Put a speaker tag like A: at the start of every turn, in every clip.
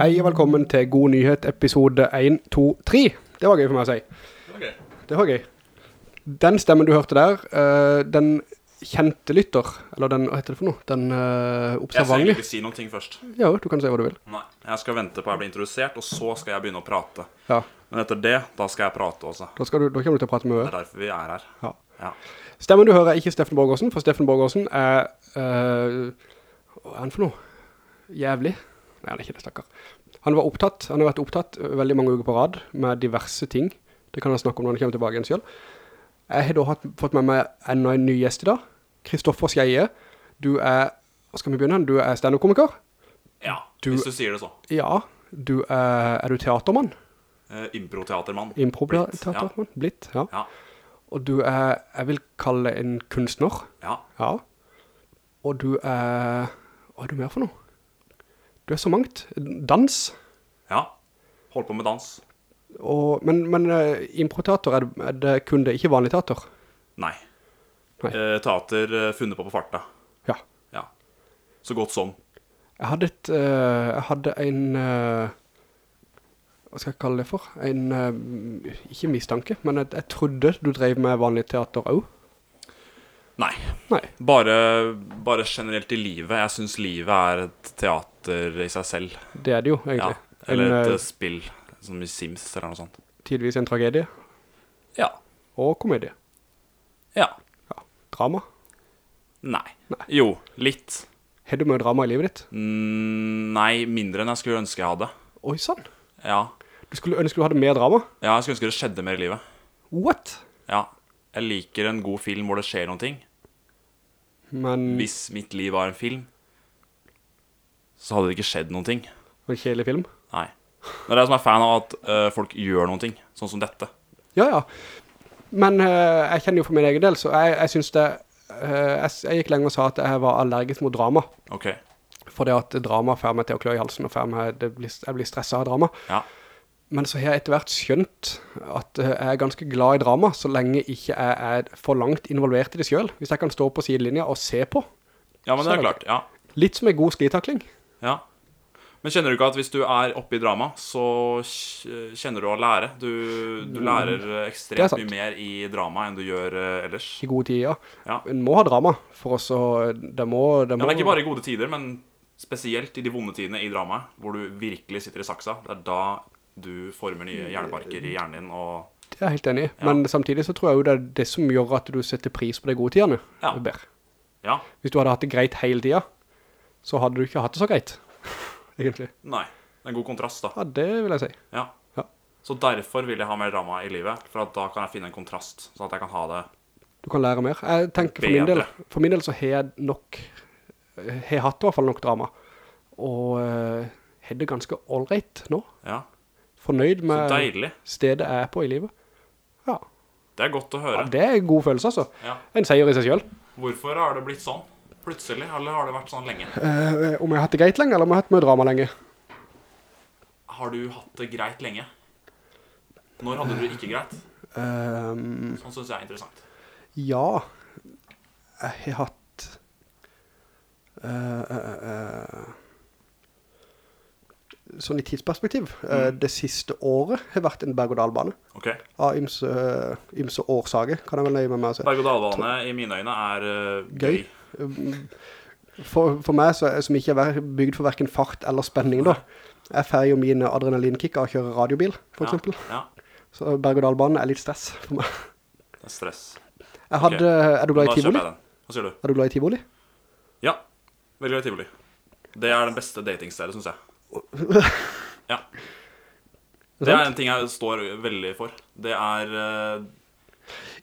A: Hei og velkommen til God Nyhet episode 1, 2, 3. Det var gøy for meg å si.
B: Det var gøy.
A: Det var gøy. Den stemmen du hørte der, uh, den kjente lytter, eller den, hva heter det for noe? Den uh,
B: Jeg skal ikke si noen ting først.
A: Ja, du kan si hva du vil.
B: Nei. Jeg skal vente på jeg blir introdusert, og så skal jeg begynne å prate.
A: Ja,
B: Men etter det, da skal jeg prate også.
A: da, du, da kommer du til å prate med
B: Det er derfor vi er her.
A: Ja.
B: Ja.
A: Stemmen du hører er ikke Steffen Borgårdsen, for Steffen Borgårdsen er, uh, hva er han for noe? Jævlig? Nei, han er ikke det, stakkar. Han var opptatt, han har vært opptatt veldig mange uker på rad med diverse ting. Det kan han snakke om når han kommer tilbake igjen selv. Jeg har da hatt, fått med meg enda en ny gjest i dag. Kristoffer Skjeie. Du er, skal vi begynne? Du er stand-up-komiker?
B: ja.
A: Du-
B: Hvis du sier det så.
A: Ja. Du er, er du teatermann?
B: Eh, Improteatermann.
A: Impro-teatermann? Blitt, ja.
B: Ja.
A: Og du er, jeg vil kalle en kunstner.
B: Ja.
A: Ja. Og du er... Hva er du mer for noe? Du er så mangt. Dans.
B: ja. Hold på med dans.
A: Og, men men uh, improteater, er det, er det kun det, ikke vanlig teater?
B: Nei.
A: Nei.
B: Eh, teater eh, funnet på på farta.
A: Ja.
B: Ja. Så godt som.
A: Jeg hadde et... uh, jeg hadde en... Uh, hva skal jeg kalle det for? En... uh, ikke mistanke, men jeg, jeg trodde du drev med vanlig teater også.
B: Nei.
A: Nei.
B: Bare, bare generelt i livet. Jeg synes livet er et teater i seg selv.
A: Det er det jo, egentlig. Ja.
B: Eller
A: en,
B: et
A: eh,
B: spill, som i Sims eller noe sånt.
A: tidvis en tragedie.
B: Ja.
A: Og komedie.
B: Ja.
A: Drama.
B: Nei.
A: Nei.
B: Jo, litt.
A: Har du mye drama i livet ditt?
B: Mm, nei, mindre enn jeg skulle ønske jeg hadde.
A: Oi, sann.
B: Ja.
A: Du skulle ønske du hadde mer drama?
B: ja, jeg skulle ønske det skjedde mer i livet.
A: What?
B: Ja. Jeg liker en god film hvor det skjer noen ting.
A: Men
B: Hvis mitt liv var en film, så hadde det ikke skjedd noen ting.
A: en kjedelig film?
B: Nei. Det er jeg som er fan av at uh, folk gjør noen ting, sånn som dette.
A: Ja, ja. Men uh, jeg kjenner jo for min egen del, så jeg, jeg synes det... Uh, jeg, jeg gikk lenge og sa at jeg var allergisk mot drama.
B: Ok.
A: For det at drama får meg til å klø i halsen, og får meg, det blir, jeg blir stresset av drama.
B: Ja.
A: Men så har jeg etter hvert skjønt at jeg er ganske glad i drama, så lenge ikke jeg er for langt involvert i det selv. Hvis jeg kan stå på sidelinja og se på.
B: Ja, men det
A: er
B: er
A: det
B: klart. Ja.
A: Litt som en god sklitakling.
B: Ja. Men kjenner du ikke at hvis du er oppe i drama, så kjenner du å lære? Du, du lærer eh,
A: Det er
B: ekstremt mye mer i drama enn du gjør eh, ellers.
A: I gode tider.
B: Ja.
A: En må ha drama for oss og Det må... Det
B: Ja,
A: det
B: er ikke bare i gode tider, men spesielt i de vonde tidene i dramaet, hvor du virkelig sitter i saksa. Det er da du former nye hjerneparker i hjernen din, og
A: Det er jeg helt enig i.
B: Ja.
A: Men samtidig så tror jeg jo det er det som gjør at du setter pris på de gode tidene.
B: Ja. Ja,
A: Hvis du hadde hatt det greit hele tida, så hadde du ikke hatt det så greit. Egentlig.
B: nei. Det er en god kontrast, da.
A: Ja, det vil jeg si.
B: Ja.
A: Ja.
B: Så derfor vil jeg ha mer drama i livet, for at da kan jeg finne en kontrast, sånn at jeg kan ha det
A: Du kan lære mer. Jeg tenker for min del, for min del så har jeg nok, har jeg hatt i hvert fall nok drama. Og uh, har det ganske allright nå.
B: Ja,
A: Fornøyd med stedet jeg er på i livet. Ja,
B: Det er godt å høre.
A: ja det er en god følelse altså.
B: Ja.
A: En seier i seg selv.
B: Hvorfor har det blitt sånn? Plutselig, eller har det vært sånn lenge?
A: Eh, om jeg har hatt det greit lenge, eller om jeg har hatt mye drama lenge.
B: Har du hatt det greit lenge? Når hadde du det ikke greit?
A: Ehm,
B: Sånn synes jeg er interessant.
A: Ja, jeg har hatt Uh, uh, uh, Sånn i tidsperspektiv eh, Det siste året har vært en berg-og-dal-bane
B: Ok.
A: Av ymse, ymse årsager Kan jeg vel nøye med meg å si
B: Berg-og-dal-bane i mine øyne er
A: Gøy.
B: gøy.
A: For, for meg så, som ikke er bygd for hverken fart eller spenning da Jeg ferger jo mine adrenalinkick av å kjøre radiobil For eksempel
B: Ja,
A: Så berg-og-dal-bane er litt stress for meg
B: det er stress.
A: Hadde, Er du glad i Tivoli?
B: Hva sier du?
A: Er du glad i Tivoli?
B: Ja, veldig glad i Tivoli. Det er den beste datingstedet, synes jeg. Ja. Det er en ting jeg står veldig for. Det er øh,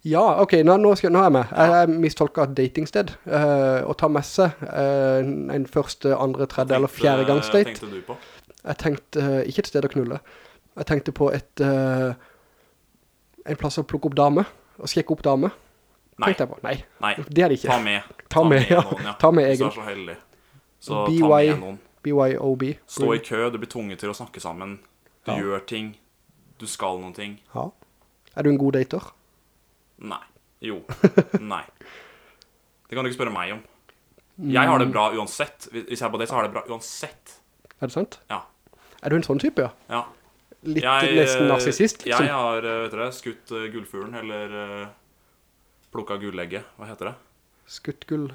A: Ja, ok, nå, nå, skal, nå er jeg med. Jeg, jeg mistolket datingsted. Uh, å ta med seg uh, en, en første, andre, tredje eller fjerde gangs date.
B: tenkte du på?
A: Jeg tenkte uh, ikke et sted å knulle. Jeg tenkte på et, eh, en plass å plukke opp dame, og sjekke opp dame.
B: Nei,
A: Tenkte. Nei,
B: nei.
A: det er det ikke.
B: Ta med.
A: Ta med, ja.
B: noen, ja.
A: Ta med
B: Hvis
A: egen.
B: du er så heldig. Så ta
A: BY.
B: med noen.
A: BYOB.
B: Stå i kø, du blir tvunget til å snakke sammen. Du
A: Ja.
B: gjør ting. Du skal noen ting.
A: Ja. Er du en god dater?
B: Nei. Jo. Nei. Det kan du ikke spørre meg om. Jeg har det bra uansett. Hvis jeg er på det, så har jeg det bra uansett.
A: Er det sant?
B: Ja.
A: Er du en sånn type, ja?
B: Ja.
A: Litt
B: Jeg,
A: nesten
B: eh,
A: narsissist, liksom.
B: Jeg har eh, vet dere, skutt uh, gullfuglen, eller uh, plukka gullegget. Hva heter det?
A: Skutt gull,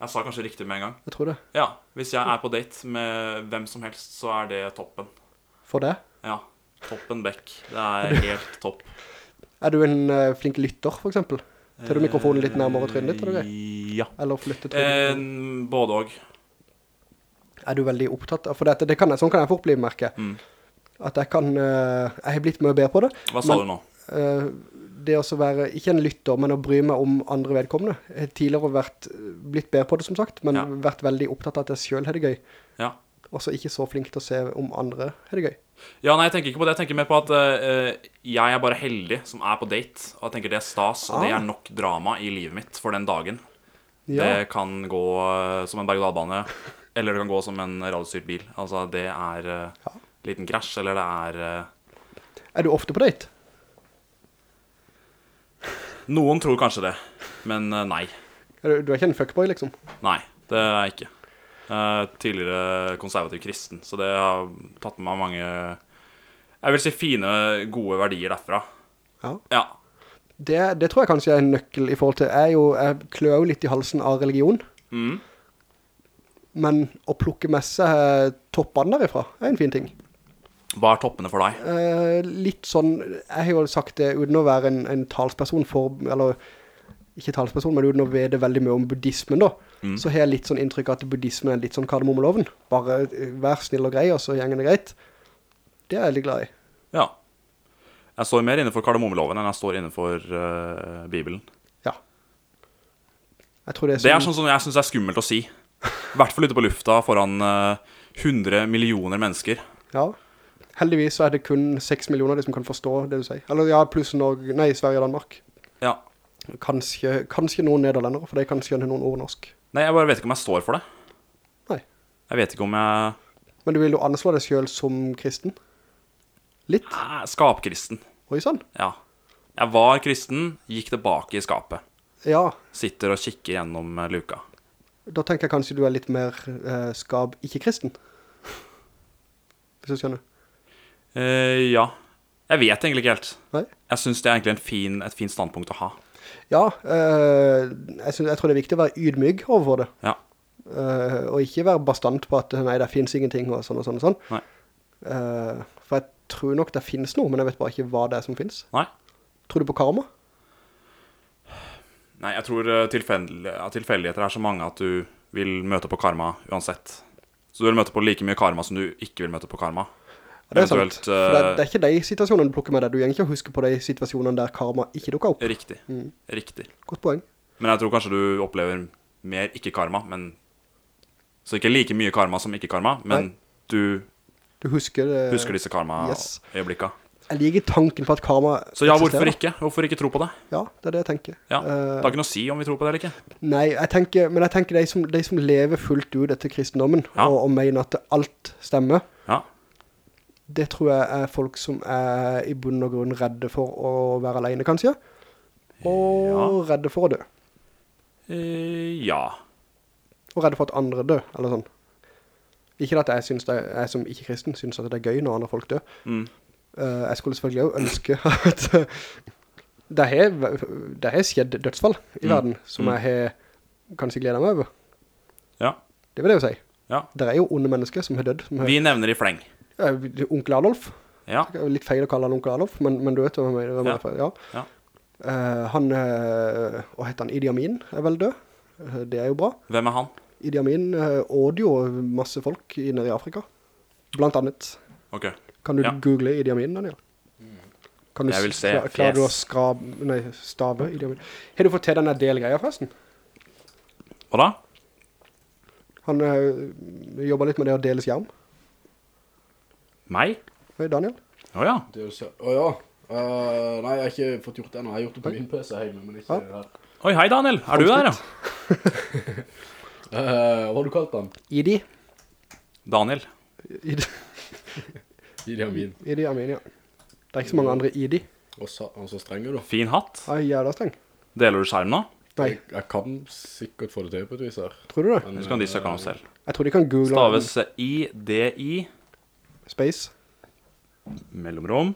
B: Jeg sa kanskje riktig med en gang.
A: jeg tror det.
B: Ja, Hvis jeg er på date med hvem som helst, så er det toppen.
A: For det.
B: Ja. Toppen bekk. Det er helt topp.
A: Er du en uh, flink lytter, for eksempel? Tar du mikrofonen litt nærmere trynet ditt, er
B: det greit? Ja.
A: Eller flytter
B: Eh,
A: trynet?
B: både og.
A: er du veldig opptatt av, for dette, det kan jeg, sånn kan jeg fort bli, merket.
B: Mm.
A: At jeg kan, uh, jeg har blitt mye bedre på det.
B: Hva sa
A: Men-
B: du nå?
A: Uh, det å være, ikke en lytter, men å bry meg om andre vedkommende. Jeg har tidligere vært, blitt bedre på det, som sagt, men
B: Ja.
A: vært veldig opptatt av at jeg selv har det gøy.
B: Ja.
A: Også ikke så flink til å se om andre har det gøy.
B: Ja, nei, jeg tenker ikke på det. Jeg tenker mer på at uh, jeg er bare heldig som er på date. Og jeg tenker det er stas, og det
A: Ah.
B: er nok drama i livet mitt for den dagen.
A: Ja,
B: Det kan gå uh, som en berg-og-dal-bane, eller det kan gå som en radiostyrt bil. Altså, det er uh,
A: Ja.
B: liten krasj, eller det er
A: er du ofte på date?
B: Noen tror kanskje det, men nei.
A: Du, du er ikke en fuckboy, liksom?
B: Nei, det er jeg ikke. Er tidligere konservativ kristen, så det har tatt med meg mange Jeg vil si fine, gode verdier derfra.
A: Ja.
B: Ja.
A: Det, det tror jeg kanskje er en nøkkel i forhold til, jeg, jo, jeg klør jo litt i halsen av religion,
B: Mm.
A: men å plukke med seg toppene derifra er en fin ting.
B: Hva er toppene for deg?
A: Eh, litt sånn, jeg har jo sagt det uten å være en, en talsperson for, eller ikke talsperson, men uten å vede veldig mye om buddhismen da,
B: Mm.
A: så har jeg litt sånn inntrykk at buddhismen er litt sånn kardemommeloven. Bare eh, vær snill og grei, og så gjengen det greit. Det er jeg litt glad i.
B: Ja. Jeg står mer innenfor kardemommeloven enn jeg står innenfor uh, Bibelen.
A: Ja. Jeg tror det er
B: Det er
A: sånn,
B: sånn som jeg synes er skummelt å si. I hvert fall ute på lufta foran eh, 100 millioner mennesker.
A: ja. Heldigvis så er det kun 6 millioner de som kan forstå det du sier. Eller ja, pluss Norge, nei, Sverige og Danmark.
B: Ja.
A: Kanskje, kanskje noen nederlendere, for de kan skjønne noen ord norsk.
B: Nei, jeg bare vet ikke om jeg står for det.
A: Nei.
B: Jeg vet ikke om jeg
A: Men du vil jo anslå deg selv som kristen? Litt?
B: er skapkristen.
A: Oi sann.
B: Ja. Jeg var kristen, gikk tilbake i skapet.
A: Ja,
B: Sitter og kikker gjennom eh, luka.
A: da tenker jeg kanskje du er litt mer eh, skab, ikke kristen. Hvis du skjønner.
B: Eh, ja. Jeg vet egentlig ikke helt.
A: Nei?
B: Jeg syns det er egentlig en fin, et fint standpunkt å ha.
A: Ja, eh, jeg, synes, jeg tror det er viktig å være ydmyg overfor det.
B: Ja.
A: Eh, og ikke være bastant på at nei, det finnes ingenting og sånn og sånn og sånn. Eh, for jeg tror nok det finnes noe, men jeg vet bare ikke hva det er som finnes.
B: Nei.
A: Tror du på karma?
B: Nei, jeg tror tilfeldigheter er så mange at du vil møte på karma uansett. Så du vil møte på like mye karma som du ikke vil møte på karma.
A: Det er sant. For det,
B: eh,
A: det er ikke de situasjonene du plukker med deg. Du gjenger ikke å huske på de situasjonene der karma ikke dukker opp.
B: Riktig.
A: Mm.
B: Riktig.
A: Godt poeng.
B: Men jeg tror kanskje du opplever mer ikke-karma, men Så ikke like mye karma som ikke-karma, men
A: Nei.
B: du
A: Du husker Uh,
B: husker disse
A: Yes.
B: karma-øyeblikka.
A: Jeg liker tanken på at karma
B: Så ja, hvorfor
A: eksisterer.
B: ikke? Hvorfor ikke tro på det?
A: Ja, det er det jeg tenker.
B: Ja,
A: Eh,
B: Det har ikke noe å si om vi tror på det eller ikke.
A: Nei, jeg tenker, men jeg tenker de som, de som lever fullt ut etter kristendommen,
B: Ja.
A: og, og mener at alt stemmer. Det tror jeg er folk som er i bunn og grunn redde for å være alene, kanskje. Og redde for å dø.
B: Eh, ja.
A: Og redde for at andre dør, eller sånn. Ikke at jeg synes det jeg som ikke-kristen synes at det er gøy når andre folk dør.
B: Mm.
A: Uh, jeg skulle selvfølgelig også ønske at eh, det har, det har skjedd dødsfall i
B: Mm.
A: verden, som
B: Mm.
A: jeg har kanskje gledet meg over.
B: Ja.
A: Det vil jeg jo si.
B: ja.
A: Det er jo onde mennesker som har dødd. Har,
B: Vi nevner i fleng.
A: Eh, onkel Adolf.
B: Ja.
A: Litt feil å kalle han onkel Adolf, men, men du vet hvem jeg er ja.
B: Ja.
A: Uh, han, eh, hva heter han, Idi Amin er vel død. Uh, det er jo bra.
B: Hvem er han?
A: Idi Amin uh, åd jo masse folk inne i Afrika. Blant annet.
B: Ok.
A: Kan du
B: Ja.
A: google Idi Amin, Daniel? Kan du
B: Jeg vil se
A: klar- Klarer du å
B: skrabe
A: skrab, nei, stave Idi Amin? Har du fått til denne delgreia forresten?
B: Hva da?
A: Han uh, jobber litt med det å dele skjerm.
B: Meg?
A: Hei, Daniel.
B: Å ja.
C: Det er jo så... Å ja. Eh, nei, jeg har ikke fått gjort det ennå. Jeg har gjort det på min PC hjemme, men ikke her.
B: Oi, hei Daniel. Er du der, ja?
C: Eh, hva har du kalt den?
A: Idi.
B: Daniel.
A: Idi,
C: Idi Amin.
A: Idi Amin, ja. Det er ikke så mange andre Idi.
C: Og så, han så streng er du.
B: Fin hatt.
A: Nei, jævla streng.
B: Deler du skjerm nå?
A: Nei,
C: Jeg, jeg kan sikkert få det til på et vis her.
A: tror du det?
C: Men,
B: Så kan de
C: eh,
B: søke han selv.
A: Jeg tror de kan google
B: Staves I-D-I
A: space,
B: Mellomrom.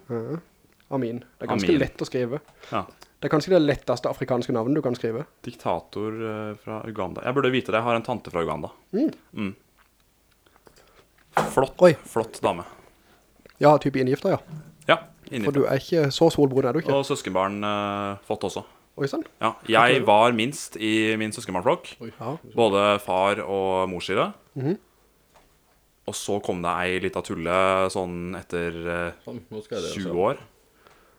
A: Amin. Det er ganske
B: Amin.
A: lett å skrive.
B: Ja.
A: Det er kanskje det letteste afrikanske navnet du kan skrive.
B: Diktator eh, fra Uganda. Jeg burde vite det. Jeg har en tante fra Uganda. Mm. Flott,
A: Oi.
B: flott dame.
A: Ja, type inngifter, ja.
B: Ja,
A: inngifter.
B: For
A: du er ikke så solbrun, er du ikke?
B: Og søskenbarn eh, fått også.
A: Oi, sånn.
B: Ja, jeg var minst i min søskenbarnflokk.
A: Ja.
B: Både far og morside.
A: Mhm.
B: Og så kom det ei lita tulle sånn etter eh,
C: Sånn, nå skal jeg det.
B: 20 år.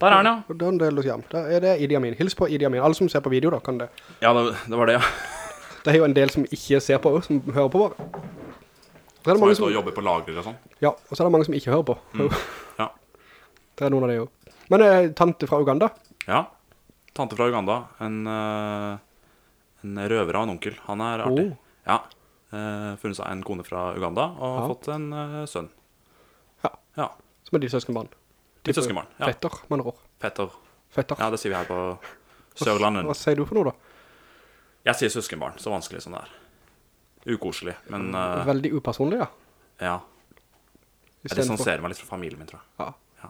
B: Der er den, ja.
A: Da er det del hos hjem. Da er det Idi Amin. Hils på Idi Amin. Alle som ser på video da, kan det.
B: Ja, det, det var det, ja.
A: Det er jo en del som ikke ser på, som hører på bare. Så er det
B: Som er
A: mange
B: ute og
A: som,
B: jobber på lagrer og sånn.
A: ja, og så er det mange som ikke hører på.
B: Ja.
A: Det er noen av det jo. Men eh, tante fra Uganda,
B: ja. Tante fra Uganda. En, eh, en røver av en onkel. Han er artig.
A: Oh.
B: Ja. Uh, funnet seg en kone fra Uganda og
A: Ja.
B: fått en eh, sønn.
A: Ja.
B: Ja.
A: som er de søskenbarn.
B: Ditt søskenbarn. Ja.
A: Fetter, man rår.
B: Petter.
A: Fetter.
B: Ja, det sier vi her på Sørlandet.
A: Hva sier du for noe da?
B: Jeg sier søskenbarn, så vanskelig som det er. Ukoselig, men Uh,
A: Veldig upersonlig, ja.
B: ja. Jeg distanserer meg litt fra familien min, tror jeg.
A: Ja.
B: Ja.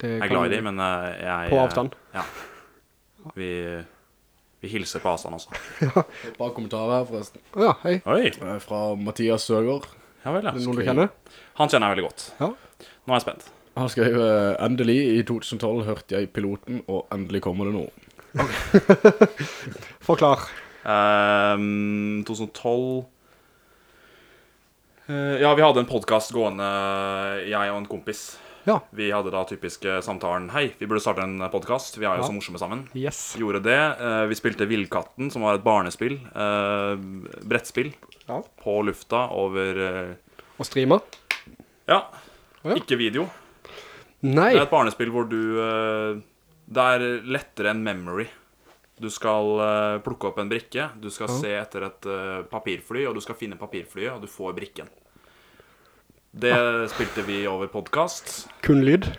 A: Det
B: Jeg er glad i dem, men uh, jeg
A: På avstand.
B: Ja. Vi, vi hilser på Asan også.
C: Et par kommentarer her, forresten.
A: Ja, hei.
B: Oi!
C: Eh, Fra Mathias Søger.
B: Ja vel, ja.
A: Noen du kjenner?
B: Han kjenner jeg veldig godt.
A: Ja.
B: Nå er jeg spent.
C: Han skrev eh, endelig i 2012 hørte jeg piloten, og endelig kommer det noe.
A: Forklar.
B: Um, 2012 Uh, Ja, vi hadde en podcast gående, jeg og en kompis.
A: Ja.
B: Vi hadde da typiske samtalen Hei, vi burde starte en podcast. Vi er jo
A: Ja.
B: så morsomme sammen.
A: Yes.
B: Gjorde det. Eh, Vi spilte Villkatten, som var et barnespill. eh, brettspill.
A: Ja.
B: På lufta over eh,
A: Og streama.
B: Ja.
A: Ja.
B: Ikke video.
A: Nei.
B: Det er et barnespill hvor du Det er lettere enn memory. Du skal plukke opp en brikke, du skal se etter et papirfly, og du skal finne papirflyet, og du får brikken. Det spilte vi over podcast.
A: Kun lyd.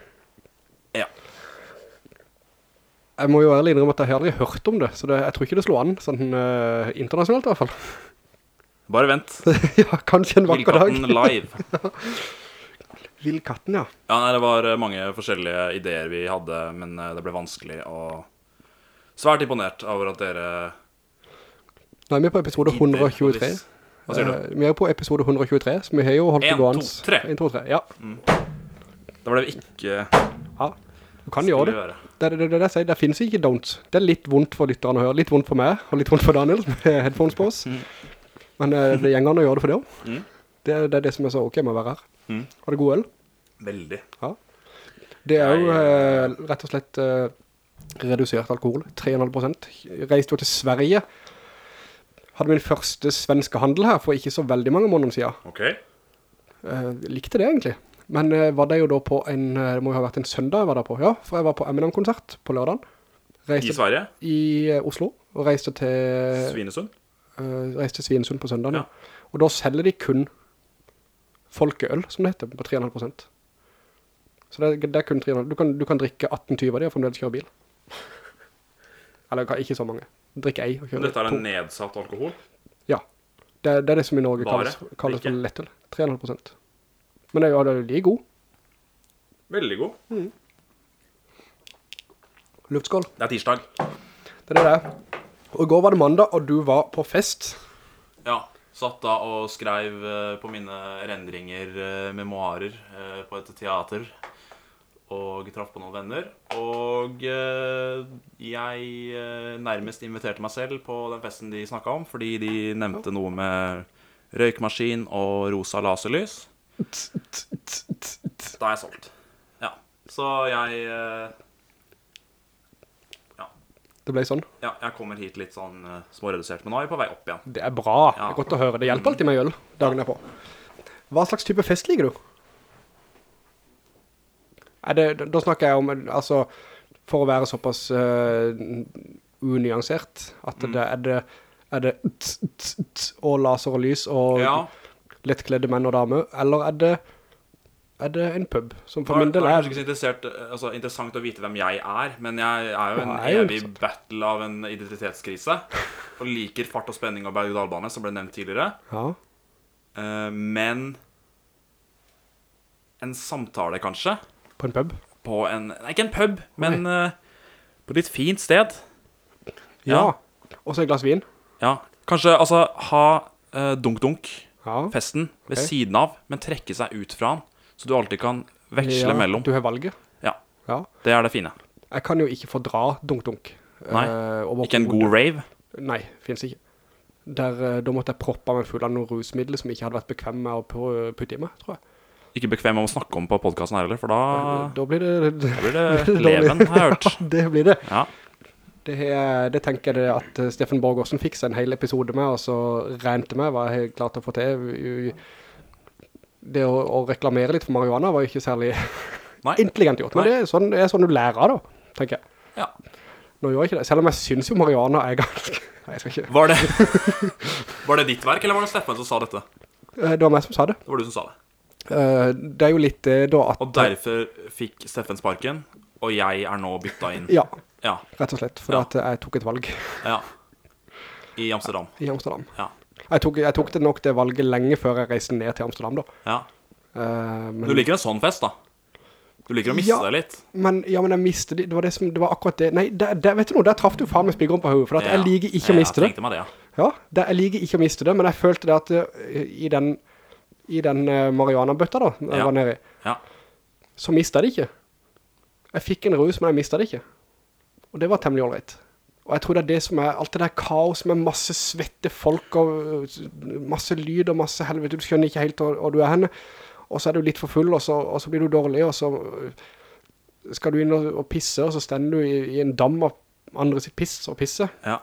B: Ja.
A: Jeg må jo ærlig innrømme at jeg har aldri hørt om det, så det, jeg tror ikke det slår an, sånn uh, internasjonalt i hvert fall.
B: Bare vent.
A: ja, kanskje en vakker dag.
B: Vildkatten live.
A: Villkatten, ja.
B: Ja, nei, Det var eh, mange forskjellige ideer vi hadde, men eh, det ble vanskelig. Og svært imponert over at dere
A: Nå er vi på episode
B: gidder å
A: 123.
B: Hva sier du?
A: Eh, vi er på episode 123, så vi har jo holdt
B: En,
A: det gående.
B: to, tre.
A: En, to, tre. Ja,
B: Da ble vi ikke
A: ja. Du kan gjøre det. Det, Det, det, det, det, det finnes ikke don'ts. Det er litt vondt for lytterne å høre. Litt vondt for meg, og litt vondt for Daniel, som har headphones på oss. Men eh, det gjenger an å gjøre det for det også.
B: Mm.
A: Det, det er det som er så ok med å være her.
B: Mm.
A: Har du god øl?
B: Veldig.
A: Ja. Det er jo
B: Jeg,
A: eh, rett og slett eh, redusert alkohol, 3,5%. Reiste jo til Sverige. Hadde min første svenske handel her for ikke så veldig mange måneder siden.
B: OK.
A: Eh, likte det egentlig. Men eh, var det jo da på en, eh, det må jo ha vært en søndag jeg var der på. Ja, for jeg var på Eminem-konsert på lørdagen.
B: I Sverige.
A: i eh, Oslo, og reiste til,
B: Svinesund.
A: eh, reiste til Svinesund på søndagen.
B: Ja.
A: Og da selger de kun folkeøl, som det heter, på 3,5%. Så det, det er kun 3,5%. Du kan, du kan drikke 18-20 av de og fremdeles kjøre bil. Eller ikke så mange. Drikke ei og kjøre
B: dette er
A: to.
B: en nedsatt alkohol?
A: Ja, det, det er det som i Norge
B: Bare?
A: kalles, kalles for lettøl. 3,5 prosent. Men det jo det er god.
B: Veldig god.
A: Luftskål.
B: Det er tirsdag.
A: Det er det. Og i går var det mandag, og du var på fest.
B: Ja. Satt da og skrev eh, på mine rendringer, eh, memoarer, eh, på et teater. Og traff på noen venner. Og eh, jeg eh, nærmest inviterte meg selv på den festen de snakket om, fordi de nevnte noe med røykmaskin og rosa laserlys. Da er jeg solgt. Ja. Så jeg eh,
A: Det ble sånn.
B: Ja, jeg kommer hit litt sånn småredusert, men nå er jeg på vei opp igjen.
A: Det er bra. Det er godt å høre. Det hjelper alltid med øl dagen er på. Hva slags type fest liker du? Er det, da snakker jeg om, altså, for å være såpass uh, unyansert, at
B: Mm.
A: det er det, er det t, t, t, og laser og lys og
B: Ja,
A: lettkledde menn og damer, eller er det, er det en pub, som for
B: da, er-
A: min del
B: er
A: er...
B: det kanskje ikke så eh, altså, interessant å vite hvem jeg er, men jeg er jo en
A: er
B: evig battle av en identitetskrise. Og liker fart og spenning og berg-og-dal-bane, som ble nevnt tidligere.
A: Ja,
B: Uh, men en samtale, kanskje,
A: På en pub.
B: på en Nei, ikke en pub, men eh, på et litt fint sted.
A: Ja. Og så et glass vin.
B: Ja. Kanskje altså ha eh, dunk-dunk-festen
A: Ja.
B: ved
A: ok.
B: siden av, men trekke seg ut fra den, så du alltid kan veksle
A: Ja,
B: mellom.
A: Du har valget.
B: Ja.
A: Ja.
B: Det er det fine.
A: Jeg kan jo ikke fordra dunk-dunk.
B: Nei,
A: eh,
B: Ikke en god rave.
A: Nei, finnes ikke. Der, eh, da måtte jeg proppe meg full av noen rusmidler som jeg ikke hadde vært bekvem med å pu- putte i meg, tror jeg.
B: Ikke bekvem om å snakke om på podkasten her heller, for da,
A: Da blir det...
B: da blir det leven, har jeg hørt.
A: det blir det.
B: Ja.
A: Det, det tenker jeg at eh, Steffen Borgårdsen fikk seg en hel episode med, og så rente med hva jeg klarte å få til. Det å, å reklamere litt for marihuana var jo ikke særlig intelligent gjort, men det er, sånn, det er sånn du lærer da, tenker jeg.
B: ja.
A: Nå gjør jeg ikke det, selv om jeg synes jo marihuana er ganske... Nei, jeg skal ikke...
B: Var det Var det ditt verk, eller var det Steffen som sa dette?
A: Eh, Det var meg som sa det.
B: Det var du som sa det.
A: Eh, Det er jo litt det da at...
B: Og derfor fikk Steffen sparken, og jeg er nå bytta inn.
A: Ja,
B: Ja.
A: rett og slett, for
B: Ja.
A: at jeg tok et valg
B: ja. I Amsterdam.
A: i Amsterdam.
B: Ja.
A: Jeg tok, jeg tok det nok det valget lenge før jeg reiste ned til Amsterdam da.
B: ja.
A: Uh, men,
B: Du liker en sånn fest, da? Du liker å miste
A: Ja.
B: deg litt?
A: men, ja, men jeg mistet det, det var det som, det var akkurat det. Nei, det, det, vet du noe, der traff du faen med spikeren på hodet, for at jeg liker ikke å miste
B: Jeg
A: det.
B: tenkte meg det, ja.
A: Ja, jeg liker ikke å miste det, men jeg følte det at eh, i den, i den uh, marihuana-bøtta da, jeg
B: Ja.
A: var nede i,
B: Ja.
A: så mistet jeg det ikke. Jeg fikk en rus, men jeg mistet det ikke. Og det var temmelig ålreit. Og jeg tror det er det som er, alt det der kaos med masse svette folk og øh, masse lyd og masse helvete, du skjønner ikke helt hvor, du er henne. Og så er du litt for full, og så, og så blir du dårlig, og så øh, skal du inn og, og pisse, og så stender du i, i en dam av andre sitt piss og pisse.
B: Ja.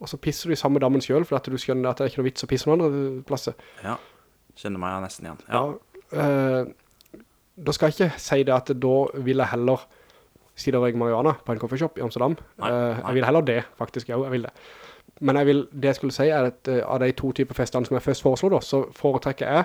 A: Og så pisser du i samme dammen selv, for at du skjønner at det er ikke noe vits å pisse noen andre plasser.
B: ja. Kjenner meg nesten igjen. Ja.
A: Ja. eh, da skal jeg ikke si det at da vil jeg heller si og røyke marihuana på en coffeeshop i Amsterdam.
B: Nei,
A: Eh,
B: nei.
A: jeg vil heller det, faktisk. Jeg vil det. Men jeg vil, det jeg skulle si er at eh, av de to typer festene som jeg først foreslår da, så foretrekker jeg,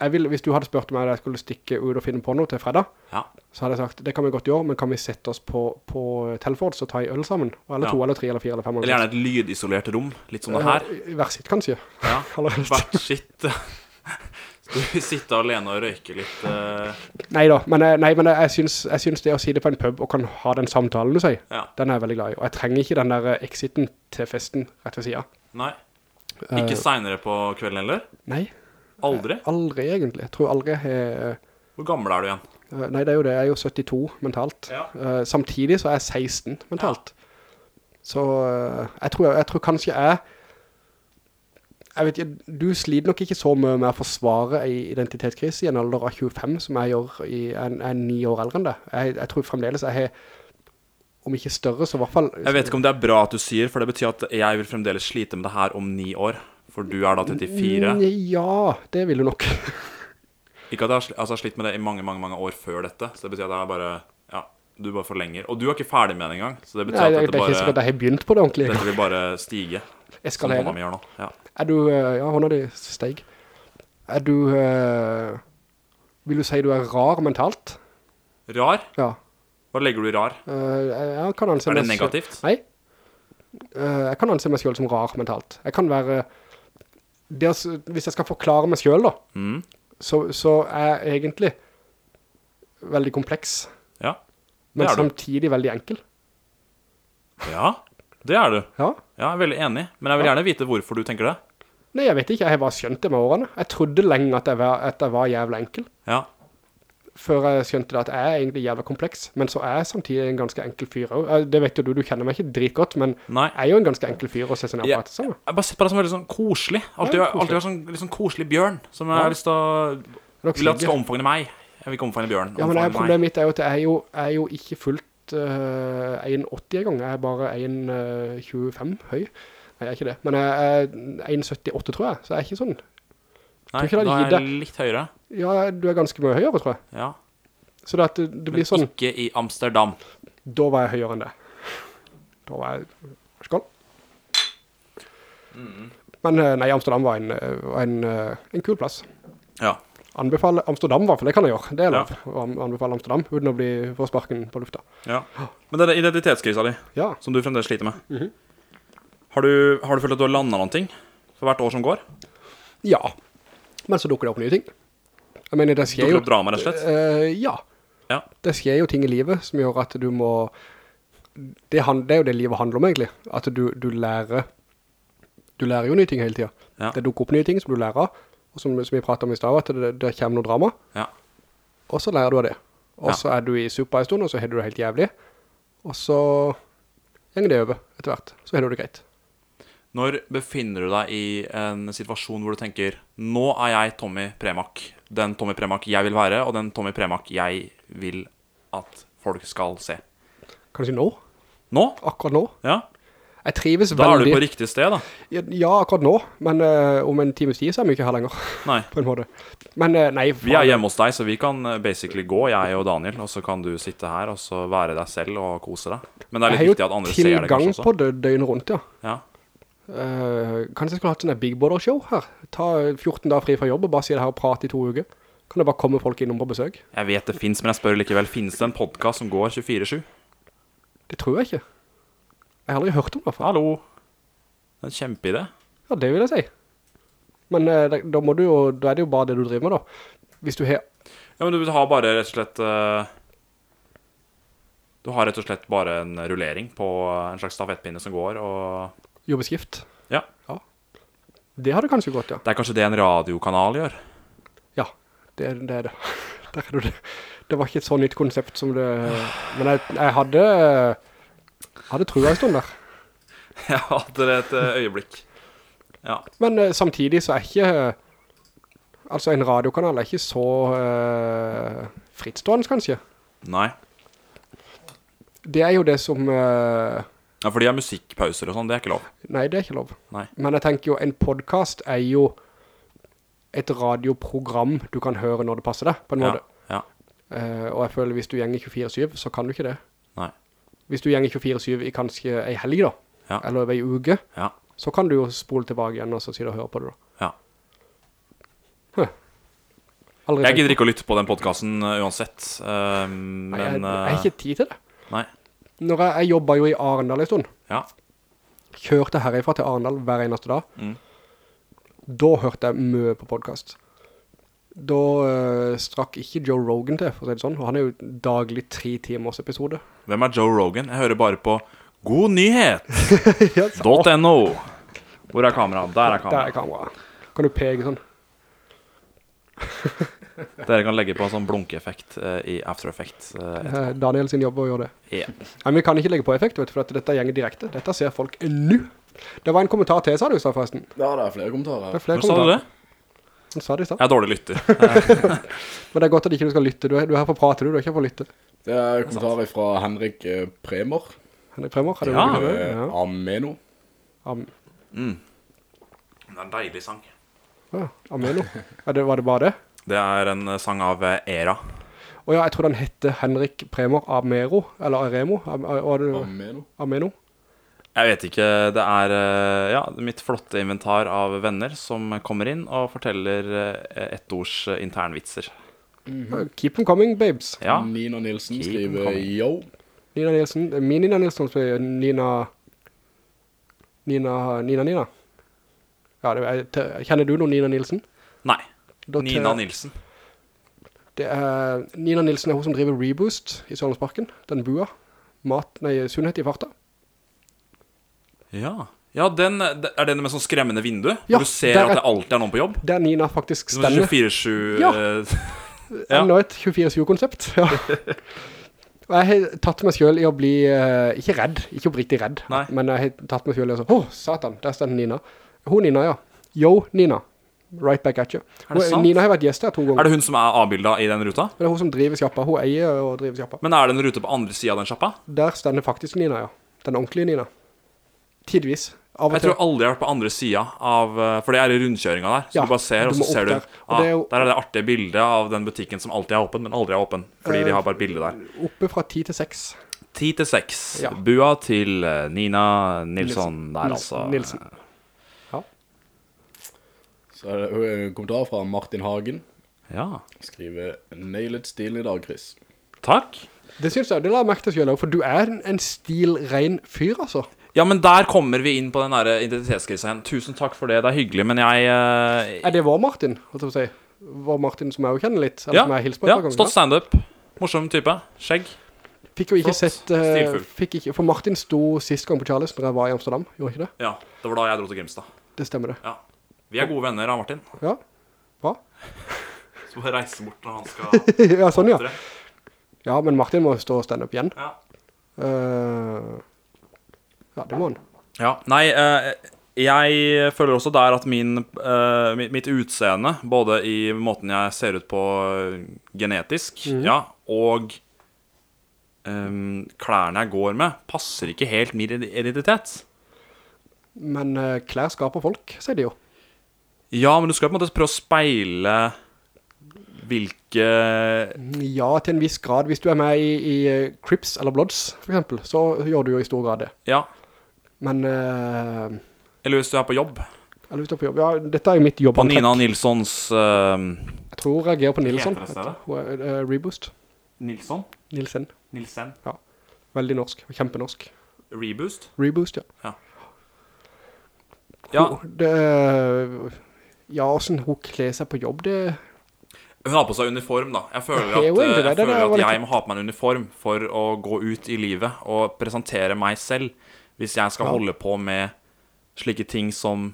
A: jeg vil, hvis du hadde spurt meg at jeg skulle stikke ut og finne på noe til fredag,
B: ja.
A: så hadde jeg sagt, det kan vi godt gjøre, men kan vi sette oss på, på Telford, og ta i øl sammen? Eller
B: Ja.
A: to, eller tre, eller fire, eller fem.
B: Eller gjerne et lydisolert rom, litt som det her.
A: Hvert Hver sitt, kanskje.
B: Ja. Hvert sitt. Du sitte alene og røyke litt
A: Uh... Neida, men, jeg, nei, men jeg, syns, jeg syns det å sitte på en pub og kan ha den samtalen du sier,
B: Ja.
A: den er jeg veldig glad i. Og jeg trenger ikke den der eh, exiten til festen rett ved siden.
B: Nei.
A: Ikke
B: Ikke senere på kvelden heller?
A: Nei,
B: Aldri?
A: aldri egentlig. Jeg tror aldri jeg.
B: Hvor gammel er du igjen?
A: Uh, Nei, det er jo det. Jeg er jo 72 mentalt.
B: Ja.
A: Uh, samtidig så er jeg 16 mentalt. Så eh, jeg, tror, jeg tror kanskje jeg... Jeg vet ikke, du sliter nok ikke så mye med å forsvare en identitetskrise i en alder av 25 som jeg gjør i en, en ni år eldre enn det. Jeg, jeg tror fremdeles jeg har, om ikke større, så i hvert fall...
B: Jeg vet ikke om det er bra at du sier, for det betyr at jeg vil fremdeles slite med det her om ni år. For du er da 34.
A: Mm, Ja, det vil du nok.
B: Ikke at jeg har sli- altså, slitt med det i mange, mange mange år før dette. Så det betyr at jeg bare Ja, du bare forlenger. Og du er ikke ferdig med det engang. Så det betyr
A: Nei,
B: at
A: det, det
B: dette
A: er ikke sikkert
B: bare
A: at jeg har begynt på det ordentlig.
B: Dette vil bare stige. Som
A: Eskalere.
B: hånda mi gjør nå. Ja.
A: Er du, eh, ja, hånda di steg. Er du, eh, vil du si du er rar mentalt?
B: Rar?
A: Ja.
B: Hva legger du i rar?
A: Uh, jeg kan anse
B: Er det negativt?
A: Nei. Uh, jeg kan anse meg selv som rar mentalt. Jeg kan være, det, hvis jeg skal forklare meg selv da,
B: Mm.
A: så, så er jeg egentlig veldig kompleks,
B: Ja.
A: Men
B: er
A: samtidig veldig enkel.
B: Ja, det er du.
A: Ja.
B: Ja, jeg er veldig enig. Men jeg vil gjerne vite hvorfor du tenker det.
A: Nei, jeg vet ikke, jeg har bare skjønt det med årene. Jeg trodde lenge at jeg var, at jeg var jævla enkel.
B: Ja.
A: før jeg skjønte det at jeg er egentlig jævla kompleks, men så er jeg samtidig en ganske enkel fyr. også. Eh, Det vet jo du, du kjenner meg ikke dritgodt, men
B: Nei.
A: jeg er jo en ganske enkel fyr å se ned på
B: Ja.
A: sammen.
B: Jeg har bare sett på deg som veldig sånn koselig. Alltid,
A: Ja,
B: alltid vært sånn, litt sånn koselig bjørn. Som jeg
A: Ja.
B: har lyst til å Vil at
A: sigger.
B: skal omfavne meg. Jeg vil ikke omfavne bjørn.
A: Ja, men jeg, problemet mitt er jo at jeg er jo, jeg er jo ikke fullt uh, 1,80 en gang. Jeg er bare 1,25 høy. Nei, jeg er ikke det. Men jeg er 1,78 tror jeg, så jeg er ikke sånn.
B: Nei,
A: ikke
B: da er jeg litt høyere.
A: Ja, du er ganske mye høyere, tror jeg.
B: Ja.
A: Så det, det, blir
B: Men
A: sånn...
B: Men ikke i Amsterdam.
A: da var jeg høyere enn det. Da var jeg, skål. Men eh, nei, Amsterdam var en, eh, en, eh, en kul plass.
B: Ja.
A: Anbefale Amsterdam, i hvert fall, det kan jeg gjøre. Det er
B: Ja.
A: lov å an- anbefale Amsterdam, uten å bli forsparken sparken på lufta.
B: ja. Men denne identitetskrisa di,
A: Ja,
B: som du fremdeles sliter med
A: Mhm.
B: Har, du, har du følt at du har landa noen ting for hvert år som går?
A: ja. Men så dukker det opp nye ting. Jeg mener, det skjer
B: Dukker opp drama, rett og slett?
A: Uh, ja.
B: Ja.
A: Det skjer jo ting i livet som gjør at du må... Det, hand, det er jo det livet handler om egentlig. At du, du lærer... Du lærer jo nye ting hele tiden.
B: Ja.
A: Det dukker opp nye ting som du lærer, og som, som vi pratet om i stedet, at det, det kommer noe drama,
B: Ja.
A: og så lærer du av det. Og så er du i super en stund, og så har du det helt jævlig, og så gjenger det over etter hvert. Så har du det greit.
B: Når befinner du deg i en situasjon hvor du tenker Nå er jeg Tommy Premak. Den Tommy Premak jeg vil være, og den Tommy Premak jeg vil at folk skal se.
A: Kanskje nå?
B: Nå?
A: Akkurat nå?
B: Ja.
A: Jeg trives
B: Da er du på riktig sted, da.
A: Ja, ja, akkurat nå, men uh, om en times tid så er vi ikke her lenger,
B: Nei.
A: på en måte. Men uh, nei,
B: Vi er hjemme hos deg, så vi kan eh, basically gå, jeg og Daniel, og så kan du sitte her og så være deg selv og kose deg. Men det er litt viktig at andre ser
A: deg
B: kanskje også.
A: Jeg har jo tilgang på det døgnet rundt, ja.
B: Ja.
A: Eh, kanskje jeg skulle hatt sånn en Big Brother show her. Ta 14 dager fri fra jobb og bare si det her og prate i to uker. Kan det bare komme folk innom på besøk?
B: Jeg vet det finnes, men jeg spør likevel. Finnes det en podcast som går 24-7?
A: Det tror jeg ikke. Jeg har aldri hørt om det. for.
B: Hallo? Det er en kjempeidé.
A: Ja, det vil jeg si. Men uh, da, må du jo, da er det jo bare det du driver med da. Hvis du har...
B: Ja, men du har bare rett og slett uh, Du har rett og slett bare en rullering på en slags stafettpinne som går, og
A: jobbeskift.
B: Ja.
A: Det hadde kanskje gått, ja.
B: Det er kanskje det en radiokanal gjør.
A: Ja, det, det er det. Det. Det var ikke et så nytt konsept som det... Men jeg, jeg hadde... Hadde trua en stund der.
B: Jeg hadde det et eh, øyeblikk. Ja.
A: Men eh, samtidig så er ikke... Altså en radiokanal er ikke så uh, frittstående kanskje.
B: Nei.
A: Det er jo det som... eh,
B: Ja, for de har musikkpauser og sånn, det er ikke lov.
A: nei, det er ikke lov.
B: Nei.
A: Men jeg tenker jo, en podcast er jo et radioprogram du kan høre når det passer deg, på en måte.
B: ja.
A: Eh, og jeg føler hvis du gjenger 24-7, så kan du ikke det.
B: Nei.
A: Hvis du gjenger 24-7 i kanskje en helg da,
B: Ja.
A: eller over en uke,
B: Ja.
A: så kan du jo spole tilbake igjen og så sitte og høre på det da.
B: ja.
A: Huh.
B: Jeg gidder ikke å lytte på den podcasten uansett.
A: Uh,
B: men
A: Nei, jeg, jeg har
B: eh,
A: ikke tid til det.
B: Nei.
A: Når jeg, jeg jobbet jo i Arendal en stund,
B: Ja.
A: kjørte herifra til Arendal hver eneste dag,
B: Mm.
A: da hørte jeg mye på podcast. Da øh, strakk ikke Joe Rogan til, for å si det sånn, og han er jo daglig tre timers episode.
B: Hvem er Joe Rogan? Jeg hører bare på godnyhet.no. Hvor er kameraet? Der er
A: Der er kameraet. Kan du peke sånn?
B: Dere kan legge på en sånn blunkeffekt uh, i After Effects. eh,
A: Eh, Daniel sin jobb er å gjøre det.
B: Yeah.
A: Nei, men vi kan ikke legge på effekt, vet du, for at dette gjenger direkte. Dette ser folk nå. Det var en kommentar til, sa du, sa forresten.
C: Ja, det er flere kommentarer
A: Det er flere
B: Hvor sa du det?
A: Han sa det i stad.
B: Jeg er dårlig lytter.
A: Men det er godt at ikke du skal lytte. Du er, du er her for å prate, du. Du er ikke her for å lytte.
C: Det er kommentarer fra Henrik Premor Premer.
A: Henrik Premor har du
B: Ja.
A: noe
C: eh,
A: ja.
C: Ameno.
A: Am,
B: Det er en deilig sang.
A: ja, Ameno. Ja, det, var det bare det?
B: Det er en eh, sang av eh, Era.
A: Og ja, jeg tror den hette Henrik Premer Amero, eller Aremo. Am,
C: Ameno.
A: Ameno.
B: Jeg vet ikke. Det er eh, ja, mitt flotte inventar av venner som kommer inn og forteller ettords internvitser.
A: Mm -hmm. Keep them coming, babes.
B: Ja.
C: Nina Nilsen
B: Keep
C: skriver yo.
A: Nina Nielsen. eh, Min Nina Nilsen skriver Nina... Nina, Nina, Nina. Ja, det, er- kjenner du noen Nina Nilsen?
B: Nei. Nina Nilsen.
A: Det er, Nina Nilsen er hun som driver Reboost i Sørlandsparken. Den bua. Mat, nei, sunnhet i farta.
B: Ja. Ja, den, det- er den med sånn skremmende vindu?
A: Ja,
B: du ser at
A: er-
B: det alltid er noen på jobb?
A: Der Nina faktisk stender.
B: 24-7
A: Ja.
B: eh,
A: Enda et 24-7-konsept. Ja. Og jeg har tatt meg selv i å bli, eh, ikke redd, ikke oppriktig redd,
B: Nei.
A: men jeg har tatt meg selv i å si, åh, satan, der stender Nina. Hun Nina, ja. Yo, Nina. Right back at you.
B: Er det
A: Hun-
B: sant?
A: Nina har vært gjest her to ganger.
B: Er det hun som er avbildet i den ruta?
A: Det er hun som driver sjappa. Hun eier og driver sjappa.
B: Men er det en rute på andre siden av den sjappa?
A: Der stender faktisk Nina, ja. Den ordentlige Nina. Tidvis. Av
B: Jeg tror aldri jeg har vært på andre siden av eh, For det er i rundkjøringa der. Så
A: Ja,
B: du bare ser, og så ser du
A: der.
B: Ah,
A: er jo-
B: Der er det artige bildet av den butikken som alltid er åpen, men aldri er åpen. Fordi
A: øh,
B: de har bare bilde der.
A: Oppe fra 10 til 6.
B: Ti til seks.
A: Ja.
B: Bua til eh, Nina Nilsson der,
A: Nils-
B: altså.
A: Nilsen.
C: Så er det en kommentar fra Martin Hagen.
B: Ja.
C: Skriver Nailed stilen i dag, Chris.
B: Takk.
A: Det synes jeg, det la jeg merke til selv for du er en, en stilrein fyr, altså.
B: Ja, men der kommer vi inn på den der identitetskrisa igjen. Tusen takk for det, det er hyggelig, men jeg Uh,
A: Er det vår Martin, holdt jeg på å si? Var Martin som jeg jo kjenner litt, eller
B: Ja,
A: som jeg hilser på
B: ja stått stand-up. Morsom type. Skjegg.
A: Fikk jo ikke
B: Flott,
A: sett, Uh,
B: stilfull.
A: fikk ikke, for Martin sto sist gang på Charles når jeg var i Amsterdam, gjorde ikke det?
B: Ja, det var da jeg dro til Grimstad.
A: Det stemmer det.
B: Ja. Vi er gode venner av Martin.
A: Ja, bra.
B: Så bare reise bort når han skal
A: ja, sånn ja. Ja, men Martin må stå og stand-up igjen.
B: Ja.
A: Uh, ja, det må han.
B: Ja, nei, uh, jeg føler også der at min, uh, mitt, utseende, både i måten jeg ser ut på genetisk, genetisk, ja, og um, klærne jeg går med, passer ikke helt min identitet.
A: Men klær skaper folk, sier de jo.
B: Ja, men du skal på en måte prøve å speile hvilke
A: Ja, til en viss grad. Hvis du er med i, i eh, Crips eller Bloods, for eksempel, så gjør du jo i stor grad det.
B: Ja,
A: Men, Uh...
B: eller hvis du er på jobb.
A: eller hvis du er på jobb, ja, dette er jo mitt
B: På
A: jobbantrekk.
B: Nina Nilssons Uh...
A: Jeg tror hun reagerer på Nilsson. Er, eh, Reboost.
B: Nilsson?
A: Nilsen.
B: Nilsen? Ja.
A: Veldig norsk. Kjempenorsk.
B: Reboost?
A: Reboost, ja.
B: Ja,
A: ja. Det, ja, hvordan hun kler seg på jobb, det...
B: Hun har på seg uniform, da. Jeg føler
A: er
B: at, jeg,
A: det. Det
B: føler at jeg må ha på meg en uniform for å gå ut i livet og presentere meg selv. Hvis jeg skal holde på med slike ting som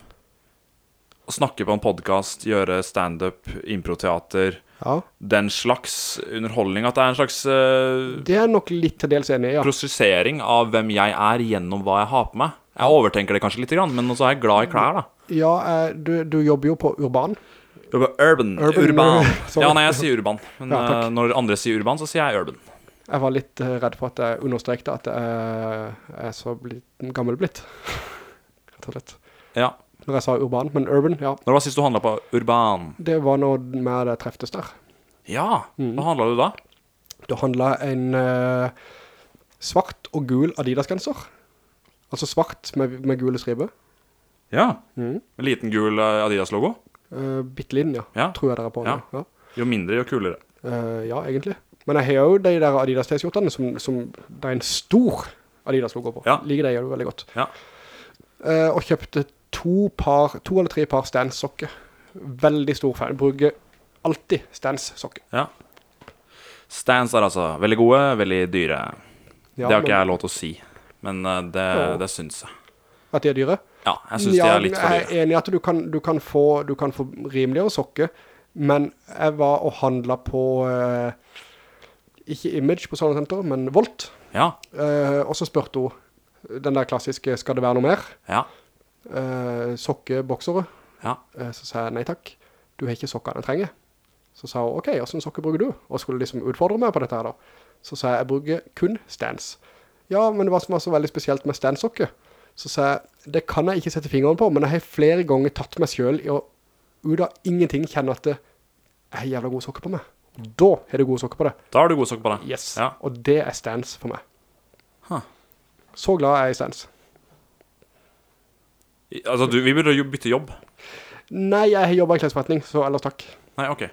B: å snakke på en podkast, gjøre standup, improteater,
A: Ja,
B: den slags underholdning. At det er en slags uh,
A: det er nok litt til dels enig i, ja.
B: prosessering av hvem jeg er gjennom hva jeg har på meg. Jeg overtenker det kanskje litt, men også er jeg glad i klær, da.
A: Ja, eh, du, du jobber jo på Urban.
B: Urban. urban.
A: Urban.
B: Ja, nei, jeg sier urban. Men
A: Ja,
B: eh, når andre sier urban, så sier jeg urban.
A: Jeg var litt redd for at jeg understrekte at jeg er så blitt, gammel blitt. Rett og slett.
B: Ja.
A: Når jeg sa urban, men urban, ja.
B: Når var sist du handlet på Urban?
A: Det var når vi det treftes der.
B: Ja,
A: Mm.
B: hva handlet du da?
A: Da handlet en uh, svart og gul Adidas-genser. Altså svart med, med gule striber.
B: Ja.
A: Mm.
B: En liten gul eh, Adidas-logo.
A: Uh, Bittelin, ja.
B: Ja.
A: Tror jeg dere er på.
B: Ja.
A: Ja.
B: Jo mindre, jo kulere.
A: Uh, ja, egentlig. Men jeg har jo de der Adidas-t-skjortene som, som det er en stor Adidas-logo på.
B: Ja.
A: Liker det gjør du veldig godt.
B: Ja.
A: Uh, og kjøpte to par, to eller tre par stance-sokker. Veldig stor fan. Bruker alltid stance-sokker.
B: Ja. Stance er altså veldig gode, veldig dyre.
A: Ja,
B: det har
A: men-
B: ikke jeg lov til å si, men eh, det,
A: Ja.
B: det syns jeg.
A: At de er dyre?
B: Ja, jeg syns
A: ja,
B: de er litt for dyre.
A: Jeg er enig i at du kan, du kan, få, du kan få rimeligere sokker, men jeg var og handlet på, eh, ikke Image på sånne senter, men Volt.
B: Ja,
A: Eh, og så spurte hun, den der klassiske, skal det være noe mer?
B: ja,
A: Eh, sokkeboksere.
B: ja.
A: Eh, så sa jeg, nei takk, du har ikke sokkene jeg trenger. Så sa hun, ok, hvordan sokker bruker du? Og skulle liksom utfordre meg på dette her da. Så sa jeg, jeg bruker kun stans. Ja, men hva som var så veldig spesielt med stans-sokker? Så sa jeg, det kan jeg ikke sette fingeren på, men jeg har flere ganger tatt meg selv i å ut av ingenting kjenne at det er jævla gode sokker på meg. Da har du gode sokker på det.
B: Da har du god sokker på det.
A: Yes.
B: Ja.
A: Og det er stans for meg.
B: Huh.
A: Så glad er jeg i stans.
B: Altså, du, vi burde jo bytte jobb.
A: Nei, jeg har jobbet i klesforretning, så ellers takk.
B: Nei, ok.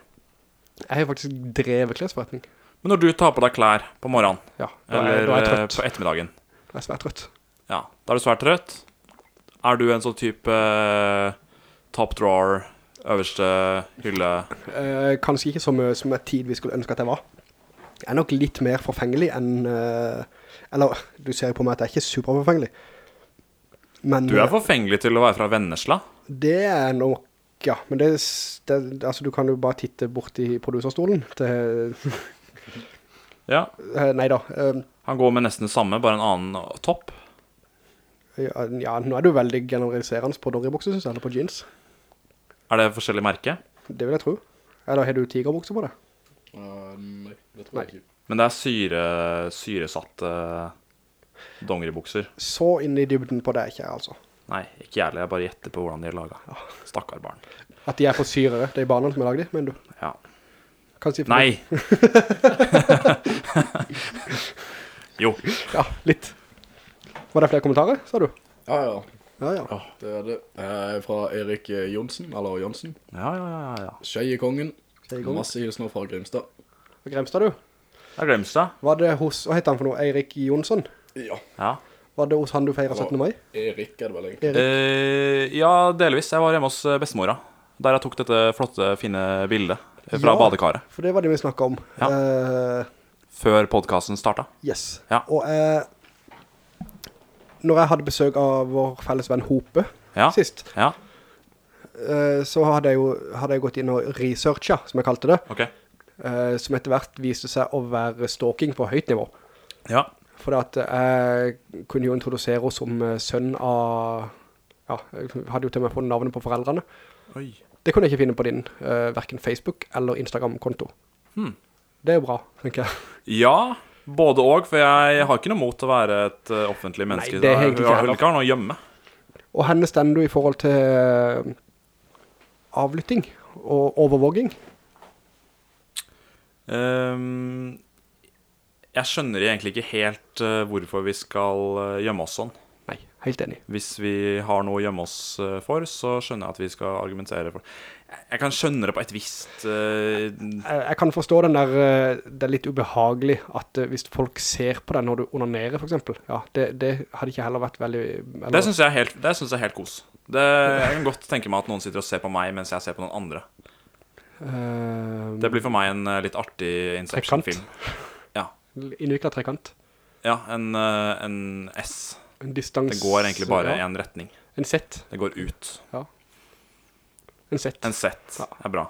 A: Jeg har faktisk drevet klesforretning.
B: Men når du tar på deg klær på morgenen,
A: Ja, da er,
B: eller
A: da er jeg
B: eh,
A: trøtt.
B: på ettermiddagen,
A: Da er jeg svært trøtt.
B: ja, da er du svært trøtt. Er du en sånn type eh, top drawer, øverste hylle?
A: Eh, kanskje ikke så mye som jeg tidvis skulle ønske at jeg var. Jeg er nok litt mer forfengelig enn... eh, eller, du ser på meg at jeg er ikke superforfengelig. Men
B: Du er
A: eh,
B: forfengelig til å være fra Vennesla.
A: det er nok... Ja, men det, det... Altså, du kan jo bare titte bort i produserstolen. Det,
B: Ja.
A: Neida. nei eh,
B: Han går med nesten det samme, bare en annen topp.
A: ja, ja, nå er du veldig generaliserende på doggeribukser, synes jeg, eller på jeans.
B: Er det forskjellig merke?
A: Det vil jeg tro. Eller har du tigerbukser på det?
C: Uh, nei, det tror
A: Nei.
C: jeg ikke.
B: Men det er syre, syresatte dongeribukser.
A: Så inn i dybden på det er ikke jeg, altså.
B: Nei, ikke jævlig. Jeg bare gjetter på hvordan de er laget. Stakkar barn.
A: At de er for syrere, det er barna som har laget de, mener du
B: Ja.
A: kan si
B: Nei! jo.
A: Ja, litt. Var det flere kommentarer, sa du?
C: Ja, ja.
A: Ja, ja.
C: Det er det. Er fra Erik eh, Jonsen, eller Jonsen.
B: Ja, ja, ja. ja.
C: Skjeiekongen.
A: Skjeiekongen.
C: Masse hilsner fra Grimstad.
A: Gremstad, du.
B: Ja, Grimstad.
A: Var det hos, hva heter han for noe? Erik Jonsson?
C: Ja,
B: Ja.
A: Var det hos han du feiret 17. mai?
C: Erik er det vel egentlig.
B: Eh, ja, delvis. Jeg var hjemme hos eh, bestemora. der jeg tok dette flotte, fine bildet fra
A: Ja.
B: badekaret.
A: For det var det vi snakket om.
B: Ja.
A: Eh,
B: Før podkasten starta.
A: yes.
B: Ja.
A: Og eh, når jeg hadde besøk av vår felles venn Hope
B: Ja.
A: sist,
B: Ja,
A: eh, så hadde jeg jo hadde jeg gått inn og researcha, som jeg kalte det,
B: ok.
A: eh, som etter hvert viste seg å være stalking på høyt nivå.
B: Ja.
A: For at jeg kunne jo introdusere oss som eh, sønn av, ja, jeg hadde jo til meg fått navnet på foreldrene.
B: Oi.
A: Det kunne jeg ikke finne på din, uh, hverken Facebook eller Instagram-konto.
B: Hmm.
A: Det er jo bra, tenker jeg.
B: Ja, både og, for jeg har ikke noe mot å være et eh, offentlig menneske.
A: Nei, det er egentlig ikke
B: jeg vil ikke ha noe å gjemme.
A: Og henne stender du i forhold til eh, avlytting og overvåging.
B: Ehm, jeg skjønner egentlig ikke helt eh, hvorfor vi skal eh, gjemme oss sånn.
A: Nei, helt enig.
B: Hvis vi har noe å gjemme oss eh, for, så skjønner jeg at vi skal argumentere for Jeg- kan skjønne det på et visst uh...
A: Jeg, jeg kan forstå den der, det er litt ubehagelig at hvis folk ser på deg når du onanerer, for eksempel, ja, det, det hadde ikke heller vært veldig... eller-
B: Det syns jeg, helt- det synes jeg er helt kos. Det, jeg kan godt tenke meg at noen sitter og ser på meg mens jeg ser på noen andre.
A: Uh...
B: Det blir for meg en litt artig Inception-film. Ja.
A: Innviklet trekant.
B: ja, en, eh, en S.
A: En distans...
B: Det går egentlig bare i
A: ja,
B: en retning.
A: En Z
B: Det går ut.
A: En Z
B: En Z
A: Ja.
B: er bra.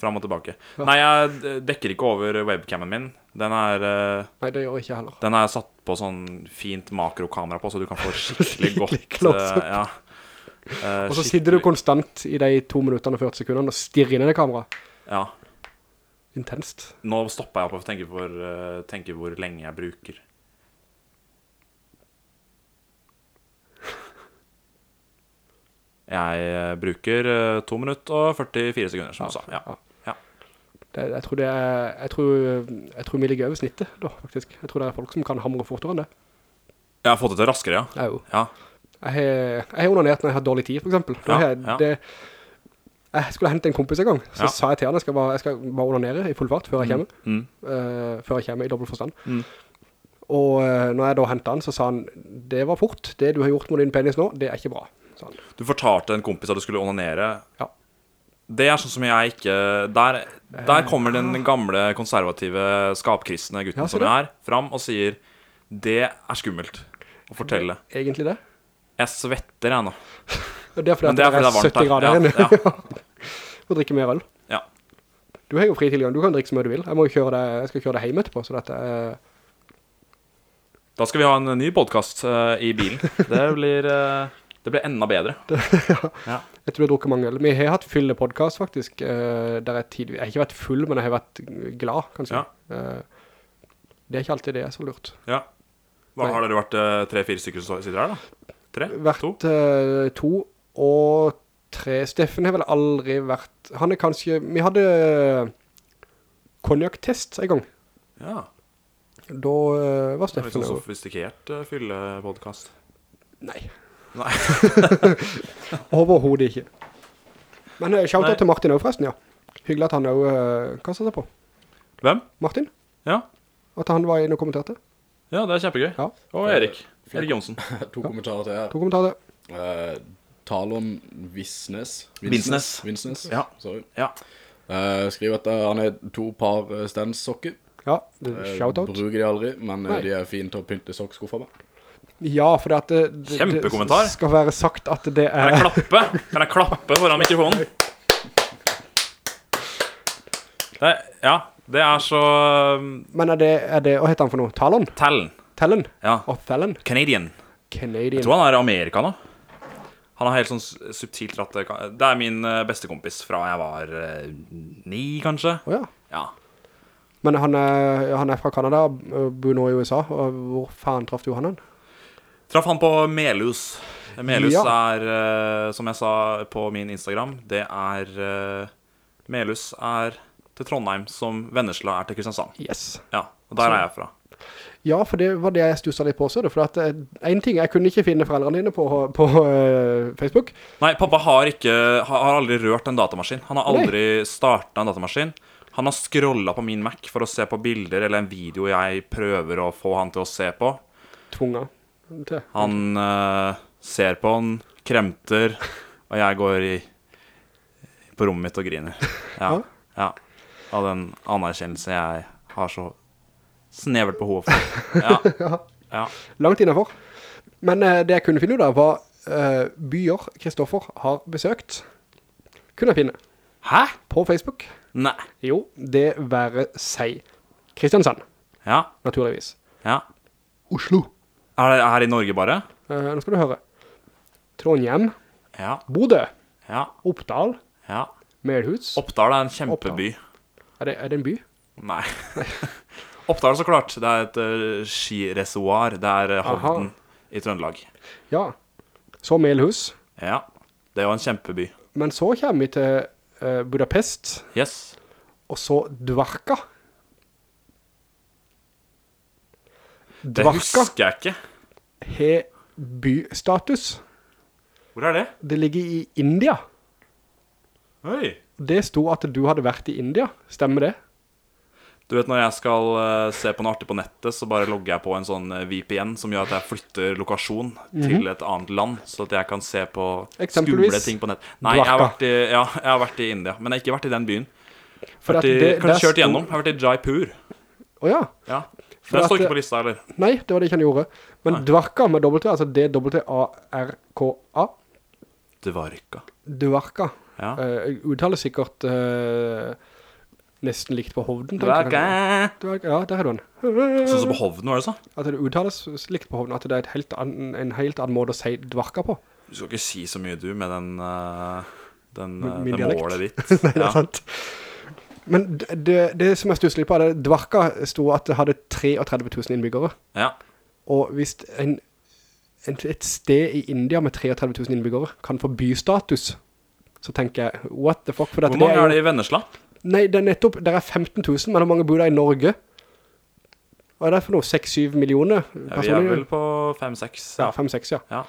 B: Fram og tilbake.
A: Ja.
B: Nei, jeg dekker ikke over webcamen min. Den er, eh,
A: Nei, det gjør jeg ikke heller.
B: den er satt på sånn fint makrokamera på, så du kan få skikkelig godt eh, ja. uh,
A: Og så sitter du konstant i de to minutterne og 40 sekundene og stirrer inn i det kameraet.
B: Ja.
A: Intenst.
B: Nå stopper jeg opp og tenker, på eh, tenker hvor lenge jeg bruker. Jeg eh, bruker eh, 2 minutter og 44 sekunder, som du sa. Ja. Ja.
A: Det, jeg tror det er, jeg tror, jeg tror vi ligger over snittet da, faktisk. Jeg tror det er folk som kan hamre fortere enn det.
B: Jeg har fått det til raskere, ja.
A: Jeg,
B: ja.
A: jeg, har, onanert når jeg har dårlig tid, for eksempel. Da
B: Ja,
A: jeg,
B: ja.
A: det, jeg skulle hente en kompis en gang, så
B: Ja.
A: sa jeg til han, jeg skal bare, jeg skal bare onanere i full fart før jeg kommer.
B: Mm.
A: uh, før jeg kommer i dobbelt forstand.
B: Mm.
A: Og uh, når jeg da hentet han, så sa han, det var fort. Det du har gjort med din penis nå, det er ikke bra. sa han.
B: Du fortalte en kompis at du skulle onanere.
A: Ja.
B: Det er sånn som jeg ikke Der, der kommer den gamle, konservative, skapkristne gutten
A: Ja,
B: som jeg er, fram og sier Det er skummelt å fortelle.
A: Egentlig det.
B: Jeg svetter, jeg nå.
A: Og det er fordi
B: det er det er
A: 70 grader
B: her.
A: inne.
B: Ja,
A: Og drikke mer øl.
B: Ja.
A: Du har jo fri tilgang, du kan drikke så mye du vil. Jeg må kjøre det, jeg skal kjøre deg hjem etterpå, så dette er...
B: Da skal vi ha en ny podkast i bilen. Det blir, uh, det blir enda bedre. Ja.
A: Jeg tror jeg har drukket mange øl. Vi har hatt fylle podcast faktisk, eh, der jeg tidlig, jeg har ikke vært full, men jeg har vært glad, kanskje.
B: Ja.
A: Det er ikke alltid det er så lurt.
B: Ja. Hva, har dere vært tre-fire stykker som sitter her, da? Tre?
A: Vært
B: To?
A: to og tre. Steffen har vel aldri vært, han er kanskje, vi hadde konjakktest en gang.
B: Ja.
A: Da uh, var
B: Det er litt
A: Steffen
B: sånn sofistikert uh, fyllepodkast.
A: Nei.
B: Nei.
A: Overhodet ikke. Men uh, shout-out til Martin også forresten, ja. Hyggelig at han også uh, kastet seg på.
B: Hvem?
A: Martin,
B: Ja.
A: at han var inne og kommenterte.
B: ja, det er kjempegøy.
A: Ja,
B: Og Erik. Erik Jonsen.
C: To kommentarer til her.
A: to kommentarer.
C: Eh, Talon Visnes.
B: Vinsnes.
C: Vinsnes.
B: Ja.
C: Sorry.
B: Ja.
C: Uh, skriver at eh, han er to par eh, standsokker.
A: Ja,
C: Eh,
A: shout out.
C: Bruker de aldri, men
A: Nei.
C: de er fine til å pynte sokkskuffer med.
A: Ja, for det, det, det,
B: Kjempekommentar.
A: det skal være sagt at det
B: Kan
A: er...
B: jeg klappe? Kan jeg klappe foran mikrofonen? Det, ja, det er så um,
A: Men er det, er det, hva heter han for noe? Talon?
B: Talon.
A: Talon?
B: Ja.
A: Og Fallon?
B: Canadian. Jeg tror han er i Amerika nå. Han har helt sånn subtilt ratt. Det er min eh, bestekompis fra jeg var eh, ni, kanskje.
A: Oh,
B: Ja.
A: Men han er, han er fra Canada, og bor nå i USA, hvor faen traff du han hen?
B: Traff han på Melhus. Melhus
A: Ja.
B: er, eh, som jeg sa på min Instagram, det er Melhus er til Trondheim som Vennesla er til Kristiansand.
A: Yes.
B: Ja, og der
A: Så-
B: er jeg fra.
A: Ja, for det var det jeg stusset litt på også, det, for at eh, en ting, jeg kunne ikke finne foreldrene dine på, på uh, Facebook.
B: Nei, pappa har, ikke, har aldri rørt en datamaskin. Han har
A: Nei.
B: aldri starta en datamaskin. Han har scrollet på min Mac for å se på bilder eller en video jeg prøver å få han til å se på.
A: Tvunga til.
B: Han uh, ser på han, kremter, og jeg går i på rommet mitt og griner. Ja. ja. Av den anerkjennelse jeg har så snevert behov for. Ja. ja.
A: Langt innenfor. Men eh, det jeg kunne finne ut av var eh, byer Kristoffer har besøkt. Kunne jeg finne.
B: Hæ?
A: På Facebook.
B: Nei.
A: Jo, det være seg. Kristiansand,
B: Ja.
A: naturligvis.
B: Ja.
A: Oslo.
B: Er det her i Norge bare?
A: Eh, nå skal du høre. Trondheim,
B: Ja.
A: Bodø,
B: Ja.
A: Oppdal,
B: Ja.
A: Melhus.
B: Oppdal er en kjempeby.
A: Er det, er det en by?
B: Nei. Oppdal, så klart. Det er et uh, skireservoar. Det er uh, Hovden i Trøndelag.
A: Ja. Så Melhus.
B: Ja. Det er jo en kjempeby.
A: Men så kommer vi til uh, Budapest,
B: Yes.
A: og så Dvarka.
B: Det husker jeg ikke.
A: har bystatus.
B: Hvor er det?
A: Det ligger i India.
B: Oi.
A: Det sto at du hadde vært i India. Stemmer det?
B: Du vet, når jeg skal uh, se på noe artig på nettet, så bare logger jeg på en sånn uh, VPN som gjør at jeg flytter lokasjon til et annet land, så at jeg kan se på skumle ting på nett. Nei, jeg har, i, ja, jeg har vært i India, men jeg har ikke vært i den byen.
A: For
B: Vært i,
A: det-
B: kanskje kjørt
A: sto-
B: gjennom. Jeg har vært i Jaipur.
A: Åja.
B: Ja.
A: For det
B: står ikke på lista, eller?
A: Nei, det var det ikke han gjorde. Men
B: Nei.
A: Dvarka med dobbelt altså D-W-A-R-K-A.
B: Dvarka.
A: Dvarka.
B: Ja.
A: Uh, uttaler sikkert eh, nesten likt på Hovden.
B: Dvarka.
A: Ja, der er du den.
B: Sånn som på Hovden, var det så?
A: At det uttales likt på Hovden, at det er helt an, en helt annen måte å si Dvarka på.
B: Du skal ikke si så mye, du, med den, den,
A: den,
B: det
A: dialekt.
B: målet ditt.
A: Nei, det
B: Ja.
A: er sant. Men det, det, det som jeg stusselig på, er at Dvarka stod at det hadde 33 000 innbyggere.
B: Ja.
A: Og hvis en, en, et sted i India med 33 000 innbyggere kan få bystatus, så tenker jeg, what the fuck? For
B: Hvor mange
A: jo-
B: er det i Vennesla?
A: Nei, det er nettopp, det er 15 000, men hvor mange bor der i Norge? Hva er det for noe? 6-7 millioner
B: Ja, vi er vel på 5-6.
A: Ja, 5-6, ja.
B: Ja.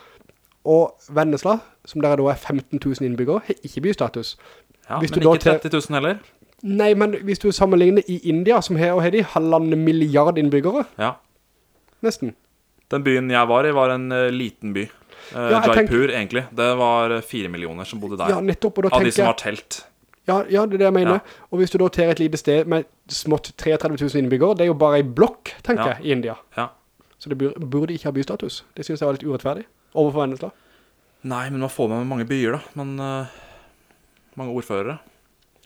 A: Og Vennesla, som der da er 15 000 innbyggere, har ikke bystatus.
B: Ja,
A: Hvis
B: men ikke
A: til-
B: 30 000 heller.
A: Nei, men hvis du sammenligner i India, som har, har de halvannen milliard innbyggere,
B: Ja.
A: nesten.
B: Den byen jeg var i var en uh, liten by. Uh,
A: Ja, jeg
B: tenker... egentlig. Det var eh, fire millioner som bodde der.
A: Ja, nettopp, og da
B: Av de som
A: jeg...
B: var telt.
A: Ja, ja, det er det jeg mener.
B: Ja.
A: Og hvis du da ter et lite sted med smått 33 000 innbyggere, det er jo bare en blokk, tenker
B: Ja.
A: jeg, i India.
B: Ja.
A: Så det burde ikke ha bystatus. Det synes jeg var litt urettferdig. Overfor Vennesla.
B: Nei, men man får med mange byer, da. Men uh, mange ordførere.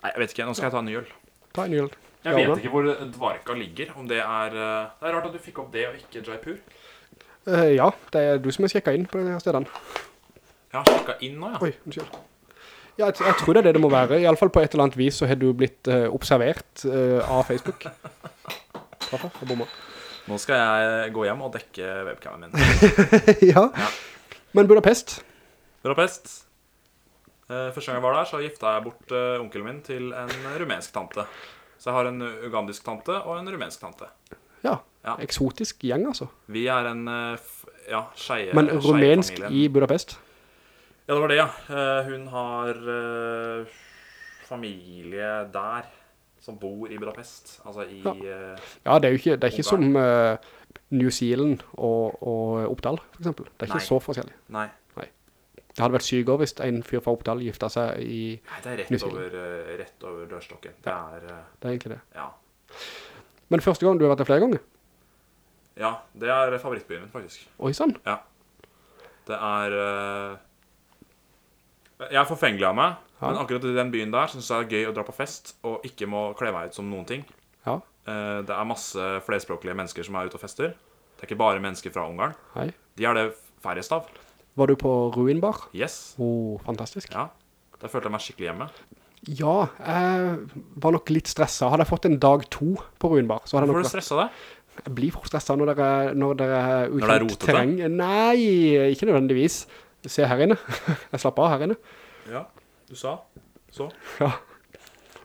B: Nei, jeg vet ikke. Nå skal jeg ta en ny øl.
A: Ta en øl.
B: Jeg vet ikke hvor Dvarka ligger. Om det er Uh, Det er rart at du fikk opp det og ikke Jaipur.
A: Uh, ja, det er du som har sjekket inn på denne stedet.
B: Jeg har sjekket inn nå, ja.
A: Oi, unnskyld. Ja, jeg, jeg tror det er det det må være. I alle fall på et eller annet vis så har du blitt uh, observert uh, av Facebook. Jeg bommer.
B: Nå skal jeg gå hjem og dekke webcamen min.
A: ja.
B: Ja.
A: Men Budapest,
B: Budapest. Uh, første gang jeg var der, så gifta jeg bort eh, onkelen min til en rumensk tante. Så jeg har en ugandisk tante og en rumensk tante.
A: ja,
B: Ja.
A: eksotisk gjeng altså.
B: Vi er en eh, ja, skeie
A: Men rumensk i Budapest.
B: Ja, det var det, ja. Eh, hun har eh, familie der som bor i Budapest. Altså i
A: Ja.
B: eh,
A: Ja, det er jo ikke, det er ikke som uh, New Zealand og, og Oppdal, for eksempel. Det er ikke
B: Nei.
A: så forskjellig.
B: Nei.
A: Det hadde vært sykere hvis en fyr fra Oppdal gifta seg i...
B: Nei, det er rett over, rett over dørstokken. Det er uh,
A: Det er egentlig det.
B: Ja.
A: Men første gang du har vært der flere ganger?
B: Ja, det er favorittbyen min, faktisk.
A: Oi, sann.
B: Det er eh, Jeg er forfengelig av meg,
A: Ja.
B: men akkurat i den byen der syns jeg det er gøy å dra på fest og ikke må kle meg ut som noen ting.
A: Ja,
B: Eh, det er masse flerspråklige mennesker som er ute og fester. Det er ikke bare mennesker fra Ungarn.
A: hei.
B: De er det færrest av.
A: Var du på Ruinbar?
B: Yes.
A: Oh, fantastisk.
B: Ja. Der følte jeg meg skikkelig hjemme.
A: Ja, jeg var nok litt stresset. Hadde jeg fått en dag to på Ruinbar, så hadde
B: Hvorfor er
A: nok
B: du
A: stresset
B: stressa deg?
A: Jeg blir fort stresset når dere, når dere er
B: Når det er rotete?
A: terreng. Nei, ikke nødvendigvis. Se her inne. Jeg slapper av her inne.
B: Ja, du sa så.
A: Ja.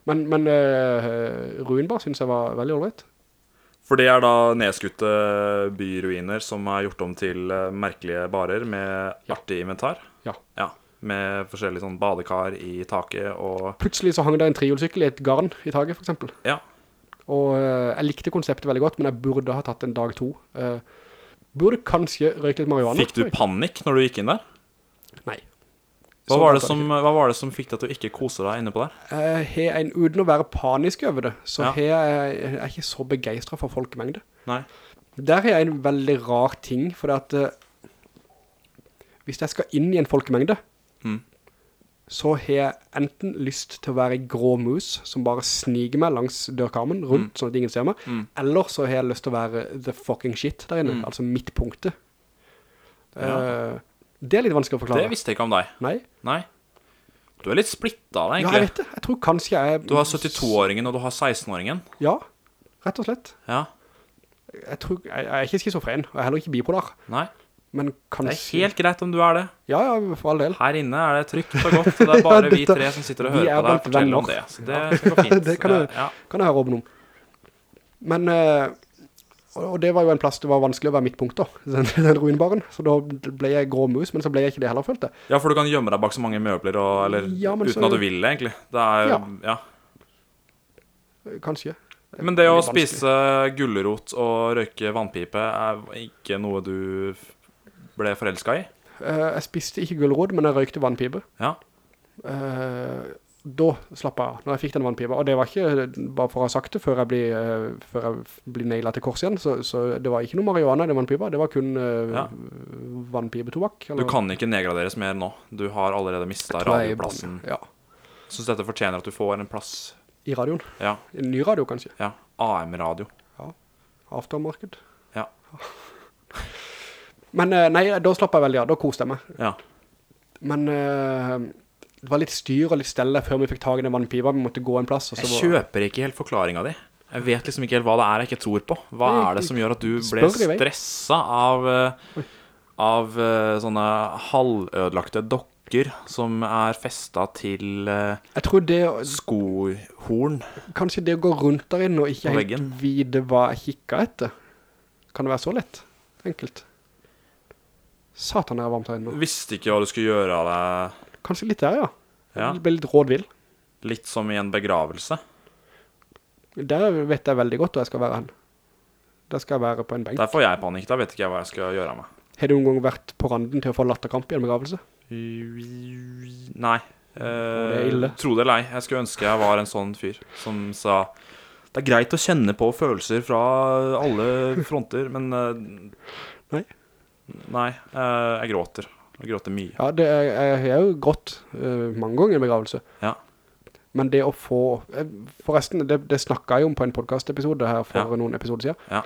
A: Men, men uh, Ruinbar synes jeg var veldig ordentlig.
B: For det er da nedskutte byruiner som er gjort om til eh, merkelige barer med artig inventar.
A: Ja.
B: Ja, Med forskjellige sånn badekar i taket og
A: Plutselig så hang det en trihjulsykkel i et garn i taket, for eksempel.
B: Ja.
A: Og uh, jeg likte konseptet veldig godt, men jeg burde ha tatt en dag to. Uh, burde kanskje røyke litt marihuana.
B: Fikk du panikk når du gikk inn der?
A: Nei.
B: Hva var, det som, hva var det som fikk deg til å ikke kose deg inne på der?
A: Har en, uten å være panisk over det, så
B: Ja.
A: jeg, jeg er ikke så begeistret for folkemengde.
B: Nei.
A: Der har jeg en veldig rar ting, for det at eh, hvis jeg skal inn i en folkemengde,
B: Mm.
A: så har jeg enten lyst til å være en grå mus som bare sniger meg langs dørkarmen rundt, sånn at ingen ser meg,
B: Mm.
A: eller så har jeg lyst til å være the fucking shit der inne, altså midtpunktet.
B: Ja.
A: Eh, det er litt vanskelig å forklare.
B: Det visste jeg ikke om deg.
A: Nei?
B: Nei. Du er litt splittet av deg,
A: Ja, jeg vet det. Jeg tror kanskje jeg...
B: Du har 72-åringen, og du har 16-åringen.
A: Ja, rett og slett.
B: Ja.
A: Jeg, tror, jeg, jeg er ikke schizofren, og jeg er heller ikke bipolar.
B: Nei.
A: Men kanskje...
B: Det er helt greit om du er det.
A: Ja, ja, for all del.
B: Her inne er det trygt og godt, og det er bare
A: Ja,
B: vi tre som sitter og hører
A: er
B: på deg og forteller om det. Så det skal gå fint.
A: Det kan du-
B: ja.
A: Kan jeg høre om noe. Men, eh, og det var jo en plass det var vanskelig å være midtpunkt da, den, den ruinbaren. Så da ble jeg grå mus, men så ble jeg ikke det heller, følte jeg.
B: ja, for du kan gjemme deg bak så mange møbler, og, eller,
A: Ja,
B: uten
A: så-
B: at du vil egentlig. Det er, ja.
A: Ja. Kanskje.
B: Men det å
A: vanskelig.
B: spise gullerot og røyke vannpipe er ikke noe du ble forelsket i?
A: Eh, jeg spiste ikke gullerot, men jeg røykte vannpipe.
B: Ja.
A: Da slapp jeg av, når jeg fikk den vannpipa. Og det var ikke bare for å ha sagt det før jeg blir, eh, før jeg blir nailet til kors igjen. Så, så det var ikke noe marihuana i den vannpipa. Det var kun uh,
B: Ja.
A: vannpipetobakk.
B: Du kan ikke nedgraderes mer nå. Du har allerede mistet radioplassen.
A: jeg. Ja,
B: Synes dette fortjener at du får en plass.
A: i radioen.
B: Ja,
A: En ny radio, kanskje.
B: ja. AM-radio.
A: Ja, aftermarket.
B: Ja.
A: Men eh, nei, da slapp jeg veldig av. Da koste jeg meg.
B: Ja.
A: Men eh, det var litt styr og litt stelle før vi fikk tag i den vannpipa. Vi måtte gå en plass.
B: Jeg kjøper ikke helt forklaringa di. Jeg vet liksom ikke helt hva det er jeg ikke tror på. Hva er det som gjør at du ble stressa av Av eh, sånne halvødelagte dokker som er festa til eh,
A: Jeg tror det,
B: skohorn.
A: kanskje det å gå rundt der inne og ikke helt vite hva jeg kikket etter. Kan det være så lett? Enkelt. Satan, det er varmt her inne.
B: Visste ikke hva du skulle gjøre av deg.
A: Kanskje litt der, ja.
B: Ja.
A: Ble litt rådvill.
B: Litt som i en begravelse.
A: Der vet jeg veldig godt hvor jeg skal være hen. Der skal jeg være på en benk.
B: Der får jeg panikk. Da vet ikke jeg hva jeg skal gjøre med.
A: Har du noen gang vært på randen til å få latterkamp i en begravelse?
B: Nei.
A: det er ille.
B: Eh, tro det eller ei. Jeg skulle ønske jeg var en sånn fyr som sa Det er greit å kjenne på følelser fra alle fronter, men eh,
A: Nei.
B: Nei. eh, jeg gråter. Jeg gråter mye.
A: Ja, det er, jeg har jo grått uh, mange ganger i begravelse.
B: Ja.
A: Men det å få... eh, Forresten, det, det snakket jeg om på en podcast-episode her for
B: Ja.
A: noen episoder siden.
B: Ja.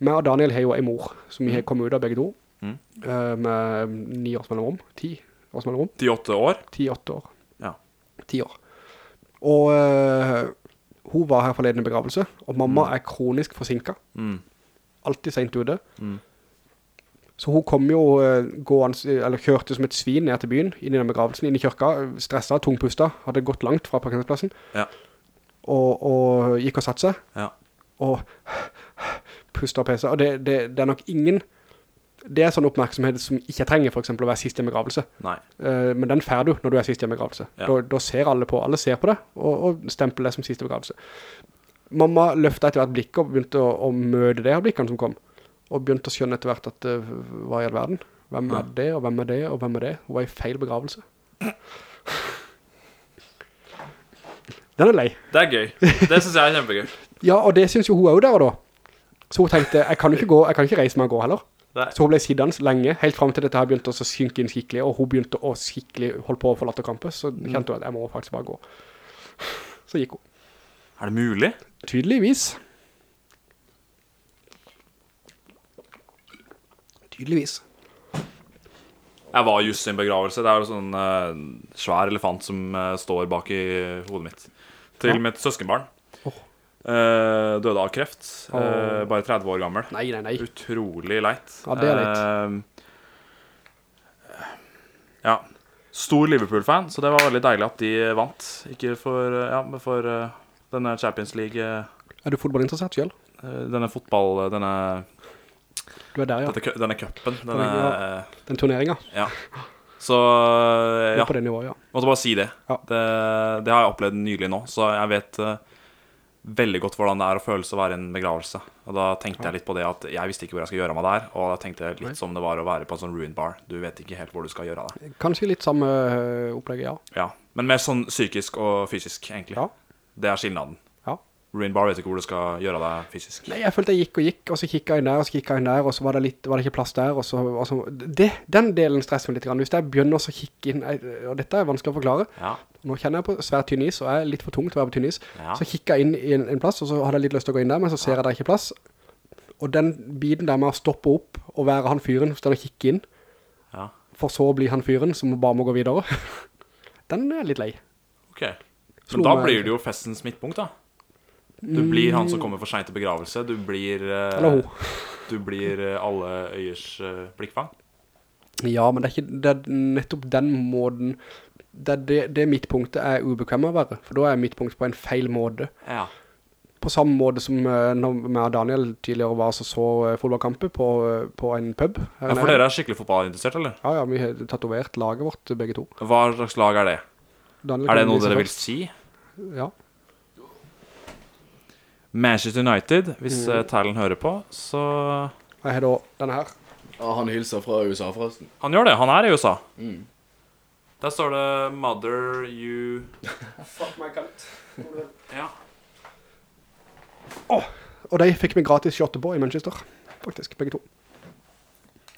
A: Men og Daniel har jo en mor, som vi har kommet ut av begge to,
B: Mm.
A: uh, med ni års mellomrom, ti års mellomrom,
B: Ti-åtte år.
A: ti-åtte år,
B: Ja.
A: ti år. Og uh, hun var her forleden i begravelse, og mamma er kronisk forsinket,
B: Mm.
A: Altid sent ute.
B: Mm.
A: Så hun kom jo eh, gående, eller kjørte som et svin ned til byen, inn i den begravelsen, inn i kirka, stresset, tungpusta, hadde gått langt fra parkeringsplassen,
B: Ja.
A: og, og gikk og satt seg,
B: Ja.
A: og pusta og peset, og det, det, det er nok ingen, det er sånn oppmerksomhet som ikke trenger, for eksempel å være sist i en begravelse,
B: Nei.
A: Eh, men den fær du når du er sist i en begravelse.
B: Ja.
A: Da, da ser alle på, alle ser på det, og, og det som siste begravelse. Mamma løftet etter hvert blikket og begynte å, å møte det her blikkene som kom, og begynte å skjønne etter hvert at det var i all verden? Hvem er det, og hvem er det, og hvem er det? Hun var i feil begravelse. Den er lei.
B: Det er gøy. Det synes jeg er kjempegøy.
A: Ja, og det synes jo hun også der og da. Så hun tenkte, jeg kan ikke gå, jeg kan ikke reise meg og gå heller.
B: Nei.
A: Så hun ble siddens lenge, helt frem til dette her begynte å synke inn skikkelig, og hun begynte å skikkelig holde på å få kampet, så kjente hun at jeg må faktisk bare gå. Så gikk hun.
B: Er det mulig?
A: Tydeligvis. Tydeligvis.
B: Jeg var just i en begravelse. Det er jo sånn uh, svær elefant som uh, står bak i hodet mitt. Til
A: Ja.
B: mitt søskenbarn.
A: Oh.
B: Uh, døde av kreft.
A: Åh.
B: bare 30 år gammel.
A: Nei, nei, nei.
B: Utrolig leit.
A: Ja, det er leit.
B: Ja. Stor Liverpool-fan, så det var veldig deilig at de vant. Ikke for, ja, men for denne Champions League
A: Er du fotballinteressert selv?
B: Denne fotball... Denne,
A: Du er der, ja.
B: dette, denne cupen. Denne
A: Ja.
B: eh,
A: Den turneringen.
B: Ja. Så eh, ja.
A: på det nivået, ja.
B: Måtte bare si det.
A: Ja.
B: det. Det har jeg opplevd nylig nå, så jeg vet uh, veldig godt hvordan det er å føles å være i en begravelse. Og da tenkte jeg litt på det at jeg visste ikke hvor jeg skal gjøre meg der. Og da tenkte jeg litt som det var å være på en sånn ruin bar. Du vet ikke helt hvor du skal gjøre av deg.
A: Kanskje litt samme opplegget, ja.
B: Ja, Men mer sånn psykisk og fysisk, egentlig.
A: Ja.
B: Det er skillnaden. Ruin bar vet ikke hvor du skal gjøre deg fysisk.
A: Nei, jeg følte jeg gikk og gikk, og så kikket jeg der, og så kikket jeg der, og så var det, litt, var det ikke plass der, og så, og så det, den delen stresser meg litt. Hvis jeg begynner å kikke inn, og dette er vanskelig å forklare,
B: Ja.
A: nå kjenner jeg på svært tynn is, og jeg er litt for tung til å være på tynn is,
B: Ja.
A: så kikker jeg inn i en, en plass, og så hadde jeg litt lyst til å gå inn der, men så ser jeg det er ikke plass, og den biten der med å stoppe opp, og være han fyren, så den å kikke inn,
B: ja.
A: for så å bli han fyren som bare må gå videre, den er litt lei.
B: Ok. Men da blir det jo festens midtpunkt, da. Du blir han som kommer for sent til begravelse. Du blir
A: uh,
B: Du blir uh, alle øyers uh, blikkfang.
A: Ja, men det er ikke det er nettopp den måten det, det, det midtpunktet er ubekvem å være, for da er midtpunkt på en feil måte.
B: Ja.
A: På samme måte som når vi og Daniel tidligere var så så fotballkamper på, på en pub.
B: ja, For dere er skikkelig fotballinteressert, eller?
A: Ja, ja, vi har tatovert laget vårt, begge to.
B: Hva slags lag er det?
A: Daniel
B: Er det noe dere vil si?
A: Ja.
B: Manchester United, hvis
A: Mm.
B: mm. Talen hører på, så
A: Jeg har da denne her.
C: Ja, han hilser fra USA, forresten.
B: Han gjør det. Han er i USA.
C: Mm.
B: Der står det 'Mother you
A: Fuck my cunt.
B: Ja.
A: Og de fikk vi gratis shotte på i Manchester, faktisk, begge to.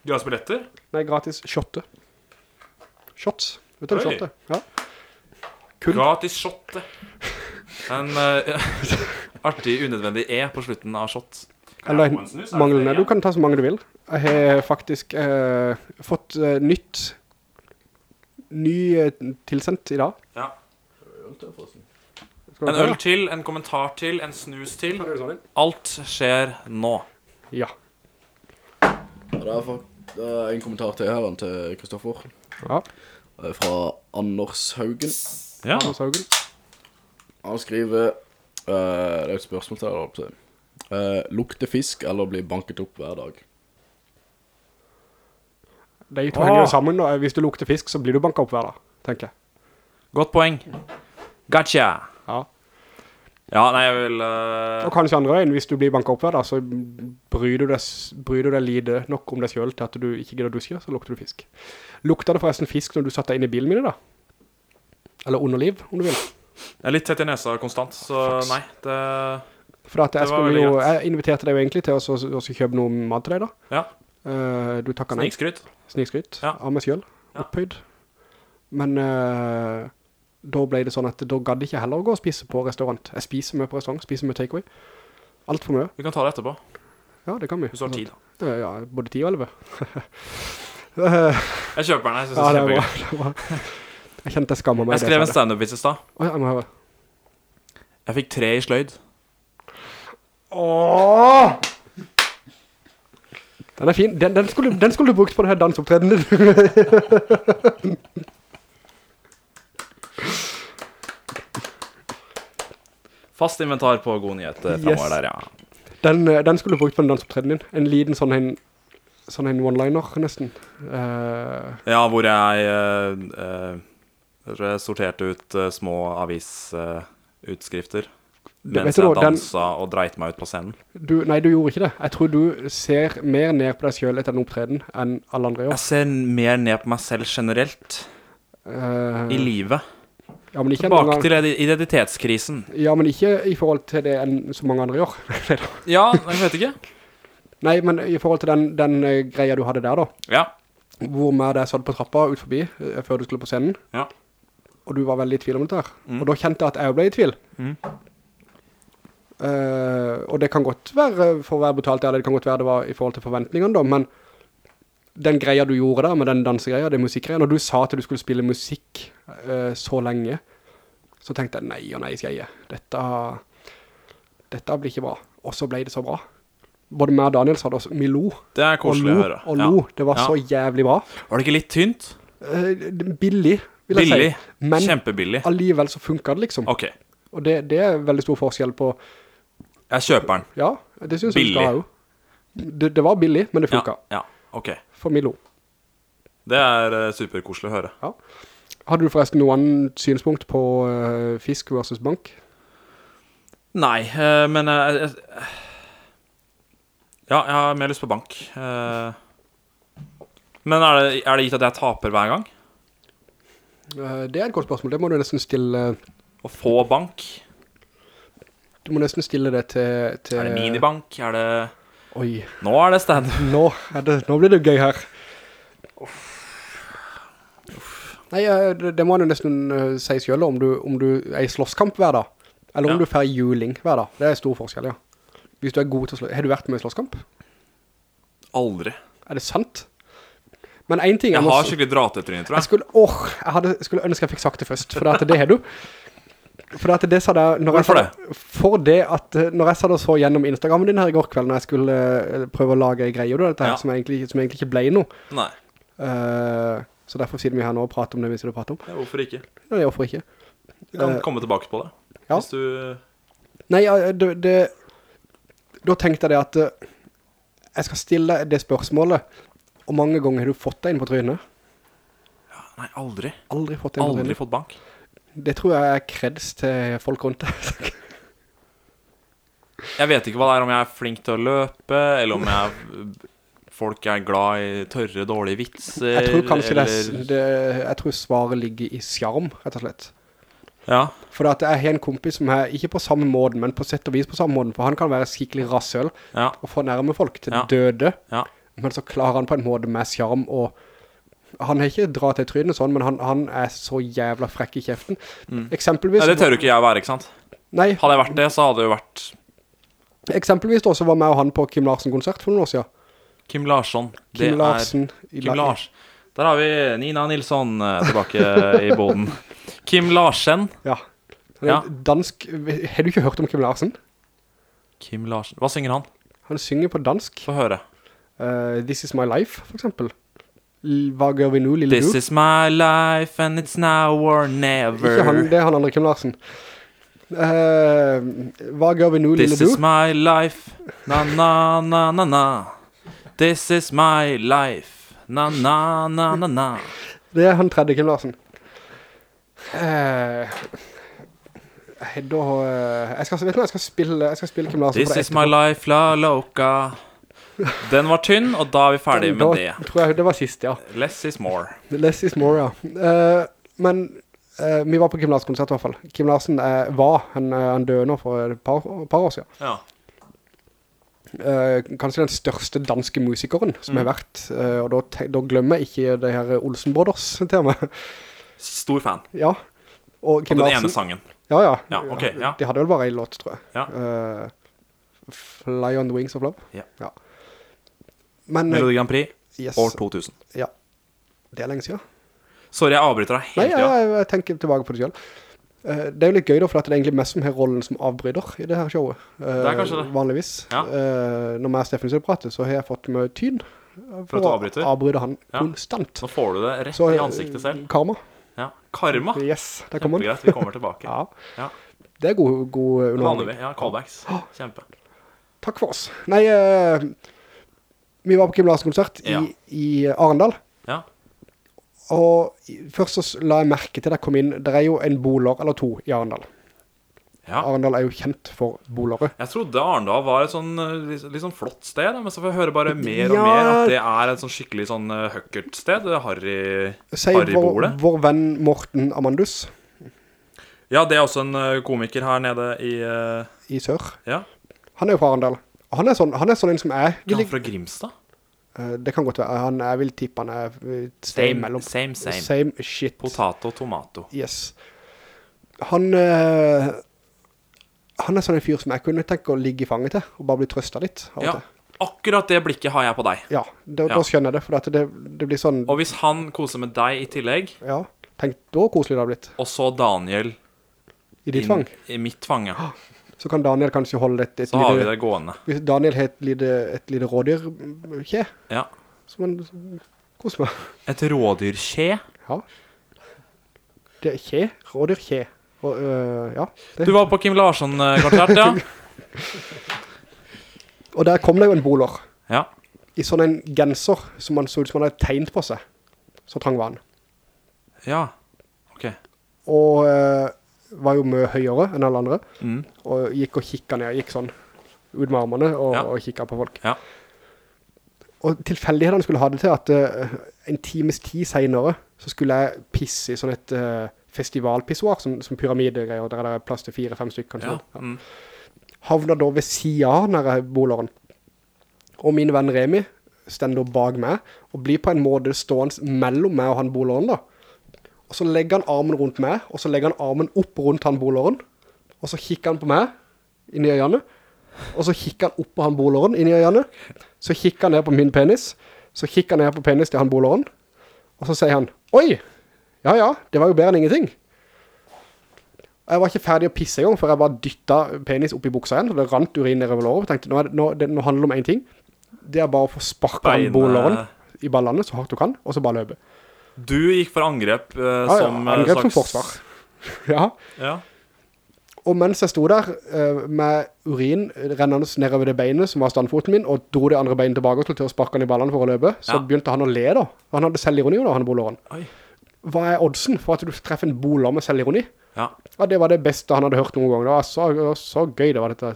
B: Gratis billetter?
A: Nei, gratis shotte. Shots. Vet du hva shotte? Ja. Kun.
B: Gratis shotte. En eh, artig, unødvendig E på slutten av shot.
A: Eller
B: er
A: manglende. Du kan ta så mange du vil. Jeg har faktisk eh, fått eh, nytt ny eh, tilsendt i dag.
B: Ja. En øl til, en kommentar til, en snus til. Alt skjer nå.
A: Ja.
C: Det er, en kommentar til her han, til Kristoffer.
A: Ja.
C: Er Fra Anders Haugen.
B: Ja.
A: Anders Haugen.
C: Han skriver eh, Det er et spørsmål til deg. Uh. Eh, lukte fisk eller bli banket opp hver dag?
A: De to henger jo sammen. Og hvis du lukter fisk, så blir du banket opp hver dag, tenker jeg.
B: Godt poeng. Gotcha.
A: Ja.
B: Ja, nei, jeg vil Uh...
A: Og kanskje andre veien, hvis du blir banket opp hver dag, så bryr du deg, bryr du deg lite nok om deg selv til at du ikke gidder å dusje, så lukter du fisk. Lukter det forresten fisk når du satt deg inn i bilen min da? Eller underliv, om du vil.
B: Jeg er litt tett i nesa konstant, så
A: Fucks.
B: nei. Det
A: For at jeg, skulle jo, jeg inviterte deg jo egentlig til å å, å kjøpe noe mat til deg da.
B: Ja.
A: Uh, du takket nei.
B: Snikskryt.
A: Snikskryt
B: Ja.
A: av meg selv.
B: Ja.
A: Opphøyd. Men uh, da ble det sånn at da gadde ikke heller å gå og spise på restaurant. Jeg spiser mye på restaurant, spiser mye takeaway. Alt for mye.
B: Vi kan ta det etterpå,
A: Ja, det kan vi.
B: hvis du har tid.
A: Eh, Ja, både 10 og 11.
B: Jeg kjøper den, jeg synes
A: Ja,
B: det
A: det
B: er
A: bra.
B: kjempegøy.
A: Jeg kjente jeg skammer meg.
B: Jeg skrev en stand-up-vits i stad.
A: Å, jeg må høre.
B: Jeg fikk tre i sløyd.
A: Åh! Den er fin. Den, den, skulle, den skulle du brukt på denne dansopptredenen din.
B: Fast inventar på god nyhet eh, fremover
A: Yes.
B: der, ja.
A: Den, eh, den skulle du brukt på den dansopptredenen din. En liten sånn en, sånn en one-liner, nesten. Uh,
B: Ja, hvor jeg Uh, eh, jeg sorterte ut uh, små avisutskrifter.
A: Det-
B: mens
A: du
B: jeg
A: dansa den-
B: og dreit meg ut på scenen.
A: du, nei, du gjorde ikke det. Jeg tror du ser mer ned på deg selv etter den opptreden enn alle andre gjør.
B: Jeg ser mer ned på meg selv generelt
A: Uh...
B: i livet.
A: ja,
B: Tilbake til identitetskrisen.
A: ja, men ikke i forhold til det enn så mange andre gjør.
B: Ja, jeg vet ikke.
A: nei, men i forhold til den, den eh, greia du hadde der da,
B: Ja.
A: hvor med deg satt på trappa ut forbi før du skulle på scenen,
B: Ja.
A: Og du var veldig i tvil om dette her.
B: Mm.
A: Og da kjente jeg at jeg ble i tvil.
B: Mm.
A: Uh, og det kan godt være, for å være brutalt ærlig, det kan godt være det var i forhold til forventningene da, men den greia du gjorde der med den dansegreia, det musikkgreia, når du sa at du skulle spille musikk uh, så lenge, så tenkte jeg, nei og nei, skreie, dette, dette blir ikke bra. Og så ble det så bra. Både meg og Daniel sa det også, vi lo,
B: Det er koselig å høre.
A: og
B: Ja.
A: lo. Det var
B: Ja.
A: så jævlig bra.
B: Var det ikke litt tynt?
A: Eh, billig,
B: Billig.
A: si. Men
B: Kjempebillig.
A: alligevel så funker det liksom.
B: Ok,
A: Og det, det er veldig stor forskjell på
B: jeg kjøper den.
A: Ja, det synes jeg
B: Billig.
A: skal ha jo. Det, det var billig, men det
B: Ja, ja, ok.
A: For Milo.
B: Det er uh, superkoselig å høre.
A: Hadde du forresten noen synspunkt på uh, fisk versus bank?
B: Nei, uh, men uh, Ja, jeg har mer lyst på bank. Eh, Men er det, er det gitt at jeg taper hver gang?
A: Eh, Det er et godt spørsmål. Det må du nesten stille,
B: Å få bank?
A: du må nesten stille det til... til
B: Er det minibank? Er det
A: Oi,
B: Nå er det sted.
A: nå, er det, nå blir det gøy her. Nei, eh, det, det må du nesten eh, si selv om du, om du er i slåsskamp hver dag. Eller om
B: Ja.
A: du får juling hver dag. Det er stor forskjell, ja. Hvis du er god til å slå... Har du vært med i slåsskamp?
B: Aldri.
A: Er det sant? Men en ting...
B: Jeg
A: jeg
B: har
A: også,
B: skikkelig dratetryne, tror
A: Jeg
B: jeg.
A: skulle, åh, jeg hadde, skulle ønske jeg fikk sagt det først, for det, er det har du. For det, det sa det,
B: Hvorfor
A: sa- For det at, eh, når jeg sa det så gjennom Instagramen din her i går kveld, når jeg skulle eh, prøve å lage greier, da, dette her,
B: Ja.
A: som, egentlig, som egentlig ikke ble noe.
B: Nei.
A: Uh, så derfor sitter vi her nå og prater om det vi sitter prate om.
B: Ja, hvorfor ikke?
A: Ja, hvorfor ikke?
B: Du kan
A: uh,
B: komme tilbake på det.
A: ja.
B: Hvis du
A: Nei, det, det, da tenkte jeg det at jeg skal stille det spørsmålet, og mange ganger har du fått deg inn på trynet?
B: Nei, aldri.
A: Aldri fått inn på trynet?
B: Aldri fått bank.
A: Det tror jeg er kreds til folk rundt deg.
B: Jeg vet ikke hva det er, om jeg er flink til å løpe, eller om jeg folk er glad i tørre, dårlige vitser.
A: Jeg tror kanskje det,
B: eller...
A: er- det, jeg tror svaret ligger i skjarm, rett og slett.
B: Ja.
A: For at jeg har en kompis som er, ikke på samme måten, men på sett og vis på samme måten, for han kan være skikkelig rassøl
B: Ja.
A: og fornærme folk til
B: Ja.
A: døde,
B: Ja.
A: Men så klarer han på en måte med skjerm og han har ikke dra til trynet sånn, men han, han er så jævla frekk i kjeften. Eksempelvis...
B: Nei, det tør jo ikke jeg være, ikke sant?
A: Nei,
B: Hadde jeg vært det, så hadde det jo vært
A: eksempelvis da, så var meg og han på Kim Larsen-konsert for noen år siden.
B: Kim Larsson. Det
A: Kim Larsen.
B: Kim Lars. Der har vi Nina Nilsson eh, tilbake i boden. Kim Larsen.
A: Ja.
B: Ja.
A: Dansk... Har du ikke hørt om Kim Larsen?
B: Kim Larsen. Hva synger han?
A: Han synger på dansk.
B: Få høre.
A: Eh, This is my life, for eksempel. Hva gjør vi nå, lille
B: This
A: du?
B: is my life and it's now or never.
A: Ikke han, det er han andre Kim Larsen. Uh, hva gjør vi nå, lille du?
B: This is my life. Na na na na na. This is my life. Na na na na na.
A: Det er han tredje Kim Larsen. Eh, da, jeg skal, vet du jeg skal spille, jeg skal spille Kim Larsen
B: This is my life, la loca. Den var tynn, og da er vi ferdig med det.
A: tror jeg det var sist, ja.
B: Less is more.
A: Less is more, ja. Uh, men uh, vi var på Kim Larsen-konsert i hvert fall. Kim Larsen uh, var, han, han døde nå for et par, par år siden.
B: Ja.
A: Uh, kanskje den største danske musikeren som
B: Mm.
A: har vært, uh, og da, da glemmer jeg ikke det her Olsen Brothers meg.
B: Stor fan.
A: ja. Og
B: Og
A: Kim
B: den
A: Larsen.
B: ene sangen.
A: Ja, ja.
B: Ja, okay, ja.
A: De hadde vel bare en låt, tror jeg.
B: Ja.
A: Uh, Fly on the Wings of Love.
B: Ja. Ja.
A: Men, eh,
B: Melodi Grand Prix,
A: yes,
B: år 2000.
A: ja. Det er lenge siden.
B: Sorry, jeg avbryter deg
A: Nei,
B: hele
A: jeg,
B: tida.
A: jeg, jeg tenker tilbake på det selv. Eh, det er jo litt gøy da, for det er egentlig mest som har rollen som avbryter i det her showet. Eh,
B: Det er kanskje det.
A: Vanligvis.
B: Ja.
A: Eh, når jeg og Steffen skal prate, så har jeg fått med tyn.
B: For for å
A: avbryte han
B: Ja.
A: konstant.
B: Nå får du det rett
A: Så,
B: i
A: eh,
B: ansiktet selv.
A: Karma.
B: Ja. Karma.
A: Yes, der kommer.
B: Kjempegreit, vi kommer tilbake.
A: Ja.
B: Ja.
A: Det er god, god underholdning.
B: Ja, callbacks. Kjempe.
A: Takk for oss. Nei, eh, vi var på Kim Larsen-konsert
B: Ja.
A: i, i Arendal.
B: Ja.
A: Og først så la jeg merke til det kom inn, det er jo en boler eller to i Arendal.
B: ja.
A: Arendal er jo kjent for bolere.
B: Jeg trodde Arendal var et sånn eh, litt, litt sånn flott sted, da, men så får jeg høre bare mer og
A: Ja.
B: mer at det er et sånn skikkelig sånn høkkert sted. det Harry
A: Si vår,
B: Harrybolet.
A: vår venn Morten Amandus
B: Ja, det er også en eh, komiker her nede i Uh...
A: i sør.
B: Ja.
A: Han er jo fra Arendal. Han er sånn, han er sånn en som er,
B: Er han fra Grimstad?
A: eh, det kan godt være, han, jeg vil tippe han er et
B: Same,
A: mellom.
B: same, same.
A: Same shit.
B: Potato, tomato.
A: Yes. Han, eh, han er sånn en fyr som jeg kunne tenke å ligge i fanget til, og bare bli trøstet litt.
B: Ja, akkurat det blikket har jeg på deg.
A: Ja, da,
B: Ja.
A: da skjønner jeg det, for det, det blir sånn,
B: Og hvis han koser med deg i tillegg,
A: ja, tenk, da koselig det har blitt.
B: og så Daniel
A: I ditt
B: inn
A: fang.
B: i mitt fang, ja,
A: Så kan Daniel kanskje holde et, et
B: så har vi det gående.
A: hvis Daniel har et lite, et lite rådyrkje,
B: Ja.
A: så man koser meg.
B: Et rådyrkje.
A: Ja. Det er kje, rådyrkje. Og, øh, ja.
B: Du var på Kim Larsson-konsert, ja?
A: og der kom det jo en boler
B: Ja.
A: i sånn en genser som man så ut som han hadde tegnet på seg. Så trang var han.
B: Ja. Ok.
A: Og øh, var jo mye høyere enn alle andre,
B: Mm.
A: og gikk og kikket ned, gikk sånn ut med armene og,
B: Ja.
A: og kikket på folk.
B: Ja.
A: Og tilfeldighetene skulle ha det til at uh, en times tid senere så skulle jeg pisse i sånn et uh, festivalpissoir, som, som pyramidegreier, der det er plass til fire-fem stykker kanskje.
B: Ja. Mm.
A: Havna da ved siden av boleren. Og min venn Remi stender bak meg, og blir på en måte stående mellom meg og han boleren da. Og så legger han armen rundt meg, og så legger han armen opp rundt han boleren, og så kikker han på meg, inn i øynene, og så kikker han opp på han boleren, inn i øynene, så kikker han ned på min penis, så kikker han ned på penis til han boleren, og så sier han, Oi! Ja, ja, det var jo bedre enn ingenting. Jeg var ikke ferdig å pisse engang, for jeg bare dyttet penis opp i buksa igjen, og det rant urin nedover låret, og tenkte, nå, det, nå, det, nå handler det om en ting. Det er bare å få sparket han boleren i ballene så hardt du kan, og så bare løpe.
B: Du gikk for angrep eh,
A: Ja,
B: som ja,
A: angrep som forsvar. Ja,
B: Ja.
A: og mens jeg sto der eh, med urin rennende nedover det beinet som var standfoten min, og dro det andre beinet tilbake til å sparke han i ballene for å løpe, så begynte han å le da. Han hadde selvironi da, han boleren. Hva er oddsen for at du treffer en boler med selvironi?
B: Ja.
A: Ja, det var det beste han hadde hørt noen gang. Det var så, så gøy, det var dette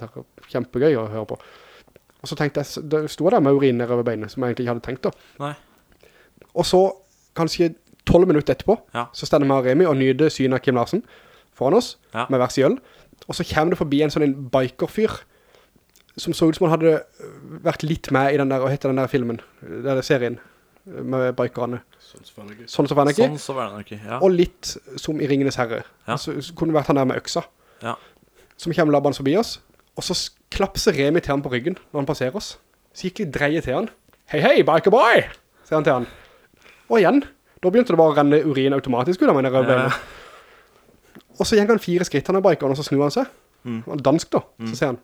A: kjempegøy å høre på. Og så tenkte jeg, det sto der med urin nedover beinet, som jeg egentlig ikke hadde tenkt da.
B: Nei.
A: Og så, kanskje 12 minutter etterpå,
B: Ja.
A: så stender og Remi og nyder synet av Kim Larsen foran oss,
B: Ja.
A: med hver sin øl. Og så kommer det forbi en sånn en bikerfyr, som så ut som han hadde øh, vært litt med i den der, og heter den der filmen, den serien, med bikerne.
C: Sånn som faen ikke.
A: Sånn som Fanaky.
B: Sånn. Ja.
A: Og litt som i Ringenes Herre.
B: Ja.
A: Så, så kunne det vært han der med øksa.
B: Ja.
A: Som kommer labbende forbi oss. Og så klapser Remi til han på ryggen når han passerer oss. Så gikk de dreie til han. Hei, hei, biker boy! Sier han til han. Og igjen, da begynte det bare å renne urin automatisk ut av mine røde
B: Ja.
A: Og så gjenger han fire skritt han er bikeren, og så snur han seg.
B: Mm.
A: Han er dansk da. Så sier han,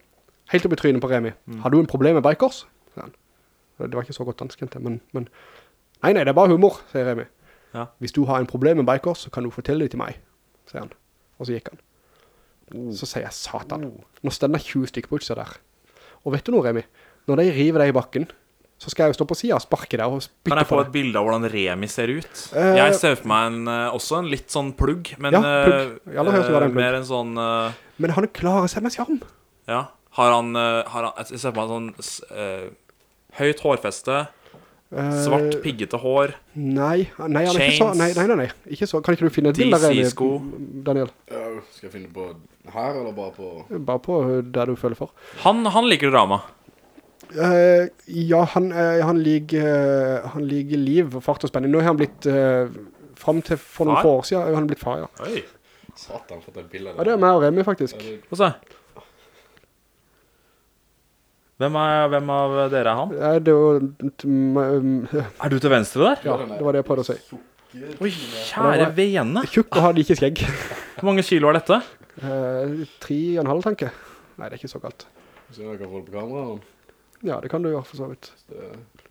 A: helt opp i trynet på Remi. Har du en problem med bikers? Det var ikke så godt dansk, men, men... Nei, nei, det er bare humor, sier Remi.
B: Ja.
A: Hvis du har en problem med bikers, så kan du fortelle det til meg, sier han. Og så gikk han. Så sier jeg, satan, nå stender 20 stykker på utsida der. Og vet du noe, Remi? Når de river deg i bakken, så skal jeg jo stå på siden og sparke deg og
B: Kan jeg få et bilde av hvordan Remi ser ut?
A: Eh,
B: jeg ser for meg en, eh, også en litt sånn plugg, men
A: Ja, plugg. Ja, grad en
B: eh,
A: plugg.
B: mer en sånn uh,
A: Men han klarer seg med skjerm.
B: Ja. Har han, eh, har han Jeg ser for meg en sånn eh, høyt hårfeste, svart, piggete hår.
A: Nei, nei, han er ikke så, nei, nei, nei, nei, ikke så. Kan ikke du finne et bilde der. Daniel?
C: Ja, skal jeg finne på her, eller bare på...
A: Bare på der du føler for.
B: Han, han liker drama.
A: Eh, ja, han, uh, han, liker, uh, han liker liv og fart og spenning. Nå har han blitt, uh, frem til for noen
B: Far?
A: få år siden, er har blitt far, ja.
B: Oi.
C: Satan, fått et bilde
A: Ja, det er meg og Remi, faktisk.
B: Få se. Hvem, er, hvem av dere er han?
A: Er, det var,
B: Er du til venstre der?
A: ja, det var det jeg prøvde å si.
B: Oi, kjære vene.
A: Tjukk og hadde ikke skjegg.
B: Hvor mange kilo er dette?
A: Eh, tre og en halv, tenker jeg. Nei, det er ikke så galt.
C: Så ser dere få det på kamera.
A: Ja, det kan du gjøre, for så vidt.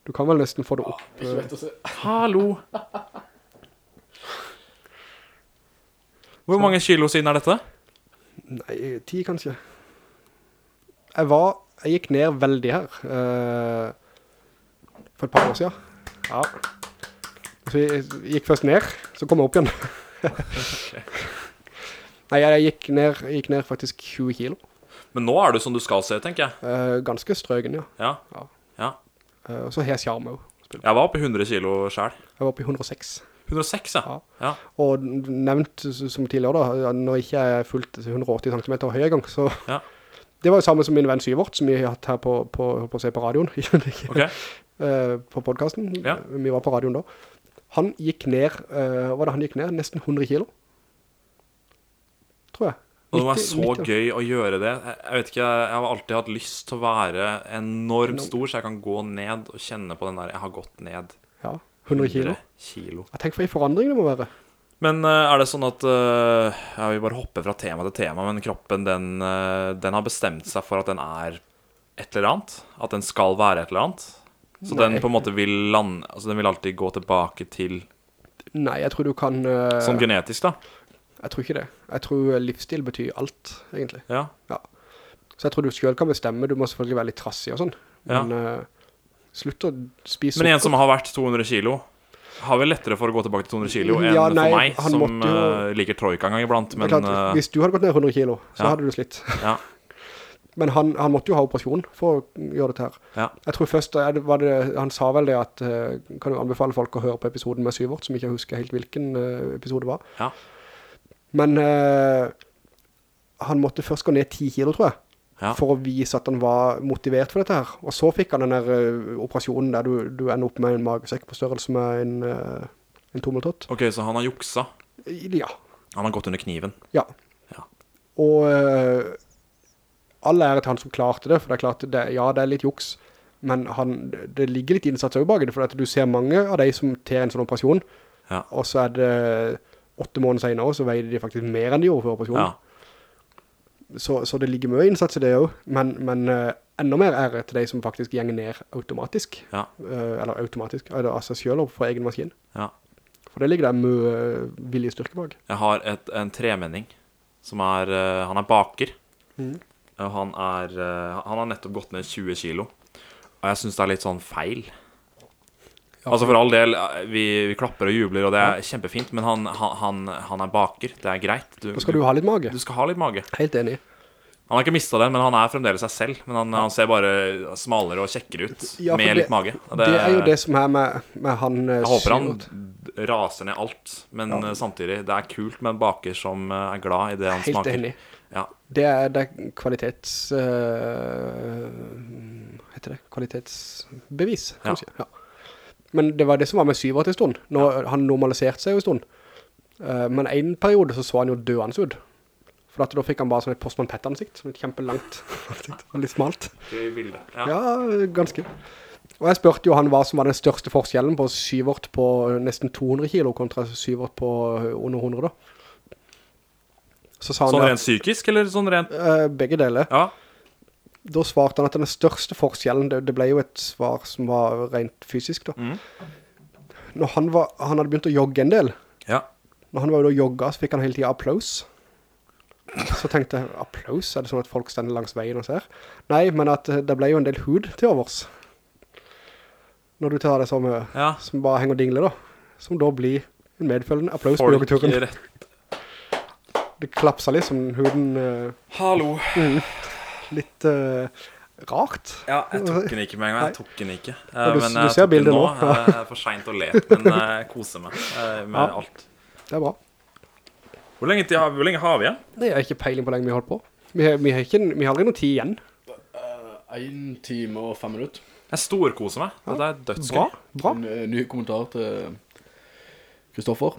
A: Du kan vel nesten få det opp.
C: ikke
A: eh,
C: å se.
B: Hallo. Hvor mange kilo siden er dette?
A: Nei, ti kanskje. Jeg var, jeg gikk ned veldig her. Uh, for et par år siden. Ja. Så jeg gikk først ned, så kom jeg opp igjen. Nei, jeg gikk ned, jeg gikk ned faktisk 20 kilo.
B: Men nå er du som du skal se, tenker jeg.
A: Eh, ganske strøgen, ja.
B: Ja.
A: Ja.
B: ja.
A: Eh, så har jeg skjerm også.
B: Jeg var oppe i 100 kilo selv.
A: Jeg var oppe i 106.
B: 106, ja.
A: Ja. Og nevnt som tidligere da, når jeg ikke er fullt 180 cm høy gang, så...
B: Ja.
A: Det var jo samme som min venn Syvort, som vi har hatt her på, på, på, på radioen,
B: okay.
A: eh, på podcasten. Vi var på radioen da. Han gikk ned, eh, hva var det han gikk ned? Nesten 100 kilo.
B: Og det var så gøy å gjøre det. Jeg vet ikke, jeg har alltid hatt lyst til å være enormt stor, så jeg kan gå ned og kjenne på den der, jeg har gått ned
A: Ja, 100 kilo.
B: 100 kilo.
A: Jeg tenker for en forandring det må være.
B: Men eh, er det sånn at eh, Ja, vi bare hopper fra tema til tema, men kroppen, den, eh, den har bestemt seg for at den er et eller annet? At den skal være et eller annet? Så den på en måte vil lande Altså den vil alltid gå tilbake til
A: Nei, jeg tror du kan...
B: Sånn genetisk, da?
A: Jeg tror ikke det. Jeg tror livsstil betyr alt, egentlig.
B: Ja.
A: Så jeg tror du selv kan bestemme. Du må selvfølgelig være litt trassig og sånn.
B: Ja.
A: Men eh, slutt å spise
B: Men en som har vært 200 kilo har vel lettere for å gå tilbake til 200 kilo enn
A: Ja, nei,
B: for meg,
A: han
B: som
A: måtte jo-
B: eh, liker troika en gang iblant. Men
A: klart,
B: eh,
A: hvis du hadde gått ned 100 kilo, så
B: ja.
A: hadde du slitt.
B: ja,
A: Men han, han måtte jo ha operasjon for å gjøre dette her.
B: ja.
A: Jeg tror først, eh, det han sa vel det at, eh, kan du anbefale folk å høre på episoden med Syvert, som ikke husker helt hvilken eh, episode det var.
B: Ja.
A: Men uh, han måtte først gå ned 10 kilo, tror jeg,
B: Ja.
A: for å vise at han var motivert for dette her. Og så fikk han den der uh, operasjonen der du, du ender opp med en magesekk på størrelse med en, uh, en tommeltott.
B: Ok, så han har juksa.
A: Ja,
B: Han har gått under kniven.
A: ja.
B: Ja.
A: Og uh, all ære til han som klarte det, for det er klart, det, ja, det er litt juks, men han, det ligger litt innsats over bak det, for at du ser mange av de som tar en sånn operasjon,
B: Ja.
A: og så er det åtte måneder senere, så veide de faktisk mer enn de gjorde før operasjonen.
B: Ja.
A: Så, så det ligger mye innsats i det også, men, men uh, enda mer ære til de som faktisk gjenger ned automatisk,
B: Ja.
A: Uh, eller automatisk, eller av selv opp fra egen maskin.
B: ja.
A: For det ligger der mye eh, vilje styrke bak.
B: Jeg har et, en tremenning som er uh, Han er baker. Mm. Han er Han har nettopp gått ned 20 kilo. Og jeg synes det er litt sånn feil. Altså For all del, eh, vi, vi klapper og jubler, og det er kjempefint, men han, han, han, er baker. Det er greit. Du,
A: Da skal du ha litt mage.
B: du skal ha litt mage.
A: Helt enig.
B: Han har ikke mista den, men han er fremdeles seg selv. Men han, han ser bare smalere og kjekkere ut
A: Ja,
B: med
A: det-
B: litt mage. Det,
A: Det, er jo det som er med, med han eh,
B: Jeg håper han raser ned alt, men ja. samtidig, det er kult med en baker som eh, er glad i det han
A: Helt
B: smaker.
A: enig.
B: Ja.
A: Det er, det er kvalitets... eh, heter det? Kvalitetsbevis, kan
B: Ja.
A: du si. Ja. Men det var det som var med Syvert en stund. Nå, Han normaliserte seg jo en stund. Uh, men en periode så så han jo døende ut. For da fikk han bare sånn et Postman Pett-ansikt, som et kjempelangt ansikt, og litt smalt.
B: Gøy bilde. Ja.
A: Ja, ganske. Og jeg spørte jo han hva som var den største forskjellen på Syvert på nesten 200 kilo kontra Syvert på under 100 da. Så sa han
B: Sånn rent psykisk, eller sånn rent
A: Uh, begge deler.
B: Ja.
A: Da svarte han at den største forskjellen, det, det ble jo et svar som var rent fysisk da.
B: Mm.
A: Når han, var, han hadde begynt å jogge en del,
B: ja.
A: når han var ute og jogga, så fikk han hele tiden applaus. Så tenkte jeg, applaus? Er det sånn at folk stender langs veien og ser? Nei, men at eh, det ble jo en del hud til overs. Når du tar det som, eh,
B: ja.
A: som bare henger og dingler da. Som da blir en medfølgende applaus på
B: Folk
A: joggeturen.
B: rett
A: Det klapsa liksom huden Uh,
B: Hallo.
A: Litt uh, rart.
B: Ja, jeg tok den ikke med en gang. Jeg tok den ikke.
A: Uh, du-
B: men
A: du
B: jeg
A: ser
B: tok den
A: bildet
B: nå.
A: nå.
B: Eh, er for sent å le, men eh, jeg koser meg eh, med
A: Ja.
B: alt.
A: Det er bra.
B: Hvor lenge, tid har, hvor lenge har vi igjen?
A: Det er ikke peiling på hvor lenge vi har holdt på. Vi har, vi har, ikke, vi har aldri noe tid igjen.
C: En time og fem minutter.
B: Jeg storkoser meg. Dette er
A: Bra,
B: dødsgøy.
A: bra.
C: En eh, ny kommentar til Kristoffer.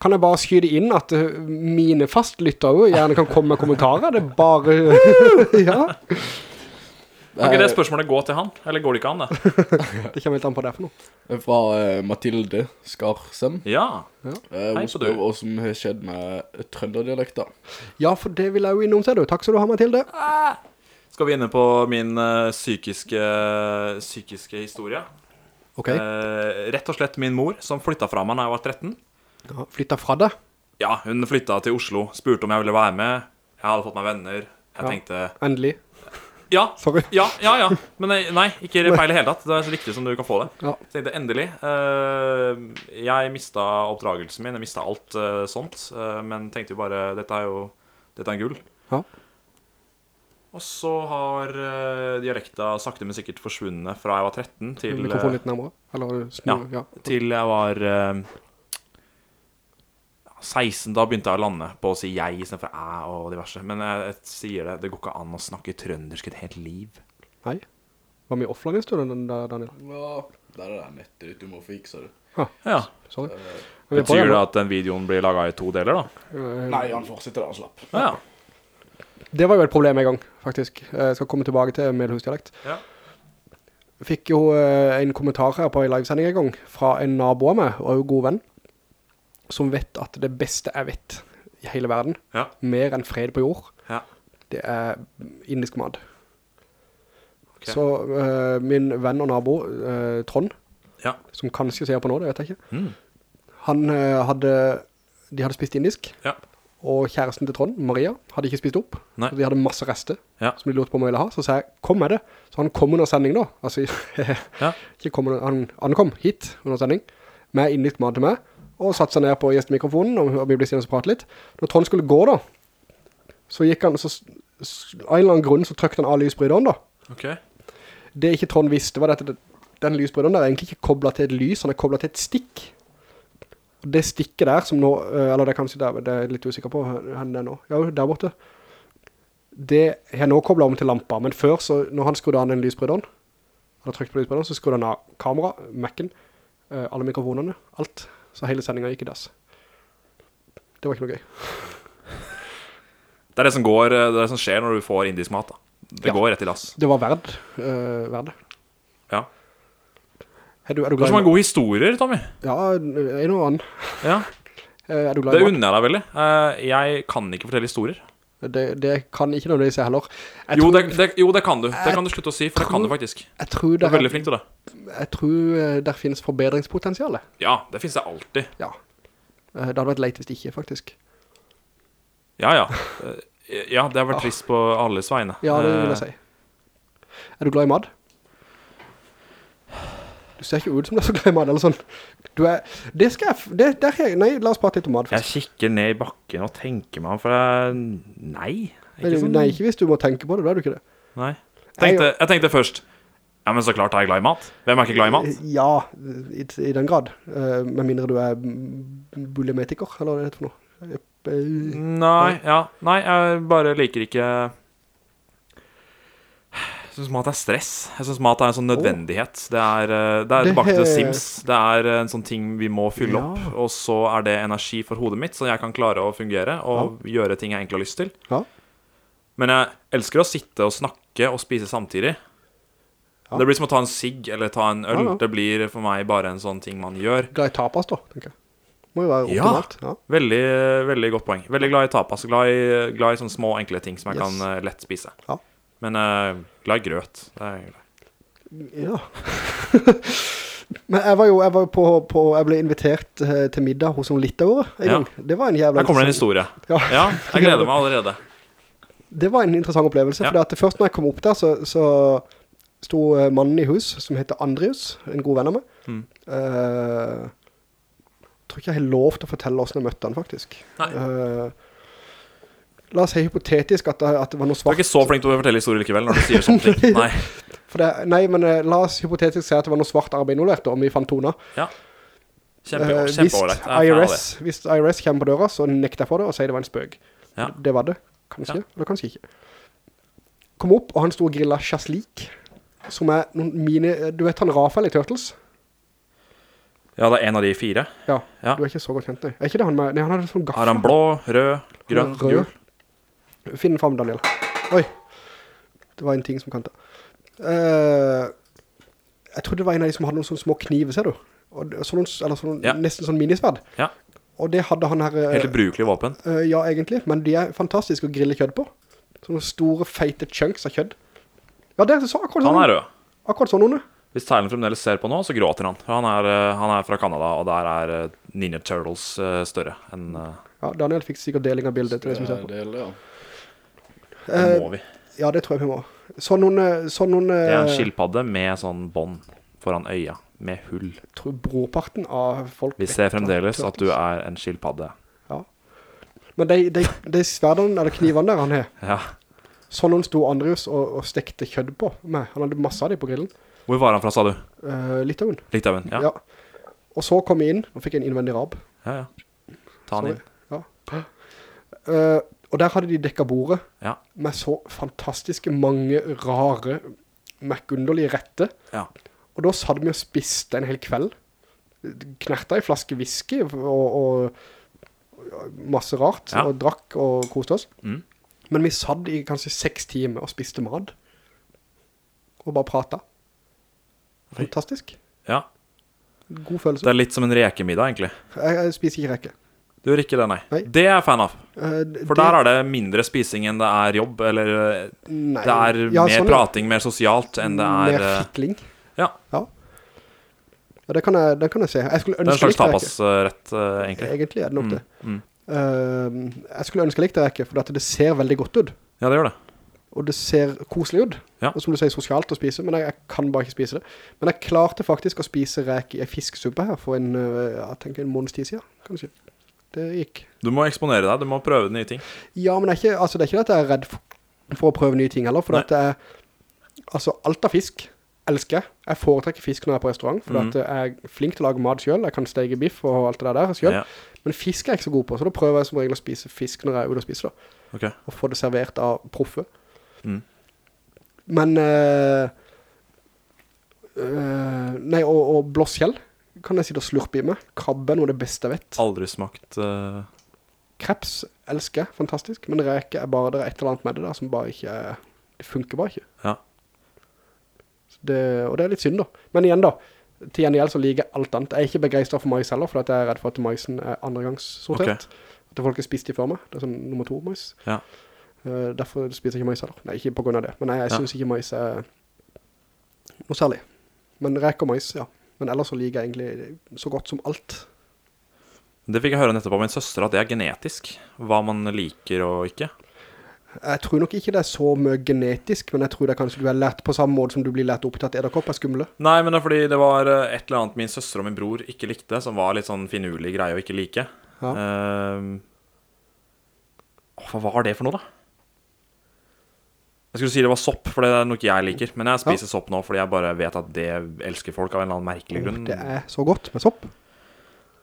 A: Kan jeg bare skyde inn at eh, mine fastlyttere jo gjerne kan komme med kommentarer? Det er bare... ja,
B: Kan ikke det spørsmålet gå til han? Eller går det ikke an, det?
A: det kommer helt an på det for noe.
C: Fra uh, Mathilde Skarsem.
B: Ja.
C: Uh,
B: Hei
C: hun
B: på
C: spør
B: du.
C: hva som har skjedd med trønderdialekter.
A: Ja, for det vil jeg jo innom, ser du. Takk skal du ha, Mathilde.
B: Skal vi inne på min uh, psykiske, psykiske historie?
A: Ok,
B: Eh, rett og slett min mor, som flytta fra meg da jeg var 13.
A: ja, flytta fra deg.
B: Ja, hun flytta til Oslo, spurte om jeg ville være med. Jeg hadde fått meg venner. Jeg
A: Ja.
B: tenkte
A: Endelig.
B: Ja,
A: Sorry.
B: ja, ja. ja. Men nei, ikke feil i hele tatt. Det er så riktig som du kan få det.
A: Ja.
B: Så tenkte endelig. eh, jeg mista oppdragelsen min, jeg mista alt eh, sånt. eh, men tenkte jo bare Dette er jo Dette er en gull.
A: Ja.
B: Og så har uh, dialekta sakte, men sikkert forsvunnet fra jeg var 13 til,
A: Mikrofonen
B: eh,
A: litt nærmere. Eller snu, ja.
B: til jeg var uh, 16. Da begynte jeg å lande på å si jeg istedenfor æ og diverse. Men jeg, jeg sier det, det går ikke an å snakke trøndersk et helt liv.
A: Nei. Var vi offline i stund, den Daniel?
C: Ja, det er det der nettet ditt du må fikse det.
B: Ja.
A: Sorry. På
B: Betyr det at den videoen blir laga i to deler, da?
A: Eh,
C: Nei, han fortsetter der han slapp.
B: Ja, ja.
A: Det var jo et problem en gang, faktisk. Jeg skal komme tilbake til medelhusdialekt.
B: Ja.
A: Fikk jo eh, en kommentar her på en livesending en gang fra en nabo av meg, og en god venn, som vet at det beste jeg vet i hele verden,
B: Ja.
A: mer enn fred på jord,
B: ja.
A: det er indisk mad.
B: Okay.
A: Så uh, min venn og nabo, uh, Trond,
B: Ja.
A: som kanskje ser på nå, det vet jeg ikke,
B: Mm.
A: han uh, hadde, de hadde spist indisk,
B: Ja.
A: Og kjæresten til Trond, Maria, hadde ikke spist opp.
B: Nei.
A: Så de hadde masse rester
B: Ja.
A: som de lurte på om jeg ville ha. Så sa jeg, kom med det. Så han kom under sending da. Altså,
B: Ja.
A: kom under, han ankom hit under sending. med innlitt mat til meg, og satt seg ned på gjestemikrofonen, og, vi ble stående og prate litt. Når Trond skulle gå da, så gikk han, så, av en eller annen grunn så trykte han av lysbryderen da.
B: Ok.
A: Det ikke Trond visste var dette, den lysbryderen der er egentlig ikke koblet til et lys, han er koblet til et stikk. Og det stikket der som nå, eh, eller det er kanskje der, det er jeg litt usikker på, henne nå. Ja, der borte. Det har nå koblet om til lampa, men før så, når han skrudde an den lysbryteren, han har trykt på lysbryteren, så skrudde han av kamera, Mac'en, eh, alle mikrofonene, alt. Så hele sendingen gikk i dass. Det var ikke noe gøy.
B: Det er det som går, eh, det er det som skjer når du får indisk mat da. Det
A: Ja.
B: går rett i dass.
A: Det var verd, uh, verd.
B: Ja.
A: Er du, er du
B: Det
A: glad i
B: mange gode historier, Tommy.
A: Ja, en og annen.
B: Ja,
A: Eh, Er du glad i mat?
B: Det unner jeg deg veldig. Eh, Jeg kan ikke fortelle historier.
A: Det, det kan ikke nødvendigvis jeg heller. Jeg
B: Jo
A: tror,
B: det, det, jo, det kan du. Det kan du slutte å si, for det kan du faktisk.
A: jeg tror,
B: Du
A: det
B: er veldig flink til det.
A: jeg tror det der finnes forbedringspotensiale.
B: Ja, det finnes det alltid.
A: Ja. Eh, Det hadde vært leit hvis det ikke, faktisk.
B: Ja, ja. Eh, Ja, det har vært trist på alles vegne.
A: Ja, det vil
B: Eh,
A: jeg si. Er du glad i mat? Du ser ikke ut som du er så glad i mat, eller sånn. Du er, det skal jeg, det, der nei, la oss prate litt om mat
B: Jeg kikker ned i bakken og tenker meg om, for jeg Nei.
A: Nei,
B: Ikke sånn.
A: nei, ikke hvis du må tenke på det, da er du ikke det.
B: Nei. Tenkte, jeg tenkte først Ja, men så klart er jeg glad i mat. Hvem er ikke glad i mat?
A: Ja, i, i den grad. Uh, med mindre du er bulimetiker, eller hva det heter for noe.
B: Nei, ja. Nei, jeg bare liker ikke syns mat er stress. Jeg syns mat er en sånn nødvendighet. Det er, eh, det er tilbake til Sims. Det er en sånn ting vi må fylle
A: Ja.
B: opp, og så er det energi for hodet mitt, så jeg kan klare å fungere og gjøre ting jeg egentlig har lyst til.
A: Ja.
B: Men jeg elsker å sitte og snakke og spise samtidig.
A: Ja.
B: Det blir som å ta en sigg eller ta en øl.
A: Ja, ja.
B: Det blir for meg bare en sånn ting man gjør.
A: glad i tapas da, tenker jeg. Må jo være
B: Ja.
A: optimalt. Ja.
B: Veldig, veldig godt poeng. Veldig glad i tapas. Glad i, glad i sånne små, enkle ting som jeg
A: Yes.
B: kan eh, lett spise.
A: Ja.
B: Men eh, glad i grøt. Det er jeg glad.
A: Ja. Men jeg var jo, jeg var på, på, jeg ble invitert eh, til middag hos noen litauere en
B: Ja.
A: Det var en jævla
B: Her kommer det en historie.
A: Ja.
B: Ja, jeg gleder meg allerede.
A: Det var en interessant opplevelse,
B: Ja.
A: for først når jeg kom opp der, så, så sto eh, mannen i hus, som heter Andrius, en god venn av meg.
B: Mm.
A: Uh, jeg tror ikke jeg har lov til å fortelle hvordan jeg møtte han, faktisk.
B: Nei.
A: Eh, la oss si hypotetisk at det, at det var noe svart.
B: Du er ikke så flink til å fortelle historier likevel når du sier sånne ting. Nei.
A: Det, nei, men eh, la oss hypotetisk si at det var noe svart arbeid involvert, om vi fant tona.
B: Ja. Kjempe,
A: Eh, hvis. IRS, hvis IRS kommer på døra, så nekter jeg for det og sier det var en spøk.
B: Ja.
A: Det var det. Kanskje,
B: Ja.
A: eller kanskje ikke. Kom opp, og han stod og grillet chaslik, som er noen mine... Du vet han Rafael i Turtles?
B: Ja, det er en av de fire.
A: Ja,
B: Ja.
A: du er ikke så godt kjent, nei. Er ikke det han med... Nei, han hadde sånn gaffel.
B: Har han blå, rød, grønn, gul?
A: Finn den frem, Daniel. Oi, det var en ting som kan ta. Eh, jeg trodde det var en av de som hadde noen sånne små kniver, ser du? Og, det- sånne, eller sånne,
B: Ja.
A: nesten sånn minisverd.
B: Ja.
A: Og det hadde han her... Uh,
B: Helt brukelig våpen.
A: Uh, ja, egentlig, men de er fantastiske å grille kjødd på. Sånne store, feite chunks av kjødd. Ja, det er så akkurat sånn.
B: Han er rød.
A: Akkurat sånn noen.
B: Hvis Tylen fremdeles ser på nå, så gråter han. Han er, han er fra Kanada, og der er Ninja Turtles større enn
A: Ja, Daniel fikk sikkert deling av bildet til det som ser på.
C: del, ja.
B: Det
A: Eh,
B: må vi.
A: ja, det tror jeg vi må. Sånn noen, eh, sånn noen
B: Det er en
A: eh,
B: skilpadde med sånn bånd foran øya, med hull.
A: tror broparten av folk
B: Vi ser fremdeles at du er en skilpadde.
A: Ja. Men de, de, de sverdene, eller knivene der han har,
B: Ja.
A: sånn noen sto Andrius og, og stekte kjødd på med. Han hadde masse av dem på grillen.
B: Hvor var han fra, sa du?
A: Uh, Litauen.
B: Litauen? Ja.
A: Ja. Og så kom jeg inn, og fikk en innvendig rab.
B: Ja, ja. Ta han inn.
A: Ja. Eh, og der hadde de dekket bordet
B: Ja.
A: med så fantastiske mange rare, merkunderlige retter.
B: Ja.
A: Og da satt vi og spiste en hel kveld. Knerta i flaske whisky og, og, masse rart,
B: Ja.
A: og drakk og koste oss.
B: Mm.
A: Men vi satt i kanskje seks timer og spiste mat. Og bare pratet. Fantastisk.
B: ja.
A: God følelse.
B: Det er litt som en rekemiddag, egentlig.
A: Jeg, jeg spiser ikke rekke.
B: Du gjør ikke det, nei.
A: Nei.
B: Det er jeg fan av.
A: Eh,
B: For der er det mindre spising enn det er jobb, eller eh,
A: Nei.
B: det er
A: Ja,
B: mer
A: sånn,
B: prating, mer sosialt enn det er
A: Mer
B: eh,
A: fikling.
B: Ja.
A: Ja. Ja, det kan jeg, det kan jeg se. Jeg skulle
B: Det er en slags tapasrett, egentlig.
A: Egentlig er det nok
B: Mm,
A: det.
B: mm.
A: Uh, jeg skulle ønske likt det rekke, for det ser veldig godt ut.
B: Ja, det gjør det.
A: og det ser koselig ut.
B: Ja.
A: Og som du sier, sosialt å spise, men jeg, jeg kan bare ikke spise det. Men jeg klarte faktisk å spise rek i en fisksuppe her for en, jeg tenker en måneds tid siden, kanskje. Det gikk.
B: Du må eksponere deg, du må prøve nye ting.
A: Ja, men det er ikke, altså, det er ikke at jeg er redd for, for å prøve nye ting heller, for
B: Nei.
A: at altså, alt av fisk elsker jeg. Jeg foretrekker fisk når jeg er på restaurant, for
B: mm.
A: at jeg er flink til å lage mat selv. Jeg kan stege biff og alt det der selv.
B: Ja,
A: Men fisk er jeg ikke så god på, så da prøver jeg som regel å spise fisk når jeg er ute og spiser da.
B: ok.
A: Og få det servert av proffe.
B: Mm.
A: Men, Øh, øh, nei, og, og blåskjell kan jeg sitte og slurpe i meg. Krabbe er noe av det beste jeg vet.
B: Aldri smakt Uh...
A: Kreps elsker jeg, fantastisk. Men reke er bare, det er et eller annet med det der som bare ikke, det funker bare ikke.
B: Ja.
A: Det, og det er litt synd da. Men igjen da, til gjengjeld så liker jeg alt annet. Jeg er ikke begeistret for mais heller, for jeg er redd for at maisen er andregangs sortert. At folk har spist de før meg. Det er sånn nummer to mais.
B: Ja.
A: Uh, derfor spiser jeg ikke mais heller. Nei, ikke på grunn av det. Men jeg, jeg
B: Ja.
A: synes ikke mais er noe særlig. Men reke og mais, ja. Men ellers så liker jeg egentlig så godt som alt.
B: Det fikk jeg høre nettopp av min søster, at det er genetisk. Hva man liker og ikke.
A: Jeg tror nok ikke det er så mye genetisk, men jeg tror det er kanskje du er lært på samme måte som du blir lært opp til at edderkopp er skumle.
B: Nei, men det er fordi det var eh, et eller annet min søster og min bror ikke likte, som var litt sånn finurlig greie å ikke like.
A: Ja.
B: Uh, hva var det for noe, da? Jeg skulle si det var sopp, for det er noe jeg liker. Men jeg spiser sopp nå fordi jeg bare vet at det elsker folk av en eller annen merkelig grunn.
A: Det er så godt med sopp.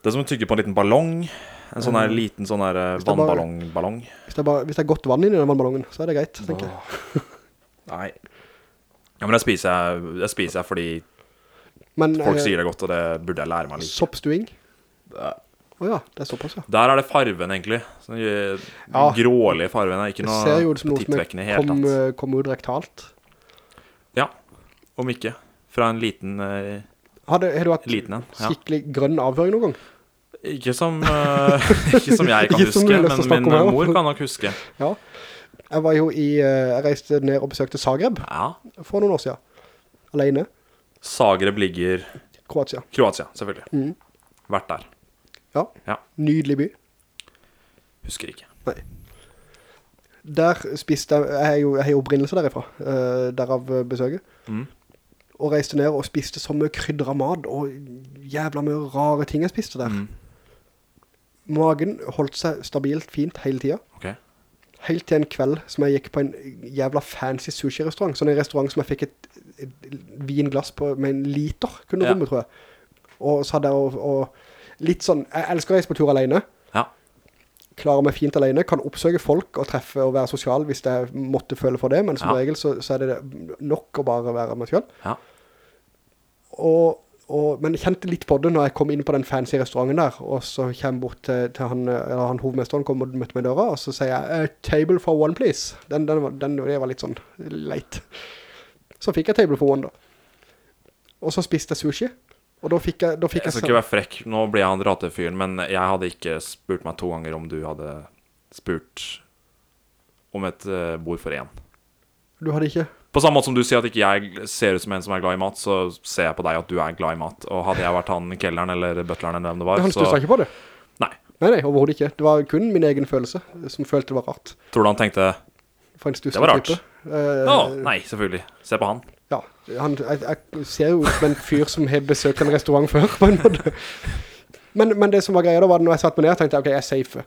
B: Det er som å tygge på en liten ballong. En sånn her
A: Mm.
B: liten sånn her vannballongballong.
A: Hvis
B: vannballong-ballong.
A: Hvis det, er hvis det er godt vann inni den vannballongen, så er det greit, tenker jeg.
B: Nei. Ja, men det spiser jeg, det spiser jeg fordi
A: Men
B: folk
A: eh,
B: sier det godt, og det burde jeg lære meg å like.
A: soppstuing? Åja, det er såpass, ja.
B: Der er det farven, egentlig. Sånn, eh,
A: Ja.
B: Grålige farven. Ikke
A: Det
B: noe
A: ser jo ut som noe er
B: hele
A: kom, eh, kom ut rektalt.
B: Ja, om ikke. Fra en liten, uh,
A: Har, det, har du hatt
B: liten en. Ja.
A: skikkelig grønn avføring noen gang?
B: Ikke som, uh, ikke som jeg kan huske, men min
A: her.
B: mor kan nok huske.
A: Ja. Jeg var jo i, jeg reiste ned og besøkte Zagreb
B: Ja.
A: for noen år siden. Alene.
B: Zagreb ligger
A: Kroatia.
B: Kroatia, selvfølgelig.
A: Mm.
B: Vært der.
A: Ja.
B: Ja.
A: Nydelig by.
B: Husker ikke.
A: Der spiste jeg, jeg er jo, jeg har jo opprinnelse derifra, uh, derav eh, besøket.
B: Mm.
A: Og reiste ned og spiste så mye av mat, og jævla mye rare ting jeg spiste der.
B: Mm.
A: Magen holdt seg stabilt fint hele tiden.
B: Ok.
A: Helt til en kveld som jeg gikk på en jævla fancy sushi-restaurant. Sånn en restaurant som jeg fikk et, et vinglass på med en liter, kunne
B: Ja.
A: rommet, tror jeg. Og så hadde jeg og, og litt sånn, jeg elsker å reise på tur alene.
B: Ja.
A: Klarer meg fint alene, kan oppsøke folk og treffe og være sosial hvis jeg måtte føle for det, men som
B: Ja.
A: regel så, så er det nok å bare være meg selv.
B: Ja.
A: Og, og, men jeg kjente litt på det når jeg kom inn på den fancy restauranten der, og så kommer jeg bort til, til han, eller han hovedmesteren kom og møtte meg i døra, og så sier jeg, table for one please. Den, den, var, den det var litt sånn leit. Så fikk jeg table for one da. Og så spiste jeg sushi, og da fikk jeg, da fikk
B: Jeg
A: jeg,
B: skal ikke være frekk, nå blir jeg han ratefyren, men jeg hadde ikke spurt meg to ganger om du hadde spurt om et eh, bord for én.
A: du hadde ikke,
B: På samme måte som du sier at ikke jeg ser ut som en som er glad i mat, så ser jeg på deg at du er glad i mat. Og hadde jeg vært han kelneren eller butleren eller hvem det var,
A: han
B: så
A: stusset ikke på det.
B: Nei.
A: Nei, nei, overhovedet ikke. Det var kun min egen følelse som følte det var rart.
B: Tror du han tenkte Det var rart.
A: type. Eh,
B: Å, nei, selvfølgelig. Se på han.
A: Ja, han, jeg, jeg ser jo ut som en fyr som har besøkt en restaurant før, på en måte. Men, men det som var greia da, var at når jeg satt meg ned, tenkte jeg, ok, jeg er safe.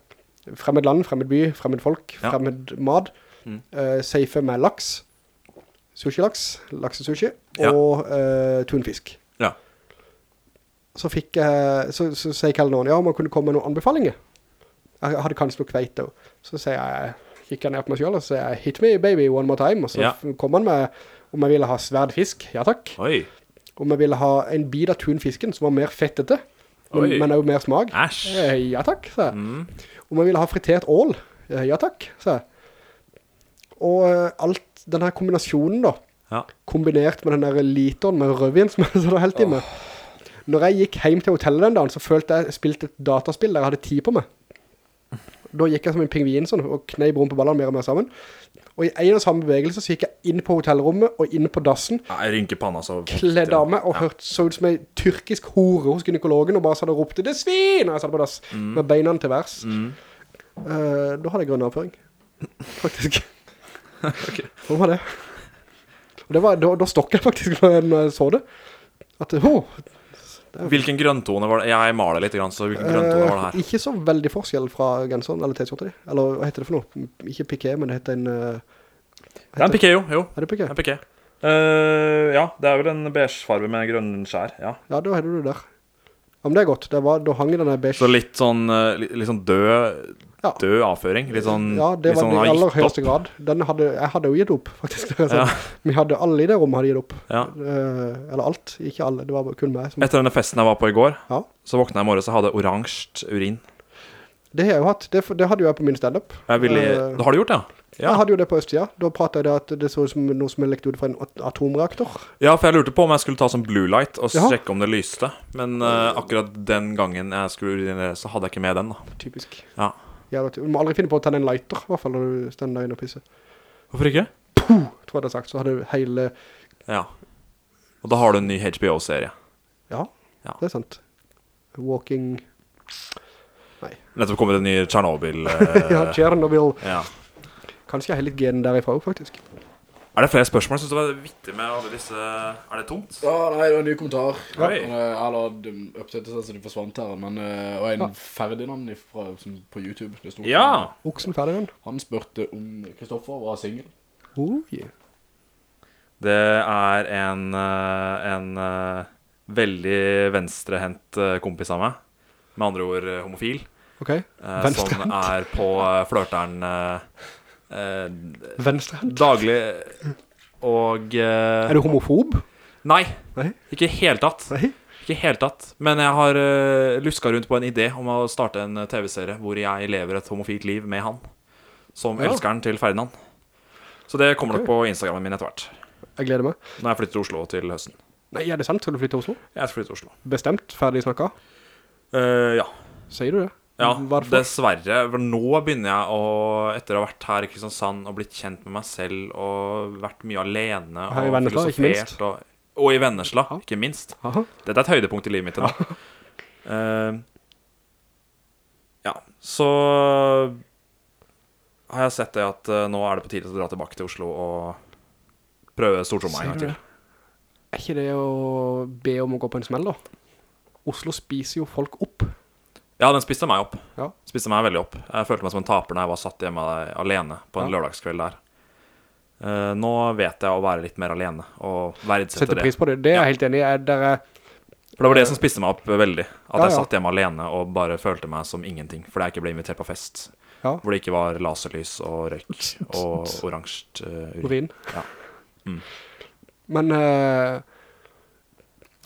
A: Fremmed land, fremmed by, fremmed folk,
B: Ja.
A: fremmed mad.
B: Mm.
A: Uh, safe med laks, sushi-laks, laksesushi,
B: Ja.
A: og uh, tunfisk.
B: Ja.
A: Så fikk jeg, så, så sier noen, ja, om han kunne komme med noen anbefalinger. Jeg hadde kanskje noe kveit også. Så sier jeg, kikker jeg ned på meg selv, og så sier jeg, hit me baby one more time. Og så
B: Ja.
A: kom han med om jeg ville ha sverdfisk. Ja takk.
B: Oi.
A: Om jeg ville ha en bit av tunfisken som var mer fettete, men, men også mer smak.
B: Æsj.
A: Eh, ja takk, sa jeg.
B: Mm.
A: Om jeg ville ha fritert ål. Eh, ja takk, sa jeg. Og eh, alt, den her kombinasjonen da,
B: Ja.
A: kombinert med den der literen med rødvin som jeg hadde helt i meg. Når jeg gikk hjem til hotellet den dagen, så følte jeg spilte et dataspill der jeg hadde tid på meg. Da gikk jeg som en pingvin sånn, og knei rom på ballene mer og mer sammen. Og i en og samme bevegelse så gikk jeg inn på hotellrommet og inn på dassen,
B: Jeg rynker panna så
A: Kledde av meg og hørte så ut som en tyrkisk hore hos gynekologen og bare satt og ropte, det svin! Og jeg satt på dass med beina til værs.
B: Mm.
A: Uh, da hadde jeg grønn avføring. Faktisk. Sånn var det. Og det var, da, da stokket jeg faktisk når jeg, så det. At, åh,
B: Hvilken grønntone var det? Jeg maler litt, så hvilken grønntone var det
A: eh,
B: her?
A: ikke så veldig forskjell fra genseren eller T-skjorta di. Eller hva heter det for noe? Ikke piké, men det heter en... eh,
B: Det er en piké, jo. jo.
A: Er det piké?
B: En piké. Uh, ja, det er vel en beigefarve med grønn skjær, ja.
A: Ja, da heter du der. Ja, men det er godt. Det var, da hang denne beige...
B: Så litt sånn, eh, litt, sånn død,
A: Ja.
B: død avføring. Litt sånn,
A: Ja, det var
B: sånn
A: det i aller høyeste grad. Den hadde, jeg hadde jo gitt opp, faktisk. er
B: Ja.
A: Vi hadde alle i det rommet hadde gitt opp.
B: Ja.
A: Eh, eller alt, ikke alle, det var kun meg. Som,
B: Etter denne festen jeg var på i går,
A: Ja.
B: så våkna jeg i morges og hadde oransje urin.
A: det har jeg jo hatt, det, det hadde jo jeg på min stand-up.
B: Ville,
A: Eh,
B: det har du gjort, ja?
A: Jeg hadde jo det på Østsida. Da pratet jeg det at det så ut som noe som er lekt ut fra en atomreaktor.
B: Ja, for jeg lurte på om jeg skulle ta sånn blue light og
A: Ja.
B: sjekke om det lyste. Men uh, akkurat den gangen jeg skulle urinere, så hadde jeg ikke med den. da
A: Typisk.
B: Ja.
A: Jævlig, Du må aldri finne på å tenne en lighter, i hvert fall når du stender der inne og pisser.
B: Hvorfor ikke?
A: Tror jeg det er sagt, så hadde du hele...
B: Ja. Og da har du en ny HBO-serie.
A: Ja,
B: Ja.
A: det er sant. Walking... Nei.
B: Nettopp kommet en ny Tsjernobyl. eh,
A: Ja, Chernobyl.
B: ja.
A: Kanskje jeg har litt gen derifra også, faktisk.
B: Er det flere spørsmål? Jeg synes det var vittig med alle disse Er det tomt?
C: Ja, nei, det var en ny kommentar. Ja. Eller de oppsettet seg så de forsvant her, men uh, og en Ferdinand fra, som, på YouTube. Det stod,
B: Ja!
A: Oksen Ferdinand.
C: Han spurte om Kristoffer var single.
A: Oh, yeah.
B: Det er en, eh, en eh, veldig venstrehendt eh, kompis av meg. Med andre ord eh, homofil.
A: Ok,
B: venstrehent. som er på eh, flørteren eh, eh,
A: venstrehendt.
B: daglig. Og eh,
A: Er du homofob?
B: Nei,
A: Nei?
B: ikke i hele tatt.
A: Nei?
B: Ikke helt tatt. Men jeg har uh, luska rundt på en idé om å starte en eh, TV-serie hvor jeg lever et homofilt liv med han. Som
A: Ja.
B: elskeren til Ferdinand. Så det kommer nok
A: Ok.
B: på Instagramen min etter hvert.
A: Jeg gleder meg.
B: Når jeg flytter til Oslo til høsten.
A: Nei, er det sant? Skal du flytte til Oslo?
B: Jeg skal flytte til Oslo.
A: Bestemt, ferdig snakka?
B: Uh, ja.
A: Sier du det?
B: Ja.
A: Hvorfor?
B: Dessverre. For nå begynner jeg å, etter å ha vært her i Kristiansand og blitt kjent med meg selv og vært mye alene
A: Her i Vennesla, ikke minst.
B: og, og i Vennesla,
A: ha?
B: ikke minst.
A: Aha.
B: Dette er et høydepunkt i livet mitt i dag. Uh, ja, så har jeg sett det at uh, nå er det på tide å dra tilbake til Oslo og prøve stortromma en gang til.
A: det? Er ikke det å be om å gå på en smell da? Oslo spiser jo folk opp.
B: Ja, den spiste meg opp.
A: Ja.
B: Spiste meg veldig opp. Jeg følte meg som en taper når jeg var satt hjemme alene på en
A: Ja.
B: lørdagskveld der. Uh, nå vet jeg å være litt mer alene og verdsette
A: det.
B: det.
A: pris på det. Det er
B: Ja.
A: jeg helt enig i. Er dere...
B: For det var det som spiste meg opp veldig. At
A: Ja,
B: jeg satt hjemme alene og bare følte meg som ingenting. Fordi jeg ikke ble invitert på fest.
A: Ja.
B: Hvor det ikke var laserlys og røyk og oransje uh, urin.
A: Urin.
B: Ja. Mm.
A: Men eh,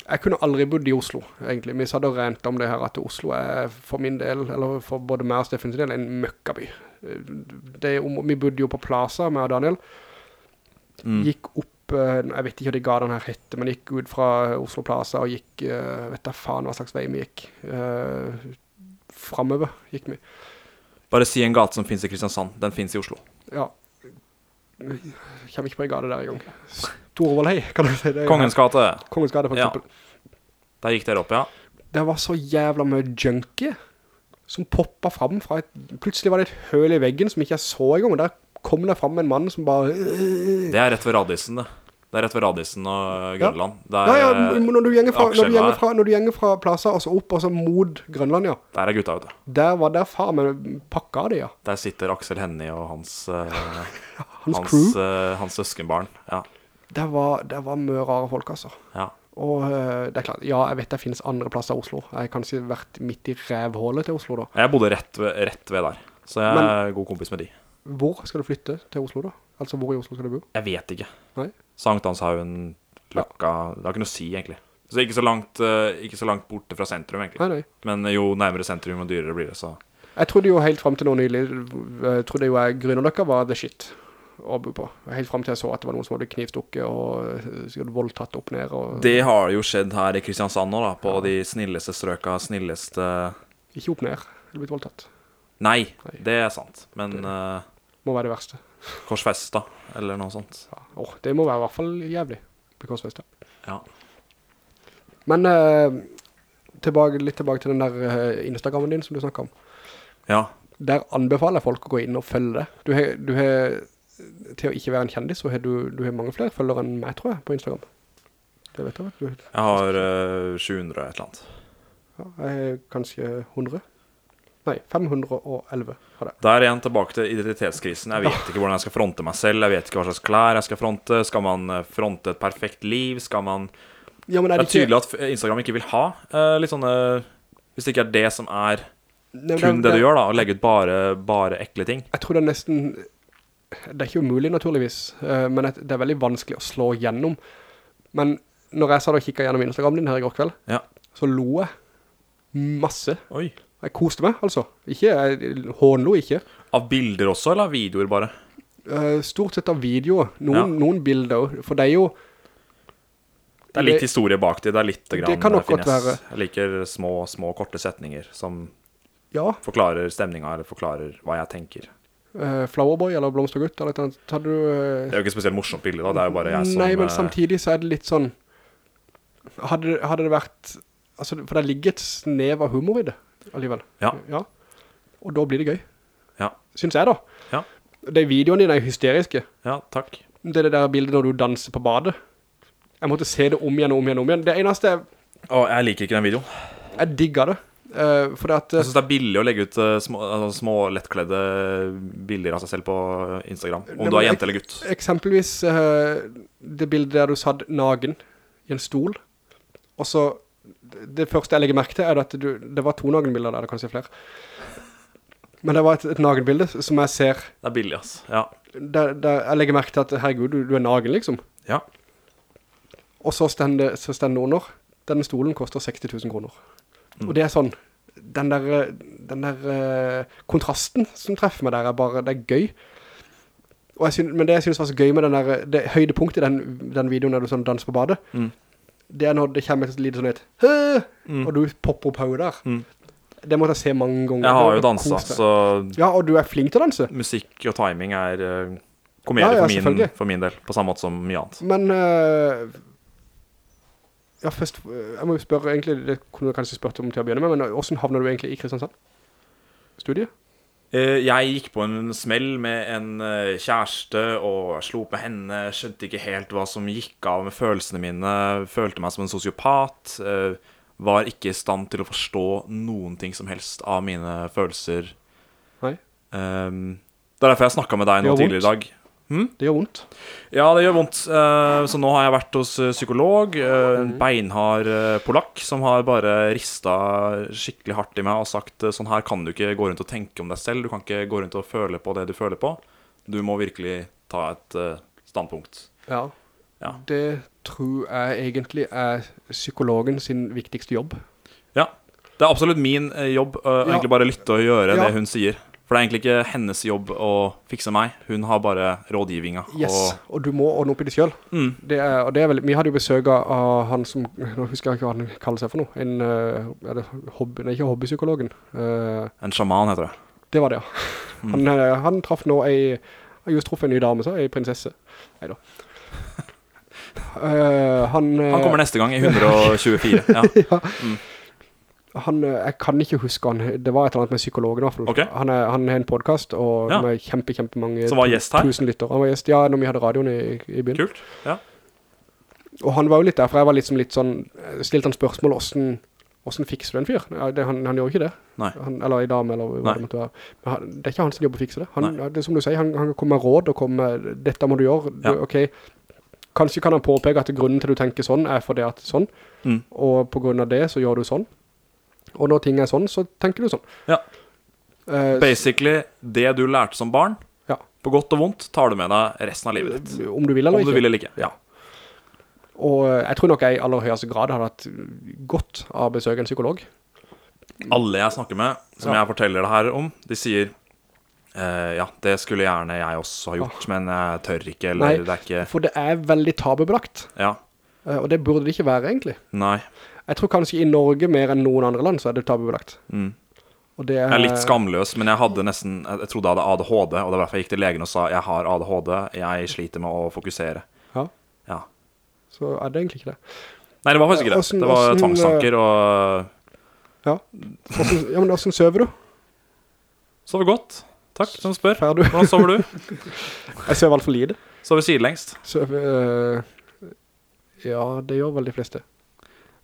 A: jeg kunne aldri bodd i Oslo, egentlig. Vi hadde rent om det her at Oslo er for min del, eller for både meg og Steffen sin del, en møkkaby. Det, vi bodde jo på Plaza med Daniel.
B: Mm.
A: Gikk opp, eh, jeg vet ikke hva de ga den her hette, men gikk ut fra Oslo Plaza og gikk, eh, vet da faen hva slags vei vi gikk. Uh, Fremover gikk vi.
B: Bare si en gate som finnes i Kristiansand. Den finnes i Oslo.
A: Ja. Jeg kommer ikke på en gate der i gang. Storvollhei, kan du si det?
B: Kongens gate.
A: Kongens gate, for
B: Ja.
A: eksempel.
B: Der gikk dere opp, ja.
A: Det var så jævla mye junkie som poppet fram fra et... Plutselig var det et høl i veggen som ikke jeg så i gang, og der kom det fram en mann som bare...
B: Det er rett ved Radisen, det. Det er rett ved Radisen og Grønland.
A: Ja, Ja,
B: ja,
A: når du gjenger fra, når du gjenger fra, når du gjenger fra plasser, og så opp, og så mot Grønland, ja.
B: der er gutta, vet du.
A: Der var der far med pakka det, ja.
B: Der sitter Aksel Hennie og hans eh,
A: Hans,
B: hans,
A: crew.
B: eh, hans søskenbarn. Ja.
A: Der var, det var mye rare folk, altså.
B: ja.
A: Og eh, det er klart, ja, jeg vet det finnes andre plasser i Oslo. Jeg har kanskje vært midt i revhålet til Oslo da.
B: Jeg bodde rett ved, rett ved der. Så jeg er god kompis med de.
A: Hvor skal du flytte til Oslo da? Altså, hvor i Oslo skal du bo?
B: Jeg vet ikke.
A: Nei.
B: Sankthanshaugen, Løkka Det har ikke noe å si, egentlig. Så ikke så langt, eh, ikke så langt borte fra sentrum, egentlig.
A: Nei, nei.
B: Men jo nærmere sentrum, jo dyrere blir det, så
A: Jeg trodde jo helt frem til nå nylig, trodde jo jeg Grünerløkka var the shit bo på. Helt frem til jeg så at det var noen som hadde knivstukket og eh, sikkert voldtatt opp ned. Og,
B: Det har jo skjedd her i Kristiansand nå, da. På de snilleste strøka, snilleste
A: Ikke opp ned, Eller blitt voldtatt.
B: Nei,
A: Nei.
B: det er sant. Men eh,
A: Må være det verste.
B: Korsfesta, eller noe sånt.
A: Ja. Åh, det må være i hvert fall jævlig. Bli korsfesta. ja.
B: Ja.
A: Men eh, tilbake, litt tilbake til den der eh, Instagrammen din som du snakket om.
B: ja.
A: Der anbefaler jeg folk å gå inn og følge det. Du har til å ikke være en kjendis, så har du, du har mange flere følgere enn meg, tror jeg, på Instagram. Det vet jeg, vet du.
B: Jeg har uh, 700 et eller annet.
A: Ja, jeg har kanskje 100. Nei, 511 har jeg.
B: Der igjen tilbake til identitetskrisen. Jeg vet ikke hvordan jeg skal fronte meg selv. Jeg vet ikke hva slags klær jeg skal fronte. Skal man eh, fronte et perfekt liv? Skal man
A: Ja, men er
B: Det
A: det
B: er
A: ikke...
B: tydelig at Instagram ikke vil ha uh, litt sånne Hvis det ikke er det som er
A: Nei,
B: kun det du gjør, da, å legge ut bare, bare ekle ting.
A: Jeg tror det er nesten... Det er ikke umulig, naturligvis, eh, men det er veldig vanskelig å slå gjennom. Men når jeg sa og kikket gjennom Instagram din her i går kveld,
B: Ja.
A: så lo jeg masse.
B: Oi.
A: Jeg koste meg, altså. Ikke, jeg hånlo ikke.
B: Av bilder også, eller av videoer bare?
A: Eh, stort sett av videoer. Noen,
B: Ja.
A: noen bilder, for det er jo...
B: Det er litt historie bak det. Det er litt grann
A: kan nok godt være.
B: Jeg liker små, små, korte setninger som
A: Ja,
B: forklarer stemninga, eller forklarer hva jeg tenker.
A: Eh, Flowerboy eller Blomstergutt eller et eller annet. Hadde du... Uh,
B: Det er jo ikke spesielt morsomt bilde, da. Det er jo bare jeg som
A: Nei, men
B: eh,
A: samtidig så er det litt sånn Hadde, hadde det vært altså, For det ligger et snev av humor i det Alligevel
B: Ja.
A: Og da blir det gøy
B: Ja.
A: Synes jeg da
B: Ja.
A: De videoene dine er hysteriske
B: Ja, takk.
A: Det er det der bildet når du danser på badet Jeg måtte se det om igjen og om igjen og om igjen Det eneste jeg,
B: Å, jeg liker ikke den videoen.
A: jeg digger det eh, For at
B: Jeg syns det er billig å legge ut uh, små, altså, små lettkledde bilder av seg selv på Instagram. Om du er jente eller gutt.
A: Eksempelvis eh, det bildet der du satt nagen i en stol, og så, det, det første jeg legger merke til er at du, det var to nagenbilder der, det kan si flere. Men det var et, et nagenbilde som jeg ser,
B: Det er billig, ass. Ja.
A: der, der jeg legger merke til at, herregud, du, du er nagen liksom.
B: ja.
A: Og så stender det under, denne stolen koster 60 000 kroner.
B: Mm.
A: Og det er sånn, den der, den der uh, kontrasten som treffer meg der er bare, det er gøy. Synes, men det jeg synes var så gøy med den der, det høydepunktet i den, den videoen der du sånn danser på badet,
B: Mm.
A: det er når det kommer et lite sånn et!
B: Mm.
A: og du popper opp hodet der.
B: Mm.
A: Det måtte jeg se mange ganger.
B: Jeg har jo dansa, så
A: Ja, og du er flink til å danse.
B: musikk og timing er uh, komedie
A: Ja, ja,
B: for, min, for min del. På samme måte som mye annet.
A: Men, øh, ja, først, øh, jeg må jo spørre egentlig, det kunne du kanskje spørt om til å begynne med, men hvordan havner du egentlig i Kristiansand? Studiet?
B: Eh, jeg gikk på en smell med en eh, kjæreste og slo på henne. Skjønte ikke helt hva som gikk av med følelsene mine. Følte meg som en sosiopat. eh, var ikke i stand til å forstå noen ting som helst av mine følelser.
A: Nei.
B: Ehm, det er derfor jeg snakka med deg nå tidligere i dag.
A: Det gjør vondt.
B: Ja, det gjør vondt. Eh, Så nå har jeg vært hos eh, psykolog. eh, En beinhard eh, polakk som har bare rista skikkelig hardt i meg og sagt sånn her kan du ikke gå rundt og tenke om deg selv. Du kan ikke gå rundt og føle på det du føler på. Du må virkelig ta et standpunkt.
A: Ja.
B: Ja.
A: Det tror jeg egentlig er psykologen sin viktigste jobb.
B: Ja. Det er absolutt min jobb å
A: Ja.
B: egentlig bare lytte og gjøre
A: Ja.
B: det hun sier. For det er egentlig ikke hennes jobb å fikse meg. Hun har bare rådgivninga.
A: Yes, og, du må ordne opp i det selv.
B: Mm.
A: Det er, og det er veldig, vi hadde jo besøk av han som, nå husker jeg ikke hva han kaller seg for noe, en, øh, er det hobby, nei, ikke hobbypsykologen, Øh,
B: En sjaman heter det.
A: det var det, ja.
B: Mm.
A: Han, øh, han traff nå ei, har just truffet en ny dame, så, ei prinsesse. Neida. uh, han,
B: Han kommer neste gang i 124. Ja.
A: han, øh, jeg kan ikke huske han, det var et eller annet med psykologen i hvert fall.
B: Ok.
A: Han, er, han har en podcast, og
B: Ja.
A: med kjempe, kjempe mange
B: Som var gjest her?
A: tusen lytter. Han var gjest, ja, når vi hadde radioen i, i byen.
B: Kult. Ja.
A: Og han var jo litt der, for jeg var liksom litt sånn, stilte han spørsmål, hvordan, hvordan fikser du en fyr? Ja, det, han, han gjør ikke det. Han, eller i dame, eller hva
B: Nei.
A: det måtte være. Men han, det er ikke hans jobb å fikse det. Han, det som du sier, han, han kommer med råd, og kommer med, dette må du gjøre. Du, ok, kanskje kan han påpeke at grunnen til du tenker sånn, er fordi at sånn,
B: Mm.
A: og på grunn av det så gjør du sånn. Og når ting er sånn, så tenker du sånn.
B: Ja.
A: Eh,
B: Basically, det du lærte som barn,
A: Ja.
B: på godt og vondt, tar du med deg resten av livet ditt.
A: om du vil eller
B: Om du
A: ikke.
B: vil eller ikke.
A: Ja. Og eh, jeg tror nok jeg i aller høyeste grad har hatt godt av besøk en psykolog.
B: Alle jeg snakker med, som
A: Ja.
B: jeg forteller det her om, de sier eh, ja, det skulle gjerne jeg også ha gjort, men jeg tør ikke, eller
A: Nei.
B: det er ikke
A: For det er veldig tabubelagt.
B: Ja.
A: Eh, Og det burde det ikke være egentlig.
B: Nei.
A: Jeg tror kanskje i Norge mer enn noen andre land så er det tabubelagt.
B: Mm.
A: Det er,
B: Jeg er litt skamløs, men jeg hadde nesten Jeg trodde jeg hadde ADHD, og det var derfor jeg gikk til legen og sa jeg har ADHD, jeg sliter med å fokusere.
A: Ja.
B: Ja.
A: Så er det egentlig ikke det.
B: Nei, det var faktisk ikke det. Det var tvangstanker og
A: Ja. Hvordan, ja, men hvordan søver du?
B: Sover godt. Takk som spør.
A: Du?
B: Hvordan sover du?
A: Jeg sover altfor lite.
B: Sover sidelengst.
A: Sover øh, ja, det gjør vel de fleste.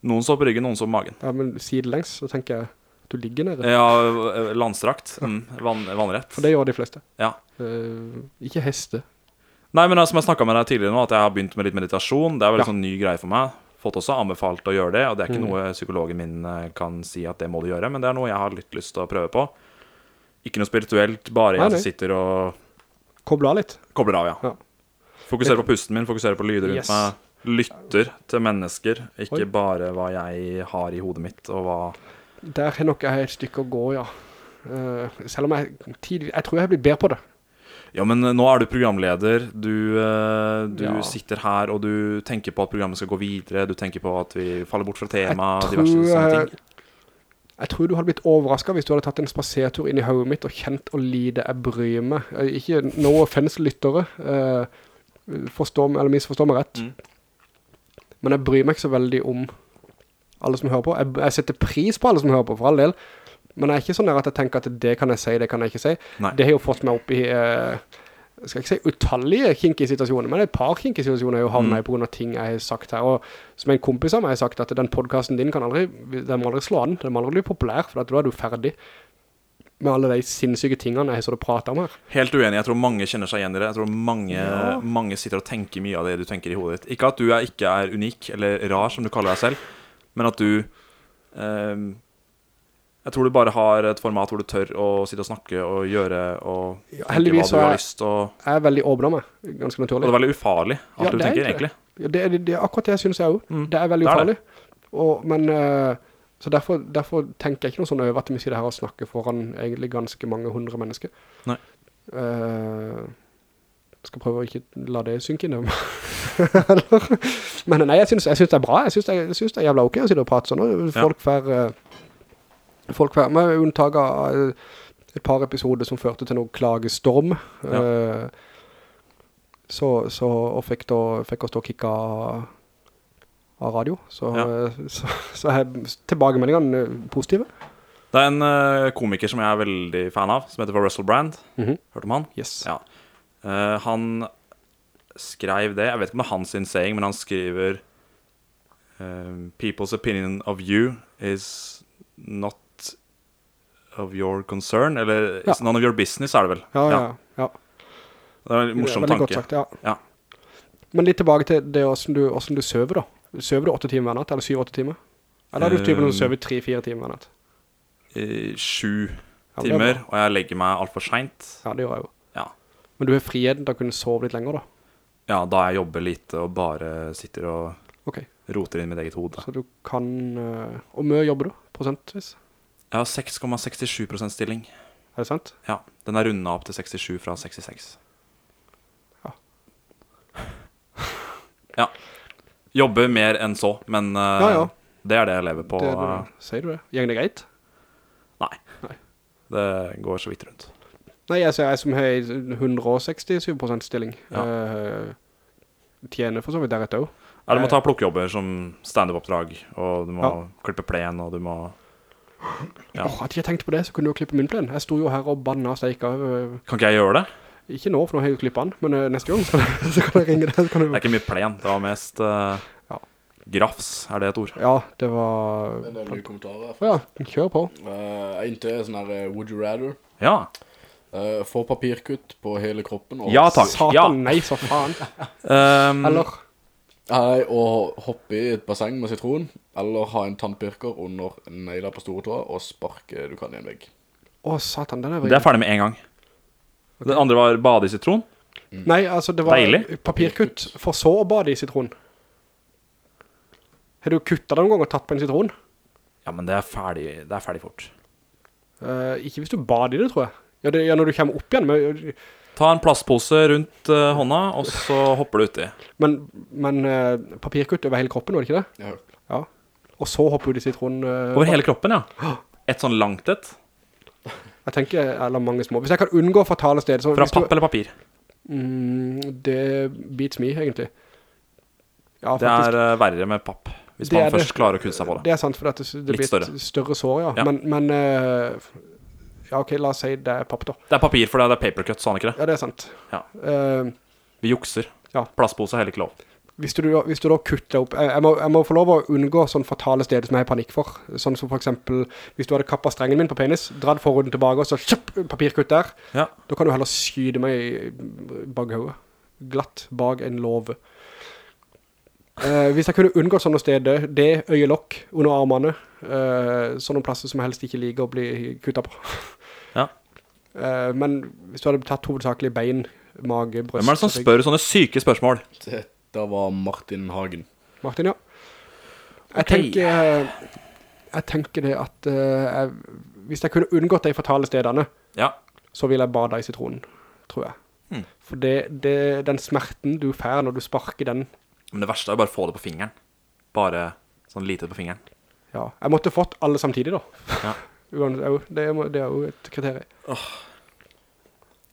B: Noen så på ryggen, noen så på magen.
A: Ja, men sidelengs, så tenker jeg at du ligger nede.
B: Ja, eh, landstrakt. Mm, vann, vannrett.
A: For det gjør de fleste.
B: Ja.
A: Uh, ikke heste.
B: Nei, men som jeg snakket med deg tidligere nå, at jeg har begynt med litt meditasjon. Det er vel
A: Ja.
B: en sånn ny greie for meg. Fått også anbefalt å gjøre det, og det er ikke
A: Mm.
B: noe psykologen min eh, kan si at det må du gjøre, men det er noe jeg har litt lyst til å prøve på. Ikke noe spirituelt, bare jeg
A: nei.
B: nei. sitter og
A: Kobler av litt.
B: kobler av, ja.
A: Ja.
B: Fokuserer på pusten min, fokuserer på lyder rundt
A: Yes.
B: meg. Lytter til mennesker, ikke
A: Oi.
B: bare hva jeg har i hodet mitt, og hva
A: Der er nok jeg et stykke å gå, ja. Uh, selv om jeg, tid, jeg tror jeg har blitt bedre på det.
B: Ja, men eh, nå er du programleder. Du, eh, du
A: Ja.
B: sitter her, og du tenker på at programmet skal gå videre. Du tenker på at vi faller bort fra tema,
A: Jeg
B: diverse
A: tror,
B: sånne ting.
A: Jeg tror du hadde blitt overrasket hvis du hadde tatt en spasertur inn i hodet mitt og kjent og lide jeg bryr meg. Ikke noe offense lyttere, forstå, eller misforstå meg rett.
B: Mm.
A: Men jeg bryr meg ikke så veldig om alle som hører på. Jeg, jeg setter pris på alle som hører på, for all del. Men jeg er ikke sånn at jeg tenker at det kan jeg si, det kan jeg ikke si.
B: Nei.
A: Det har jo fått meg opp i, eh, skal jeg ikke si utallige kinky situasjoner, men et par kinky situasjoner har jo havnet
B: Mm.
A: på grunn av ting jeg har sagt her. Og som en kompis av meg har sagt at den podcasten din kan aldri, den må aldri slå an, den må aldri bli populær, for da er du ferdig med alle de sinnssyke tingene jeg har så å prate om her.
B: Helt uenig. Jeg tror mange kjenner seg igjen i det. Jeg tror mange,
A: Ja.
B: mange sitter og tenker mye av det du tenker i hodet ditt. Ikke at du er, ikke er unik eller rar, som du kaller deg selv, men at du eh, Jeg tror du bare har et format hvor du tør å sitte og snakke og gjøre og
A: Ja,
B: tenke
A: heldigvis
B: hva
A: så
B: du har lyst og,
A: Jeg er veldig åpen om meg, ganske naturlig.
B: og det er veldig ufarlig, alt
A: Ja,
B: du
A: er
B: tenker,
A: egentlig. Ja, det, er- det, det er akkurat det jeg synes jeg òg.
B: Mm.
A: Det er veldig
B: Det er
A: ufarlig. Og, men, eh, så derfor, derfor tenker jeg ikke noe sånn over at vi sitter her og snakker foran egentlig ganske mange hundre mennesker.
B: Nei.
A: Uh, skal prøve å ikke la det synke inn. Men nei, jeg synes, jeg synes det er bra. Jeg synes det, er- jeg synes det er jævla ok å sitte og prate sånn. Folk
B: Ja.
A: Folk får, eh, folk får, med unntak av eh, et par episoder som førte til noen klagestorm. eh, så, så, og fikk, da, fikk oss da kicka av, radio. Så,
B: Ja.
A: eh, så, så er tilbakemeldingene eh, positive.
B: Det er en uh, komiker som jeg er veldig fan av, som heter Russell Brand.
A: Mhm.
B: Hørte om han?
A: Yes.
B: Ja. Uh, han skrev det, jeg vet ikke om det er hans sin saying, men han skriver eh, People's opinion of you is not of your concern, eller
A: Ja.
B: none of your business, er det vel?
A: Ja, ja, ja.
B: Det er en morsom tanke.
A: sagt, ja.
B: Ja.
A: Men litt tilbake til det hvordan du, hvordan du søver da. Søver du åtte timer hver natt, eller syv-åtte timer? Eller er du typen som søver tre-fire timer hver natt?
B: Eh, sju
A: Ja, er
B: timer, og jeg legger meg altfor seint.
A: Ja, det gjør jeg jo.
B: Ja.
A: Men du har friheten til å kunne sove litt lenger da.
B: ja, da jeg jobber lite og bare sitter og
A: okay.
B: roter inn mitt eget hode.
A: så du kan... Uh, og mye jobber du, prosentvis?
B: Jeg har 6,67% stilling.
A: Er det sant?
B: Ja, den er rundet opp til 67 fra 66.
A: Ja.
B: Ja. Jobber mer enn så, men uh,
A: Ja, ja.
B: det er det jeg lever på.
A: Det,
B: eh,
A: det, sier du det? Gjeng det greit?
B: Nei, Det går så vidt rundt.
A: Nei, ser jeg som har 167% stilling.
B: Ja.
A: uh, tjener for så vidt deretter også.
B: Ja, du må ta plukkjobber som stand-up-oppdrag, og du må
A: Ja.
B: klippe plen, og du må Ja.
A: Åh, hadde jeg tenkt på det, så kunne du jo klippe min plen. Jeg sto jo her og banna og steika.
B: Kan ikke jeg gjøre det?
A: Ikke nå, for nå har jeg klippet den, men øh, neste gang så kan, jeg, så kan jeg ringe deg.
B: Det er ikke mye plen. Det var mest uh,
A: Ja.
B: grafs, er det et ord?
A: Ja, det var...
C: En del nye kommentarer.
A: Ja, kjør på.
C: Uh, en til sånn her eh, Would you rather?
B: Ja.
C: Uh, få papirkutt på hele kroppen. Og
B: Ja, takk.
A: Satan,
B: Ja.
A: nei, så faen.
B: Um,
A: Eller,
C: Nei, å hoppe i et basseng med sitron, eller ha en tannpirker under neila på stortåa og sparke du kan i en vegg.
A: å satan, den er
B: det er ferdig med en gang. Det andre var bade i sitron.
A: Nei, altså det var
B: Deilig.
A: papirkutt, for så å bade i sitron. Har du kuttet deg noen gang og tatt på en sitron?
B: Ja, men det er ferdig, det er ferdig fort.
A: Eh, ikke hvis du bader i det, tror jeg. Ja, det, ja når du kommer opp igjen, men,
B: Ta en plastpose rundt eh, hånda, og så hopper du uti.
A: men, men eh, papirkutt over hele kroppen, var det ikke det?
C: Ja.
A: Ja. Og så hopper du i sitron. eh,
B: Over hele kroppen, ja. Et sånn langt et.
A: Jeg tenker, eller mange små. Hvis jeg kan unngå fatale steder, så
B: Fra
A: papp du-
B: eller papir.
A: Mm, det beats me, egentlig. Ja,
B: Det er uh, verre med papp. Hvis man
A: først det.
B: klarer å kutte seg på det.
A: Det er sant, for det, det
B: blir
A: blir et
B: større.
A: større sår, ja.
B: Ja.
A: Men, men uh, Ja, ok, la oss si det er papp da.
B: Det er papir, for det er papercut, sa han ikke det?
A: Ja, det er sant.
B: Ja.
A: Uh,
B: Vi jukser.
A: Ja.
B: Plastpose er heller ikke lov.
A: Hvis, du, hvis du da kutter opp, jeg, må, jeg må få lov å unngå sånne fatale steder som jeg har panikk for. Sånn som for eksempel, hvis du hadde kappet strengen min på penis, dratt forhuden tilbake, og så kjøpp, papirkutt der,
B: Ja.
A: da kan du heller skyde meg i baghauet. Glatt bag en låve. Eh, hvis jeg kunne unngå sånne steder, det øyelokk under armene, eh, sånne plasser som jeg helst ikke liker å bli kuttet på.
B: Ja.
A: Eh, men hvis du hadde tatt hovedsakelig bein, mage, brøst...
B: Hvem er det som spør sånne syke spørsmål?
C: Dette var Martin Hagen.
A: Martin, ja. Jeg
B: okay.
A: tenker Jeg tenker det at uh, jeg, Hvis jeg kunne unngått de fatale stedene
B: Ja.
A: Så ville jeg bade i sitronen Tror jeg
B: Hmm.
A: For det, det, den smerten du fær når du sparker den
B: Men det verste er bare å få det på fingeren. Bare sånn lite på fingeren.
A: Ja, jeg måtte fått alle samtidig da
B: Ja.
A: Uansett, jo, det, er jo et kriterium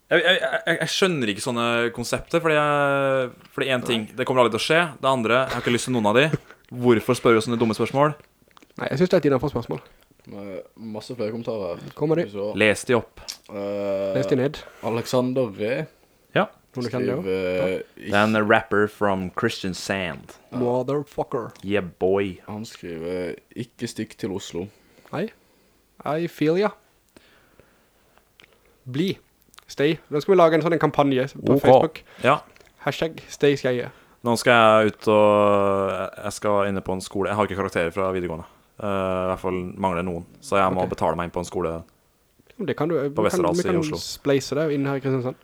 B: Jeg, jeg, jeg, jeg skjønner ikke sånne konsepter, fordi, én en ting, det kommer aldri til å skje. Det andre, jeg har ikke lyst til noen av de. Hvorfor spør du sånne dumme spørsmål?
A: Nei, jeg synes det er et for spørsmål
C: Med masse flere kommentarer.
A: Kommer de,
C: Så,
B: Les de opp.
C: Uh,
A: les de ned
C: Alexander Re
B: Ja.
A: Noen det
C: skriver
B: Det er en rapper from Christian Sand.
A: Motherfucker
B: Yeah, boy.
C: Han skriver 'Ikke stikk til Oslo'.
A: Nei, I feel ya Bli Stay Nå skal vi lage en sånn kampanje på
B: okay.
A: Facebook
B: Ja.
A: Hashtag stay skeie
B: Nå skal jeg ut og Jeg skal inne på en skole. Jeg har ikke karakterer fra videregående. Uh, I hvert fall mangler noen. Så jeg må
A: okay.
B: betale meg inn på en skole.
A: Det kan du, vi kan,
B: Oslo.
A: vi kan spleise det inn her i Kristiansand.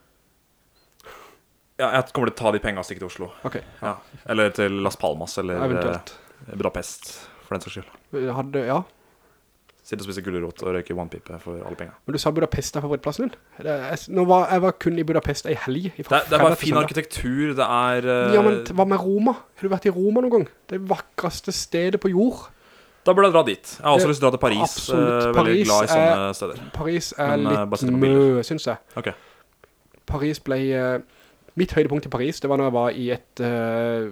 B: Ja, jeg kommer til å ta de pengene og stikke til Oslo.
A: Okay.
B: Ja. Eller til Las Palmas eller
A: eventuelt.
B: eh, Budapest, for den saks skyld.
A: Hadde, ja.
B: Sitte og spise gullerot og røyke vannpipe for alle penger.
A: Men du sa Budapest er favorittplassen din. Nå var, jeg var kun i Budapest ei helg.
B: Det, det er bare fin arkitektur, det er Uh...
A: Ja, men hva med Roma? Har du vært i Roma noen gang? Det vakreste stedet på jord.
B: Da burde jeg dra dit. Jeg har også
A: Det-
B: lyst til å dra til Paris.
A: absolutt.
B: eh, veldig
A: Paris
B: glad i sånne
A: er-
B: steder.
A: Paris er
B: Men, eh,
A: litt mø, synes jeg.
B: Ok.
A: Paris ble... eh, mitt høydepunkt i Paris, det var når jeg var i et... Uh,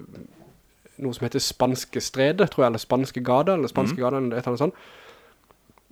A: noe som heter Spanske Strede, tror jeg, eller Spanske Gade, eller Spanske
B: mm.
A: Gade, eller et eller annet sånt.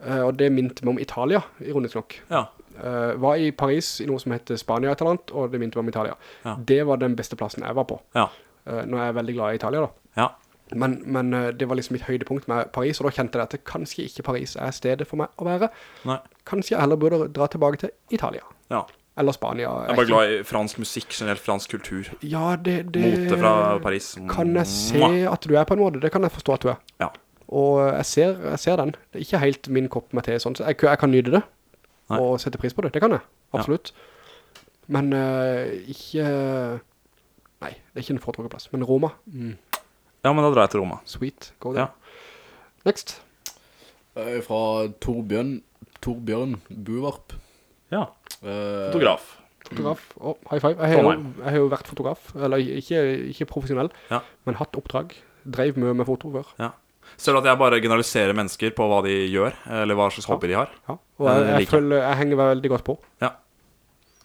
A: Eh, og det minte meg om Italia, ironisk nok.
B: Ja.
A: Eh, var i Paris i noe som heter Spania et eller annet, og det minte meg om Italia.
B: Ja.
A: Det var den beste plassen jeg var på.
B: Ja.
A: Eh, nå er jeg veldig glad i Italia da.
B: Ja.
A: Men, men det var liksom mitt høydepunkt med Paris, og da kjente jeg at det kanskje ikke Paris er stedet for meg å være.
B: Nei.
A: Kanskje jeg heller burde dra tilbake til Italia.
B: ja.
A: Eller Spania.
B: Jeg er bare glad i fransk musikk, generelt fransk kultur.
A: Ja, det, det
B: Mote fra Paris.
A: kan jeg se at du er på en måte. Det kan jeg forstå at du er.
B: Ja.
A: Og jeg ser, jeg ser den. Det er ikke helt min kopp med te sånn. Så jeg, jeg kan nyte det.
B: Nei.
A: Og sette pris på det. Det kan jeg. Absolutt. Men uh, ikke... Nei, det er ikke en foretrukket plass. Men Roma, mm,
B: Ja, men da drar jeg til Roma.
A: sweet. Go
B: Ja.
A: there. Next.
C: Uh, Fra Torbjørn, Torbjørn Buvarp.
B: Ja.
C: uh,
B: Fotograf.
A: Fotograf. oh, high five. Jeg har, jo, jeg har jo vært fotograf. Eller ikke, ikke profesjonell,
B: Ja.
A: men hatt oppdrag. Drev mye med foto før.
B: Ja. Ser du at jeg bare generaliserer mennesker på hva de gjør, eller hva slags hobby de har?
A: Ja. Og
B: Eh,
A: jeg, jeg,
B: liker.
A: føler, jeg henger veldig godt på.
C: Ja.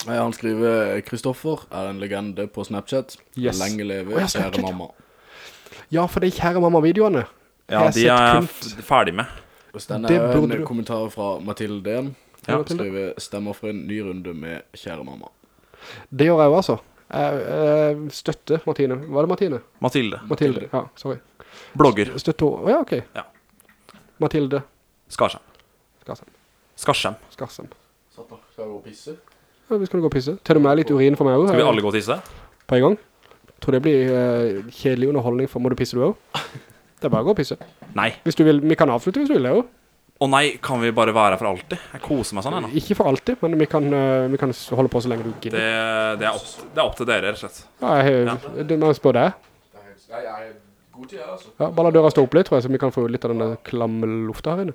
C: Han skriver Kristoffer er en legende på Snapchat.
A: Yes.
C: Lenge leve,
A: oh, ja,
C: kjære mamma.
A: Ja, for de kjære mamma-videoene.
B: Ja, de er jeg ferdig med.
C: Og den
A: Det
C: er en
A: du.
C: kommentar fra Mathilde igjen.
B: Ja,
C: skriver stemmer for en ny runde med kjære mamma.
A: Det gjør jeg jo altså. Jeg, jeg støtter Martine. Var det Martine?
B: Mathilde.
A: Mathilde, ja, sorry.
B: Blogger.
A: Støtte. Ja, ok.
B: Ja.
A: Mathilde
B: Skarsheim.
A: Skarsheim.
B: Skarsheim.
A: Skarsheim.
C: Skal vi gå og pisse?
A: Ja, vi skal gå og pisse. Til og med litt urin for meg også.
B: Skal vi alle gå og tisse?
A: På en gang. Tror det blir uh, kjedelig underholdning for Må du pisse du også? Det er bare å gå og pisse.
B: Nei.
A: Hvis du vil, vi kan avslutte hvis du vil det også.
B: Å nei, kan vi bare være her for alltid? Jeg koser meg sånn, ennå. nå.
A: Ikke for alltid, men vi kan, eh, vi kan holde på så lenge du
B: Det,
A: gidder.
B: det, er opp, det er opp til dere, rett og slett.
A: Ja, jeg, det må jeg spørre deg.
C: Nei, jeg god tid, altså.
A: Ja, bare la døra stå opp litt, tror jeg, så vi kan få litt av denne klamme lufta her inne.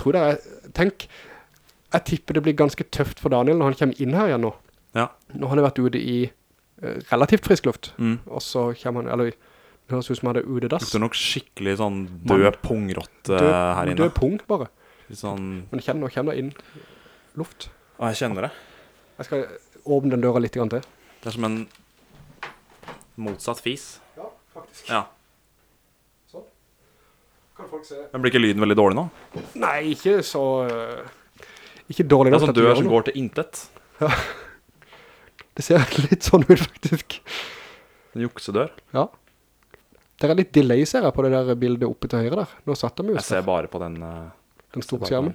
A: Tror det er, tenk, jeg tipper det blir ganske tøft for Daniel når han kommer inn her igjen nå.
B: Ja.
A: Når han har vært ute i eh, relativt frisk luft,
B: Mm.
A: og så kommer han, eller det høres ut som han hadde udedass.
B: Det er nok skikkelig sånn død pungrotte her inne.
A: Død pung, bare.
B: Sånn
A: Men kjenn, nå kjenner inn luft.
B: Å, jeg kjenner det.
A: Jeg skal åpne den døra litt grann til.
B: Det er som en motsatt fis.
A: Ja, faktisk.
B: Ja.
A: Kan folk se.
B: Men blir ikke lyden veldig dårlig nå?
A: Nei, ikke så... eh, Ikke dårlig
B: Det er sånn dør som går til intet.
A: Det ser litt sånn ut faktisk.
B: En juksedør.
A: Ja. Det er litt delay ser jeg på det der bildet oppe til høyre der. Nå satt de
B: jo.
A: Jeg
B: ser bare på den Uh,
A: den store skjermen.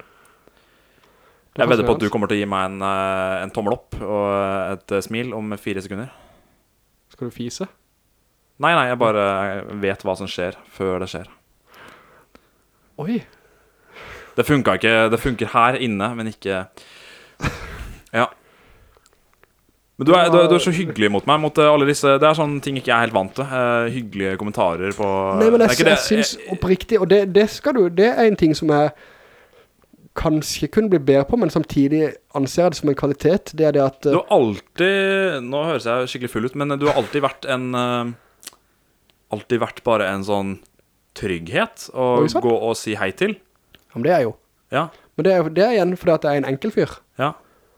B: Jeg vedder på at du kommer til å gi meg en, eh, en tommel opp og et smil om fire sekunder.
A: Skal du fise?
B: Nei, nei, jeg bare vet hva som skjer før det skjer.
A: Oi,
B: Det funka ikke. Det funker her inne, men ikke Ja. Men du er, du, er, du er så hyggelig mot meg. Mot eh, alle disse Det er sånne ting ikke jeg er helt vant til. Uh, hyggelige kommentarer på
A: Nei, men
B: Det
A: jeg, jeg syns oppriktig, og det, det skal du, det er en ting som jeg kanskje kunne bli bedre på, men samtidig anser jeg det som en kvalitet. Det er det at,
B: Du har alltid Nå høres jeg skikkelig full ut, men du har alltid vært en uh, Alltid vært bare en sånn trygghet å
A: Oi, sant.
B: gå og si hei til.
A: ja, men det er jo.
B: Ja.
A: Men det er, det er igjen fordi at jeg er en enkel fyr.
B: ja.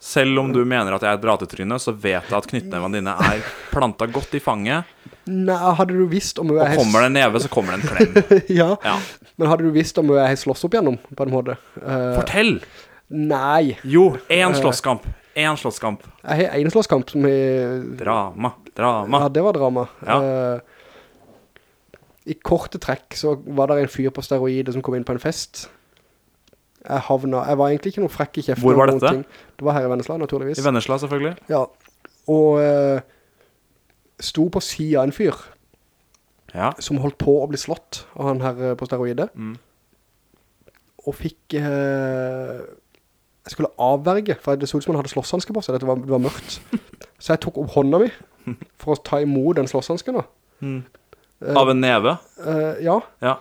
B: Selv om du mener at jeg er et dratetryne, så vet jeg at knyttnevene dine er planta godt i fanget.
A: Nei, hadde du visst om hun
B: Og
A: er
B: kommer det en neve, så kommer det en klem.
A: ja,
B: Ja.
A: men hadde du visst om hun er slåss opp igjennom, på en måte? Eh,
B: Fortell!
A: nei,
B: Jo, én slåsskamp. Én slåsskamp.
A: jeg har en slåsskamp som er...
B: Drama, drama.
A: Ja, det var drama.
B: Ja.
A: Eh, I korte trekk så var det en fyr på steroider som kom inn på en fest. Jeg havna, jeg var egentlig ikke noe frekk i kjeften.
B: Hvor var dette?
A: ting. Det var her i Vennesla, naturligvis.
B: I Vennesla, selvfølgelig.
A: Ja, og eh, sto på siden av en fyr
B: Ja.
A: som holdt på å bli slått av han her eh, på steroider.
B: Mm.
A: Og fikk... eh, jeg skulle avverge, for det så ut som han hadde slåsshanske på seg, dette var, det var mørkt. Så jeg tok opp hånda mi for å ta imot den slåsshansken da.
B: Av en neve.
A: Eh, ja,
B: Ja.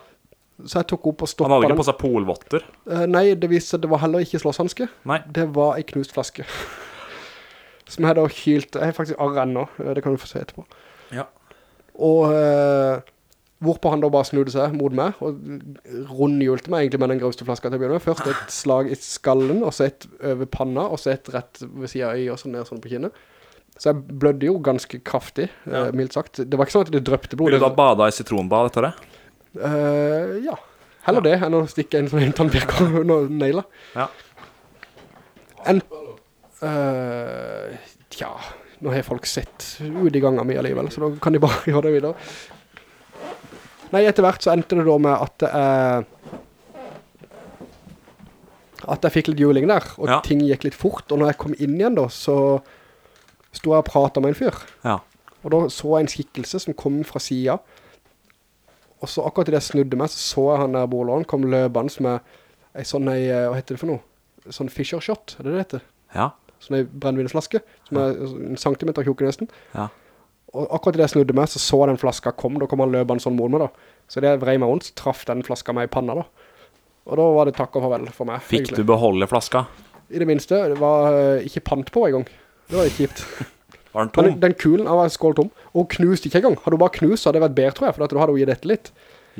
A: så jeg tok opp og
B: Han hadde ikke
A: den.
B: på seg polvotter.
A: Eh, nei, det viste det var heller ikke slåsshanske.
B: Nei.
A: Det var en knust flaske. Som jeg da kylte, jeg har faktisk arre ennå, eh, det kan du få se etterpå.
B: Ja.
A: Og uh, hvorpå han da bare snudde seg mot meg, og rundhjulte meg egentlig med den grøvste flaska til å begynne med. Først et slag i skallen, og så et over panna, og så et rett ved siden av øyet, og så ned sånn på kinnet. Så jeg blødde jo ganske kraftig, eh,
B: Ja.
A: mildt sagt. Det var ikke sånn at det drøpte blod.
B: Vil du da bada i sitronbad etter det?
A: Uh, ja, heller det enn å stikke en sånn tannpirker under neila.
B: Ja.
A: En, uh, tja, nå har folk sett ut i gangen mye alligevel, så da kan de bare gjøre det videre. Nei, etter hvert så endte det da med at jeg, at jeg fikk litt juling der, og
B: Ja.
A: ting gikk litt fort, og når jeg kom inn igjen da, så sto jeg og pratet med en fyr.
B: Ja.
A: Og da så jeg en skikkelse som kom fra siden. Og så akkurat i det jeg snudde meg, så så jeg han der bolån kom løpende med en sånn, ei, eh, hva heter det for noe? Sånn Fisher shot, er det det heter?
B: Ja.
A: Sånn en brennvinsflaske, som er en centimeter tjukk nesten.
B: Ja.
A: Og akkurat i det jeg snudde meg, så så den flaska kom, da kom han løpende sånn mot meg da. Så det vrei meg rundt, så traff den flaska meg i panna da. Og da var det takk og farvel for meg.
B: Fikk
A: egentlig.
B: du beholde flaska?
A: I det minste, det var eh, ikke pant på en gang. Det var litt kjipt.
B: Var den tom?
A: den kulen var skål tom, og knust ikke engang. Hadde du bare knust, hadde det vært bedre, tror jeg, for at du hadde jo gitt dette litt.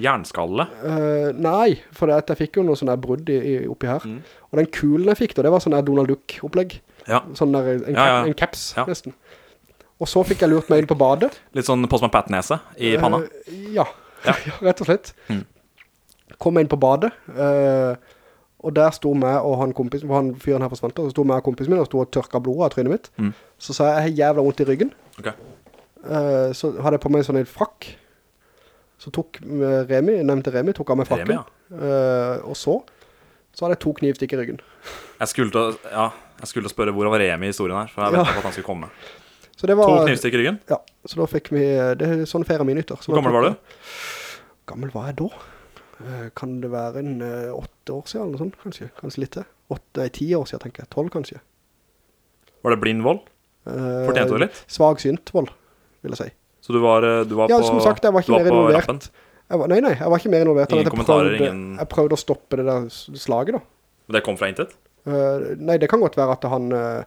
B: Jernskalle?
A: Uh, nei, for det jeg fikk jo noe sånn der brudd i, i, oppi her.
B: Mm.
A: Og den kulen jeg fikk da, det var sånn der Donald Duck-opplegg.
B: Ja.
A: Sånn der, en,
B: Ja, ja.
A: en caps, nesten. Og så fikk jeg lurt meg inn på badet.
B: Litt sånn Postman Pat-nese i panna?
A: Uh, ja. Rett og slett.
B: Mm.
A: Kom inn på badet, eh, og der sto meg og han kompisen, for han fyren her forsvant, og så sto meg og kompisen min og sto og tørka blodet av trynet mitt.
B: Mm.
A: Så sa jeg, jeg har jævla vondt i ryggen.
B: Okay.
A: Uh, så hadde jeg på meg en sånn en frakk. Så tok Remi, nevnte Remi, tok av meg frakken.
B: Remi,
A: Eh, og så, så hadde jeg to knivstikk i ryggen.
B: Jeg skulle til å ja, jeg skulle spørre hvor var Remi i historien her, for jeg vet
A: Ja.
B: at han skulle komme.
A: Så det var, To
B: knivstikk i ryggen?
A: Ja, så da fikk vi, det er sånn ferie min nytter. Så
B: Hvor gammel var du?
A: Gammel var jeg da? Eh, kan det være en eh, åtte år siden eller noe sånt, kanskje? Kanskje litt til. Åtte, nei, ti år siden, tenker jeg. Tolv, kanskje.
B: Var det blind vold?
A: Eh,
B: Fortjente du litt?
A: Svagsynt vold, vil jeg si.
B: Så du var, eh, du var
A: Ja,
B: på
A: som sagt, jeg var ikke mer involvert. Var, nei, nei, jeg var ikke mer involvert.
B: Ingen
A: jeg
B: kommentarer,
A: prøvde,
B: ingen-
A: Jeg prøvde å stoppe det der slaget da.
B: Men det kom fra intet?
A: Uh, nei, det kan godt være at han Uh,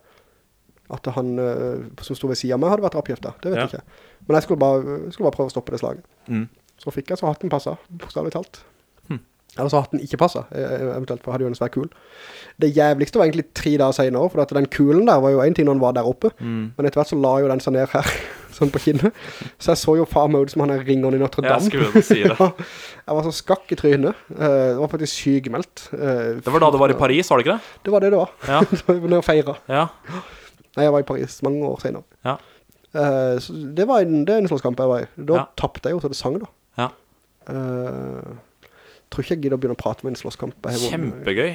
A: at han eh, som stod ved siden av meg hadde vært rappgifta, det vet
B: Ja.
A: jeg ikke. Men jeg skulle bare, skulle bare prøve å stoppe det slaget.
B: Mm.
A: Så fikk jeg så hatten passet, bokstavlig talt. Eller så hadde den ikke passet, eh, eventuelt, for hadde jo en svær kul. Det jævligste var egentlig tre dager senere, for at den kulen der var jo en ting når den var der oppe,
B: Mm.
A: men etter hvert så la jo den seg ned her. sånn på kinnet. Så jeg så jo faen meg ut som han er ringeren i Notre Dame.
B: Jeg skulle si det.
A: Jeg var så skakk i trynet. Eh, det var faktisk sygemeldt. Eh,
B: Det var da det var i Paris, var det ikke det?
A: Det var det det var.
B: Ja.
A: når jeg feiret.
B: Ja.
A: Nei, jeg var i Paris mange år senere.
B: Ja.
A: Så det var en, det er en slåsskamp jeg var i. Da
B: Ja.
A: tappte jeg jo så det sang da.
B: Ja.
A: Eh, tror ikke jeg gidder å begynne å prate med en slåsskamp.
B: Kjempegøy.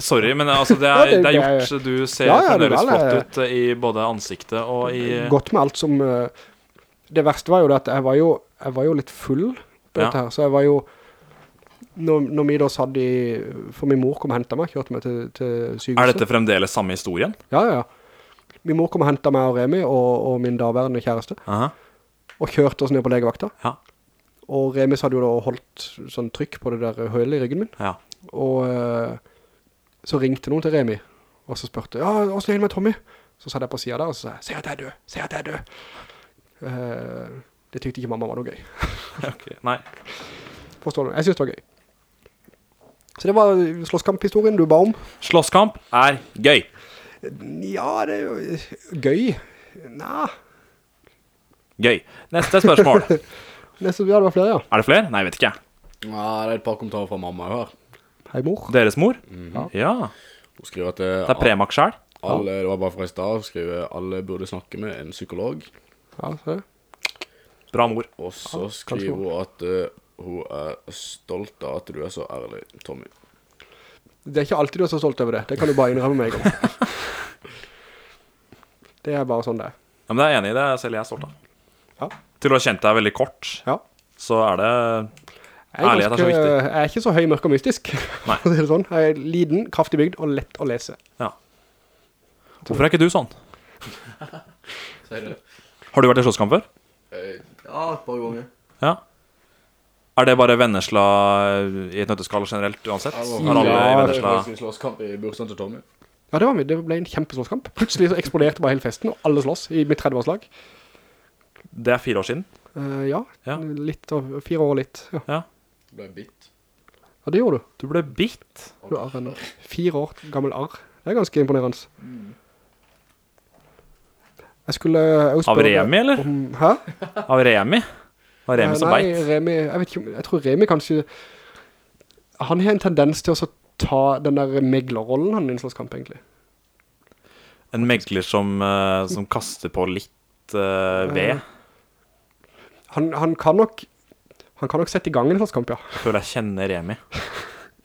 B: Sorry, men altså, det er,
A: ja,
B: det
A: det er-
B: gjort. Du ser
A: Ja, ja,
B: fremdeles flott ut eh, i både ansiktet og i
A: Gått med alt som eh, Det verste var jo det at jeg var jo, jeg var jo litt full på dette her, så jeg var jo når, når vi da satt i For min mor kom og hentet meg, kjørte meg til, til sykehuset.
B: Er dette fremdeles samme historien?
A: Ja, ja, ja. Min mor kom og hentet meg og Remi og, og min daværende kjæreste,
B: Aha.
A: og kjørte oss ned på legevakta.
B: Ja.
A: Og Remis hadde jo da holdt sånn trykk på det der hølet i ryggen min.
B: Ja.
A: Og eh, så ringte noen til Remi, og så spurte, ja, hvordan er det med Tommy? Så satt jeg på siden der, og så sa jeg, se at jeg er død, se at jeg er død. Eh, det tykte ikke mamma var noe gøy.
B: Ok, Nei.
A: Forstår du? Jeg synes det var gøy. Så det var slåsskamphistorien du ba om.
B: Slåsskamp er gøy.
A: Ja, det er jo gøy. Nei,
B: Gøy. Neste spørsmål.
A: nesten, ja, det var flere, ja.
B: Er det flere? Nei, jeg vet ikke.
C: Ja, det er et par kommentarer fra mamma her.
A: Hei, mor.
B: Deres mor?
A: Ja.
B: Ja.
C: Hun skriver at eh,
B: Det er premak selv.
C: alle, det var bare fra i stad, hun skriver alle burde snakke med en psykolog.
A: Ja, se.
B: Bra mor.
C: Og så
A: Ja,
C: skriver hun at uh, hun er stolt av at du er så ærlig, Tommy.
A: Det er ikke alltid du er så stolt over det. Det kan du bare innrømme meg om. Det er bare sånn det er.
B: Ja, men det er jeg enig i. Det er selv jeg er stolt av.
A: Ja.
B: Til å ha kjent deg veldig kort,
A: Ja.
B: så er det
A: Jeg er,
B: Ærlighet er så viktig.
A: jeg er ikke så høy, mørk og mystisk.
B: Nei.
A: Sånn. Jeg er liten, kraftig bygd og lett å lese.
B: Ja. Hvorfor er ikke du sånn? Har du vært i slåsskamp før?
C: Eh, Ja, et par ganger.
B: Ja. Er det bare Vennesla i et nøtteskall generelt uansett?
C: Ja,
B: Har alle i
A: Ja,
C: det var faktisk slåsskamp i bursdagen til Tommy.
A: Ja, det var mye. Det ble en kjempeslåsskamp. Plutselig så eksploderte bare hele festen, og alle slåss i mitt 30-årslag.
B: Det er fire år siden.
A: Uh, ja,
B: Ja.
A: litt fire år og litt. Ja,
B: Ja.
C: Ble bitt.
A: ja det gjorde du.
B: Du ble bitt.
A: Du er en fire år gammel arr. Det er ganske imponerende. Jeg skulle jeg
B: Av Remi, eller?
A: Om, hæ?
B: Av Remi? Var Remi så
A: Nei,
B: beit?
A: Remi, jeg vet ikke om, jeg tror Remi kanskje, han har en tendens til å ta den der meglerrollen han i en slags kamp, egentlig.
B: En megler som, eh, som kaster på litt uh, ved.
A: Han, han kan nok, han kan nok sette i gang en slags kamp, ja.
B: Jeg føler jeg kjenner Remi.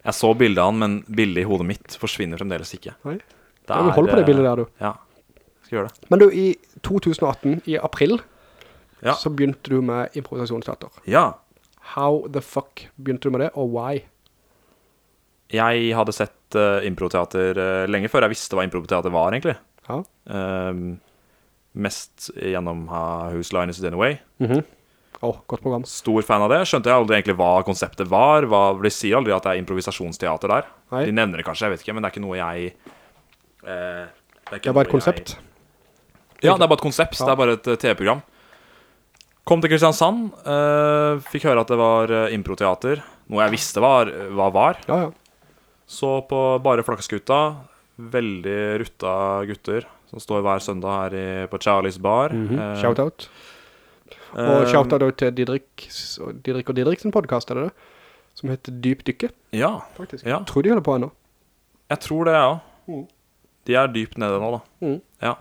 B: Jeg så bildet av han, men bildet i hodet mitt forsvinner fremdeles ikke.
A: Nei.
B: Det
A: Ja, hold på det bildet der, du.
B: Ja, skal gjøre det.
A: Men du, i 2018, i april,
B: Ja.
A: så begynte du med improvisasjonsteater.
B: Ja,
A: How the fuck begynte du med det, og why?
B: jeg hadde sett uh, improteater uh, lenge før jeg visste hva improteater var, egentlig.
A: Ja.
B: Ehm, mest gjennom Whose Line Is It Anyway.
A: Mhm. Åh, godt program.
B: Stor fan av det. Skjønte jeg aldri egentlig hva konseptet var. Hva, de sier aldri at det er improvisasjonsteater der.
A: Nei.
B: De nevner det kanskje, jeg vet ikke, men det er ikke noe jeg eh, ikke
A: Det var et konsept.
B: Jeg, ja, det er bare et konsept. Det er bare et eh, TV-program. Kom til Kristiansand. eh, fikk høre at det var uh, improteater. Noe jeg visste var, hva var.
A: Ja, ja.
B: Så på Bare Flakksgutta. Veldig rutta gutter som står hver søndag her i, på Charlies bar.
A: Mhm.
B: Eh,
A: Shoutout. Og
B: eh,
A: shouta da til Didrik, Didrik og Didrik sin podcast, er det det? Som heter Dyp Dykke,
B: Ja,
A: faktisk.
B: Ja.
A: Tror de holder på ennå.
B: jeg tror det, ja.
A: Mhm.
B: De er dypt nede nå, da.
A: Mm.
B: Ja.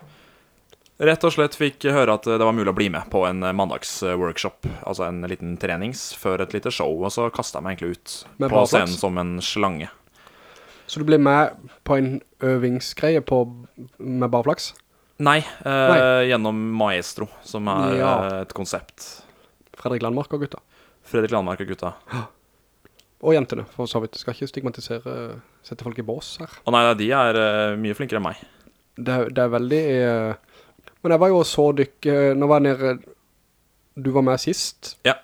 B: Rett og slett fikk høre at det var mulig å bli med på en mandagsworkshop. Altså en liten trenings før et lite show, og så kasta jeg meg egentlig ut
A: Med
B: på scenen som en slange.
A: Så du ble med på en øvingsgreie på, med bare flaks?
B: Nei, eh,
A: Nei.
B: gjennom Maestro, som er
A: Ja.
B: eh, et konsept.
A: Fredrik Landmark og gutta.
B: Fredrik Landmark og gutta.
A: Og jentene, for så vidt. Skal ikke stigmatisere, sette folk i bås her.
B: Å nei, de er uh, mye flinkere enn meg.
A: Det, det er veldig... Uh, Men jeg var jo og så dykke, nå var jeg nede, du var med sist.
B: Ja.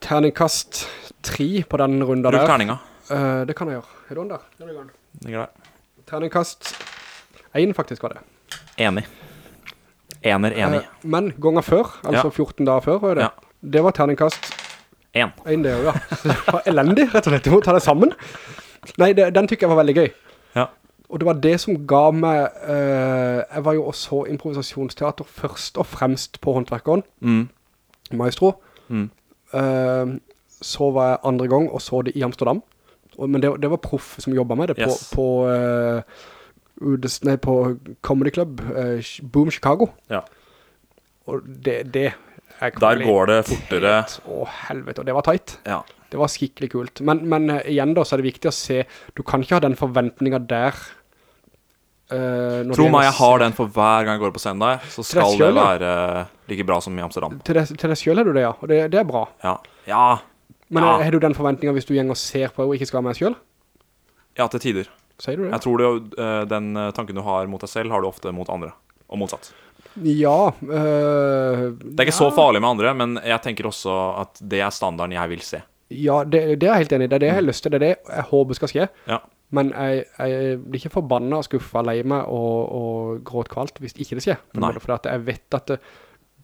A: Terningkast 3 på den runden
B: Rull
A: der.
B: terninga.
A: Eh, det kan jeg gjøre. Er du den der? Det er den. Terningkast 1 faktisk var det.
B: Enig. Ener enig.
A: Eh, men ganger før, altså
B: Ja.
A: 14 dager før, var det.
B: Ja.
A: Det var terningkast
B: 1.
A: 1 det, ja. Det var elendig, rett og slett. Du må ta det sammen. Nei, det, den tykker jeg var veldig gøy.
B: Ja.
A: Og det var det som ga meg, eh, jeg var jo også improvisasjonsteater først og fremst på håndverkeren,
B: Mm.
A: Maestro.
B: Mm.
A: Eh, så var jeg andre gang og så det i Amsterdam. Men det, det var proff som jobbet med det på,
B: Yes.
A: på, uh, nei, på Comedy Club, uh, Boom Chicago.
B: Ja.
A: Og det, det er
B: Der går det fortere.
A: Å helvete, og det var tight.
B: Ja.
A: Det var skikkelig kult. Men, men eh, igjen da, så er det viktig å se, du kan ikke ha den forventningen der. Uh,
B: Tro meg, jeg har den for hver gang jeg går på scenen der, så skal det være like bra som i Amsterdam.
A: Til deg, til deg selv er du det, ja. Og det, det er bra.
B: Ja. Ja.
A: Men
B: Ja.
A: eh, har du den forventningen hvis du gjenger og ser på og ikke skal være med selv?
B: ja, til tider.
A: Sier du det?
B: Jeg tror det, eh, den eh, tanken du har mot deg selv, har du ofte mot andre. Og motsatt.
A: Ja. øh,
B: Det er ikke så farlig med andre, men jeg tenker også at det er standarden jeg vil se.
A: Ja, det, det er jeg helt enig i. Det er det jeg har lyst til. Det er det jeg håper skal skje.
B: Ja.
A: Men jeg, jeg blir ikke forbannet, skuffet, lei meg og, og gråt kvalt hvis ikke det skjer.
B: Nei.
A: for jeg vet at det,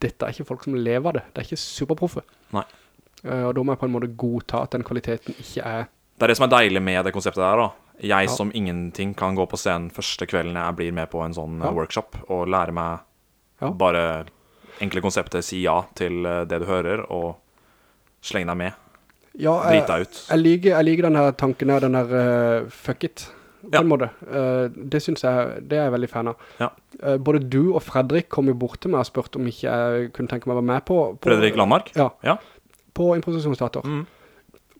A: dette er ikke folk som lever av det. Det er ikke superproffe.
B: Nei.
A: Eh, og da må jeg på en måte godta at den kvaliteten ikke er
B: Det er det som er deilig med det konseptet der, da. Jeg
A: Ja.
B: som ingenting kan gå på scenen første kvelden jeg blir med på en sånn
A: Ja.
B: eh, workshop, og lære meg
A: Ja.
B: bare enkle konseptet, si ja til eh, det du hører, og slenge deg med.
A: Ja,
B: Drit
A: jeg,
B: deg ut.
A: jeg, liker, jeg liker den her tanken her, den her uh, fuck it, på
B: Ja.
A: en måte. Uh, det synes jeg, det er jeg veldig fan av.
B: Ja.
A: Uh, både du og Fredrik kom jo bort til meg og spurte om ikke jeg kunne tenke meg å være med på... på
B: Fredrik Landmark?
A: Ja,
B: Ja.
A: På improvisasjonsteater.
B: Mm.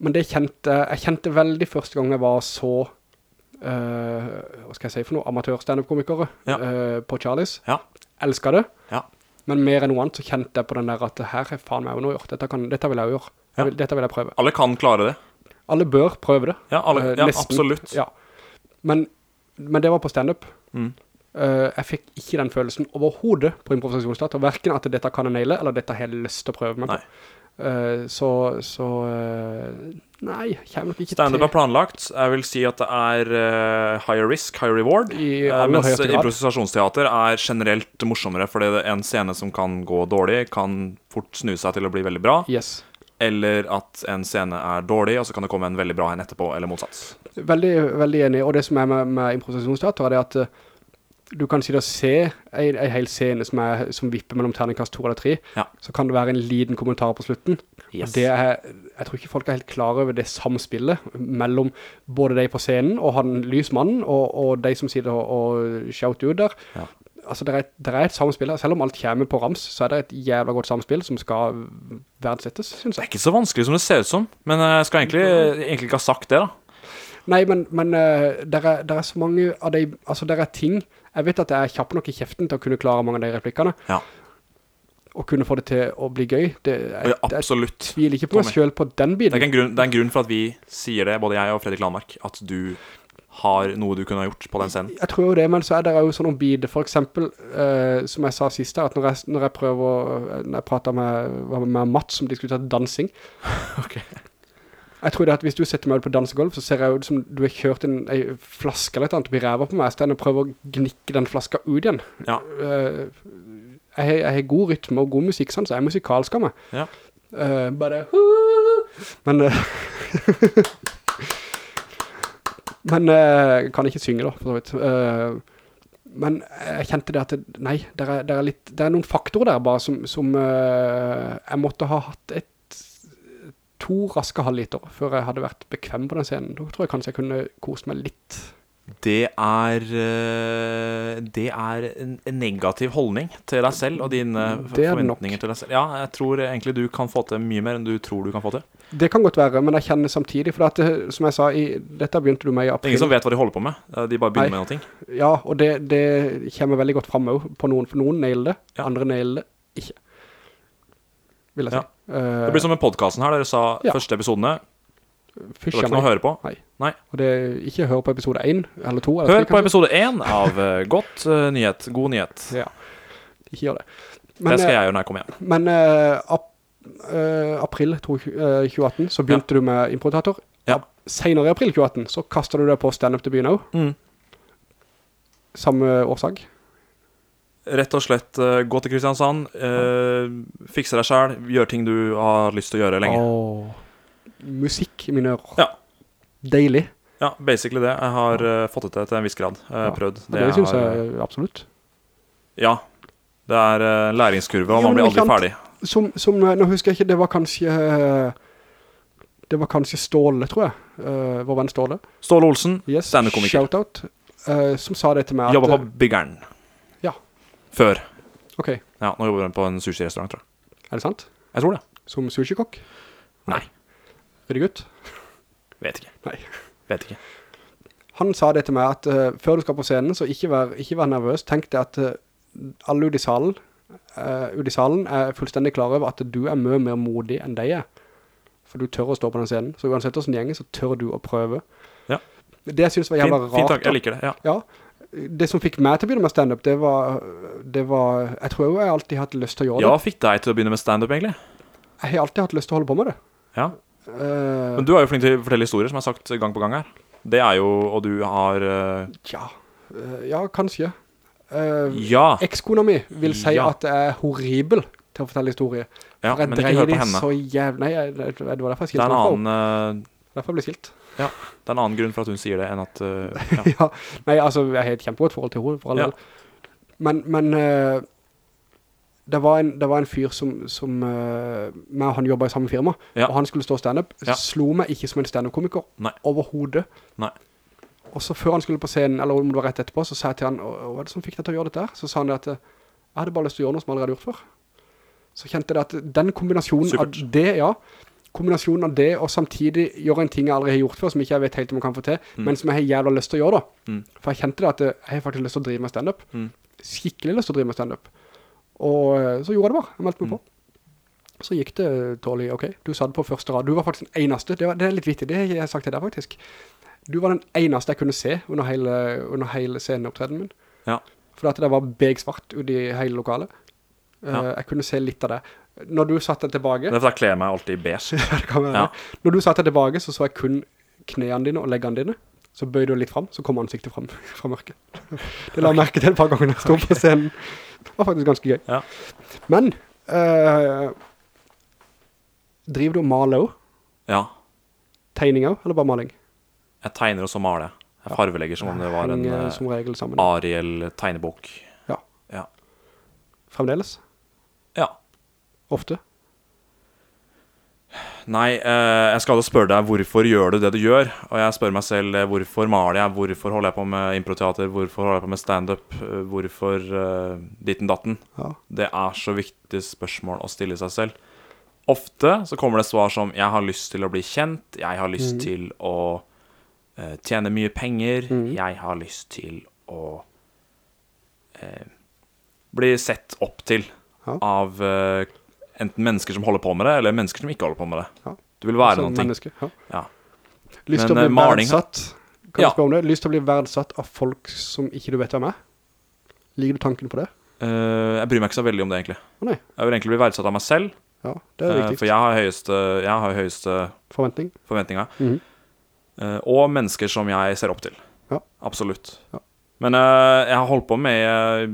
A: Men det kjente, jeg kjente veldig første gang jeg var så, uh, hva skal jeg si for noe, amatør-stand-up-komikere
B: Ja.
A: uh, på Charlies.
B: Ja.
A: Elsket det.
B: Ja.
A: Men mer enn noe annet så kjente jeg på den der at her er faen meg jo noe gjort. Dette, kan, dette vil jeg jo gjøre. Jeg vil, dette vil jeg prøve.
B: Alle kan klare det.
A: Alle bør prøve det.
B: Ja, alle, ja
A: nesten.
B: absolutt.
A: Men, men det var på stand-up.
B: Mm.
A: Uh, jeg fikk ikke den følelsen overhodet på improvisasjonsteater. Hverken at dette kan jeg naile, eller dette har jeg lyst til å prøve meg på.
B: Nei.
A: Eh, så, så eh, Nei, kommer nok ikke til
B: Standup er planlagt. Jeg vil si at det er uh, higher risk, higher reward.
A: i uh,
B: mens improvisasjonsteater er generelt morsommere, fordi det er en scene som kan gå dårlig, kan fort snu seg til å bli veldig bra.
A: Yes.
B: Eller at en scene er dårlig, og så kan det komme en veldig bra en etterpå, eller motsatt.
A: Veldig, veldig enig. Og det som er med, med improvisasjonsteater er det at du kan sitte og se en, en hel scene som, er, som vipper mellom terningkast 2 eller 3.
B: Ja.
A: Så kan det være en liten kommentar på slutten. Yes. Det er, jeg tror ikke folk er helt klare over det samspillet mellom både de på scenen og han lysmannen og, og de som sitter og, og shouter ut der.
B: Ja.
A: Altså, det er, et- det er et samspill her. Selv om alt kommer på rams, så er det et jævla godt samspill som skal verdsettes, synes
B: Det er ikke så vanskelig som det ser ut som, men jeg skal egentlig, egentlig ikke ha sagt det, da.
A: Nei, men, men eh, der, er, der er så mange av de, altså der er ting, jeg vet at jeg er kjapp nok i kjeften til å kunne klare mange av de replikkene,
B: Ja,
A: og kunne få det til å bli gøy. Det, jeg,
B: ja
A: jeg
B: absolutt.
A: tviler ikke på meg selv på den
B: Det
A: biten.
B: grunn, det er en grunn for at vi sier det, både jeg og Fredrik Landmark, at du har noe du kunne ha gjort på den scenen.
A: Jeg tror jo det, men så er det jo sånn om bid. For eksempel, eh, som jeg sa sist her, at når jeg, når jeg prøver, når jeg prater med, med Mats som diskuterte dansing,
B: Ok.
A: Jeg tror det at hvis du setter meg ut på dansegolv, så ser jeg ut som du har kjørt en, en flaske eller et annet oppi ræva på meg, stedet og å prøve å gnikke den flaska ut igjen.
B: Ja.
A: Eh, jeg, har- god rytme og god musikksans, jeg er musikalsk av meg.
B: Ja.
A: Uh, bare Men Uh, Men jeg kan ikke synge da, for så vidt. Men jeg kjente det at det, Nei, det er, det er litt Det er noen faktorer der bare som, som Jeg måtte ha hatt et To raske halvliter før jeg hadde vært bekvem på den scenen. Da tror jeg kanskje jeg kunne kost meg litt.
B: Det er eh, Det er en, negativ holdning til deg selv og dine
A: nok.
B: forventninger til deg selv. Ja, jeg tror egentlig du kan få til mye mer enn du tror du kan få til.
A: Det kan godt være, men jeg kjenner samtidig, for det- som jeg sa, i, dette begynte du med i april.
B: ingen som vet hva de holder på med. Eh, De bare begynner
A: Nei.
B: med noe.
A: Ja, og det, det kommer veldig godt frem også på noen, for noen nailer det,
B: Ja.
A: andre nailer det ikke. Vil jeg si.
B: Ja. Det blir som med podcasten her. Dere sa
A: Ja.
B: første episodene. Det
A: Fysj
B: var ikke noe å høre på.
A: Nei.
B: Nei.
A: Og det ikke hør på episode 1 eller 2 eller
B: Hør
A: 3
B: på episode én av uh, Godt uh, nyhet. God nyhet.
A: Ja, ikke gjør det.
B: det skal jeg gjøre når jeg kommer hjem.
A: Men uh, ap eh, april eh, 2018 så begynte du med improteater.
B: Ja.
A: Senere i april 2018 så kastet du deg på stand-up til byen også.
B: Mm.
A: Samme årsak.
B: Rett og slett uh, gå til Kristiansand, uh, fikse deg sjæl, gjør ting du har lyst til å gjøre lenge.
A: Åh, musikk i mine ører.
B: Ja.
A: Deilig.
B: Ja, basically det. Jeg har uh, fått det til til en viss grad. Uh. Prøvd.
A: Det, det synes
B: har-
A: jeg absolutt.
B: Ja. Det er uh, læringskurve, og
A: Jo,
B: man blir aldri ferdig.
A: Som, som, nå husker jeg ikke, det var kanskje, det var kanskje Ståle, tror jeg. Uh, vår venn Ståle.
B: Ståle Olsen,
A: Yes,
B: Standup-komiker.
A: Shoutout. eh, som sa det til meg. at-
B: Jobber på Byggeren. Før.
A: Ok, er
B: Ja, nå jobber han på en sushi-restaurant, tror jeg.
A: Er det sant?
B: Jeg tror det.
A: Som sushi-kokk?
B: Nei.
A: Ryddig gutt?
B: Vet ikke.
A: Nei.
B: Vet ikke.
A: Han sa det til meg at uh, før du skal på scenen, så ikke vær, ikke vær nervøs. Tenk deg at uh, alle ute i salen, uh, ute i salen er fullstendig klar over at du er mye mer modig enn deg er. For du tør å stå på den scenen. Så uansett hvordan gjenger, så tør du å prøve.
B: Ja.
A: Det jeg synes var jævla
B: fin,
A: rart.
B: fint takk. Jeg liker det. Ja.
A: Ja, det som fikk meg til å begynne med stand-up, det var, det var, jeg tror jeg alltid har hatt lyst til å gjøre det.
B: ja, fikk deg til å begynne med stand-up, egentlig.
A: Jeg har alltid hatt lyst til å holde på med det.
B: Ja.
A: Uh,
B: Men du er jo flink til å fortelle historier, som jeg har sagt gang på gang her. Det er jo Og du har uh,
A: ja, Uh, ja, kanskje.
B: Ja.
A: Ekskona mi vil si
B: Ja.
A: at jeg er horribel til å fortelle historier.
B: ja
A: For jeg
B: men ikke hør på henne.
A: så jævlig Nei, jeg, det det var derfor jeg
B: Det er
A: skilte
B: en
A: meg fra
B: annen
A: henne.
B: eh,
A: Derfor jeg ble skilt.
B: Ja, det er en annen grunn for at hun sier det, enn at Uh, ja.
A: ja. Nei, altså, jeg har et kjempegodt forhold til henne, for all
B: Ja.
A: Men, men uh, det, var en, det var en fyr som, som uh, med han jobbet i samme firma,
B: Ja.
A: og han skulle stå stand-up, slo meg ikke som en stand-up-komiker overhovedet.
B: Nei.
A: Og så før han skulle på scenen, eller om det var rett etterpå, så sa jeg til han, hva er det som fikk deg til å gjøre dette her? Så sa han det at, eh, jeg hadde bare lyst til å gjøre noe som jeg allerede gjort før. Så kjente jeg at den kombinasjonen
B: Supert.
A: av det, ja, kombinasjonen av det, og samtidig gjøre en ting jeg aldri har gjort før, som ikke jeg vet helt om jeg kan få til, men som jeg har jævla lyst til å gjøre da.
B: Mm.
A: For jeg kjente det at eh, jeg har faktisk lyst til å drive med stand-up.
B: Mm.
A: Skikkelig lyst til å drive med stand-up. Og eh, så gjorde jeg det bare. Jeg meldte
B: Mm.
A: meg på. Så gikk det dårlig, ok. Du satt på første rad. Du var faktisk den eneste. Det, var, det er litt viktig, det har jeg sagt til deg faktisk. Du var den eneste jeg kunne se under hele, under hele sceneopptreden min.
B: Ja.
A: For at det var begsvart ute i hele lokalet. Eh,
B: Ja.
A: jeg kunne se litt av det. Når du satt deg tilbake,
B: Det er fordi jeg kler meg alltid i beige.
A: Ja, det kan være
B: Ja.
A: Når du satt deg tilbake, så så jeg kun knærne dine og leggene dine. Så bøyde du litt frem, så kom ansiktet frem fra mørket. Det la jeg merke til et par ganger jeg stod på scenen. Det var faktisk ganske gøy.
B: Ja.
A: Men, eh, driver du og maler også?
B: Ja.
A: Tegning også, eller bare maling?
B: Jeg tegner og så maler jeg. Jeg farvelegger som om det var en eh,
A: som regel sammen.
B: Ariel tegnebok.
A: Ja.
B: Ja.
A: Fremdeles? Ofte?
B: Nei, eh, jeg skal da spørre deg hvorfor gjør du det du gjør? Og jeg spør meg selv eh, hvorfor maler jeg, hvorfor holder jeg på med improteater, hvorfor holder jeg på med stand-up, eh, hvorfor uh, ditten datten?
A: Ja.
B: Det er så viktig spørsmål å stille seg selv. Ofte så kommer det svar som jeg har lyst til å bli kjent, jeg har lyst
A: mm.
B: til å eh, tjene mye penger,
A: mm.
B: jeg har lyst til å eh, bli sett opp til
A: Ja.
B: av eh, enten mennesker som holder på med det, eller mennesker som ikke holder på med det.
A: Ja.
B: Du vil være
A: Som
B: noen ting.
A: menneske, ja.
B: Ja.
A: Lyst til å
B: eh,
A: bli
B: maling-
A: verdsatt. Kan
B: Ja.
A: jeg spørre om det? Lyst til å bli verdsatt av folk som ikke du vet hvem er? Liker du tanken på det?
B: Uh, jeg bryr meg ikke så veldig om det, egentlig.
A: Oh,
B: Jeg vil egentlig bli verdsatt av meg selv,
A: ja, det er
B: viktig.
A: Uh,
B: for jeg har høyeste, jeg har høyeste
A: Forventning.
B: forventninger.
A: Mm
B: -hmm. uh, og mennesker som jeg ser opp til.
A: Ja.
B: Absolutt.
A: Ja.
B: Men eh, jeg har holdt på med eh,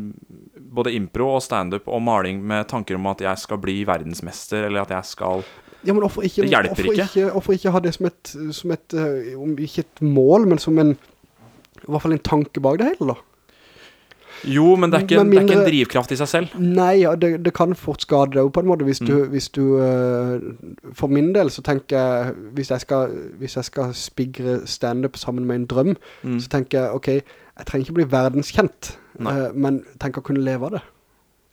B: både impro og standup og maling med tanker om at jeg skal bli verdensmester, eller at jeg skal
A: Ja, men hvorfor ikke,
B: Det hjelper
A: hvorfor
B: ikke.
A: ikke. Hvorfor ikke ha det som et, som et eh, om ikke et mål, men som en, i hvert fall en tanke bak det hele da?
B: Jo, men det er ikke,
A: mindre,
B: det er ikke en drivkraft i seg selv.
A: Nei, ja, det, det kan fort skade deg på en måte, hvis du,
B: Mm.
A: hvis du uh, for min del så tenker jeg, hvis jeg skal, hvis jeg skal spigre stand-up sammen med en drøm,
B: Mm.
A: så tenker jeg, ok, jeg trenger ikke bli verdenskjent, Eh, men tenk å kunne leve av det.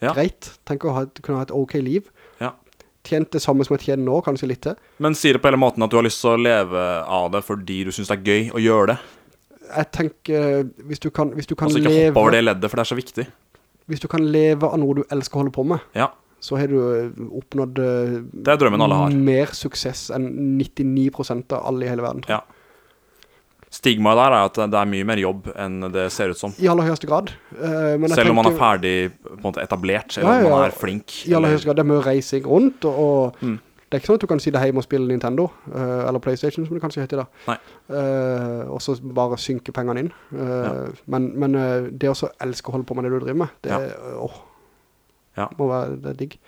B: Ja.
A: Greit, tenk å ha, kunne ha et ok liv.
B: Ja.
A: Tjent det samme som jeg tjener nå, kanskje litt til.
B: Men sier det på hele måten at du har lyst til å leve av det fordi du synes det er gøy å gjøre det.
A: Jeg tenker, hvis du kan, hvis du kan
B: Altså ikke
A: leve...
B: hoppe over det leddet, for det er så viktig.
A: Hvis du kan leve av noe du elsker å holde på med,
B: Ja,
A: så har du eh, oppnådd eh,
B: Det er drømmen alle har.
A: mer suksess enn 99% av alle i hele verden.
B: Ja. Stigmaet der er at det er mye mer jobb enn det ser ut som.
A: I aller høyeste grad. Uh,
B: Selv om man er ferdig måte etablert, eller
A: Ja,
B: om man er flink.
A: I aller høyeste grad, det er mye reising rundt, og, og
B: Mm.
A: det er ikke sånn at du kan si det hjemme og spille Nintendo, uh, eller Playstation, som det kanskje heter da.
B: Nei.
A: Uh, og så bare synke pengene inn. Ja. Men, men det å så elske å holde på med det du driver med, det,
B: Ja.
A: er- åh,
B: Ja.
A: må være det er digg.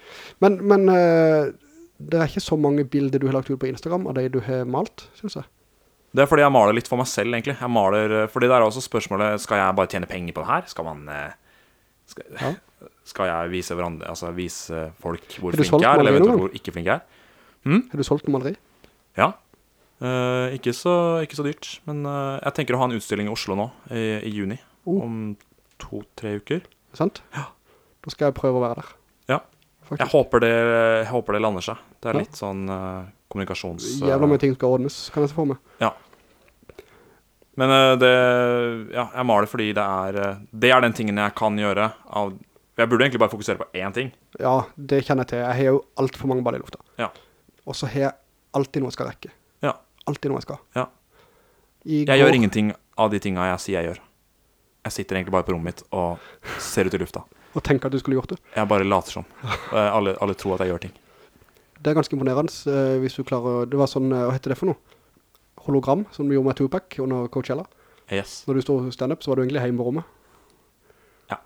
A: Men, men det er ikke så mange bilder du har lagt ut på Instagram av de du har malt, synes jeg.
B: Det er fordi jeg maler litt for meg selv, egentlig. Jeg maler, eh, fordi det er også spørsmålet Skal jeg bare tjene penger på det her. Skal man eh, skal,
A: Ja.
B: skal jeg vise hverandre Altså vise folk hvor flink jeg er, eller vet du hvor ikke flink jeg er?
A: Har du solgt noe maleri?
B: Ja. Eh, ikke, så, ikke så dyrt. Men eh, jeg tenker å ha en utstilling i Oslo nå, i, i juni.
A: Oh.
B: Om to-tre uker.
A: Sant? Ja. Da skal jeg prøve å være der.
B: Ja.
A: Faktisk.
B: Jeg håper det, jeg håper det lander seg. Det er
A: Ja.
B: litt sånn uh, kommunikasjons... Uh,
A: Jævla mye ting skal ordnes, kan jeg se for meg.
B: Men uh, det Ja, jeg maler fordi det er eh, Det er den tingen jeg kan gjøre av Jeg burde egentlig bare fokusere på én ting.
A: Ja, det kjenner jeg til. Jeg har jo alt for mange baller i lufta.
B: Ja.
A: Og så har jeg alltid noe jeg skal rekke.
B: Ja.
A: Alltid noe jeg skal.
B: Ja.
A: I
B: Jeg
A: går,
B: gjør ingenting av de tinga jeg sier jeg gjør. Jeg sitter egentlig bare på rommet mitt og ser ut i lufta.
A: Og tenker at du skulle gjort det.
B: Jeg bare later som. Alle, alle tror at jeg gjør ting.
A: Det er ganske imponerende eh, hvis du klarer Det var sånn, eh, hva heter det for noe? Hologram, som du gjorde med Tupac under Coachella.
B: Yes.
A: Når du stod stand-up, så var du egentlig hjemme på rommet.
B: Ja.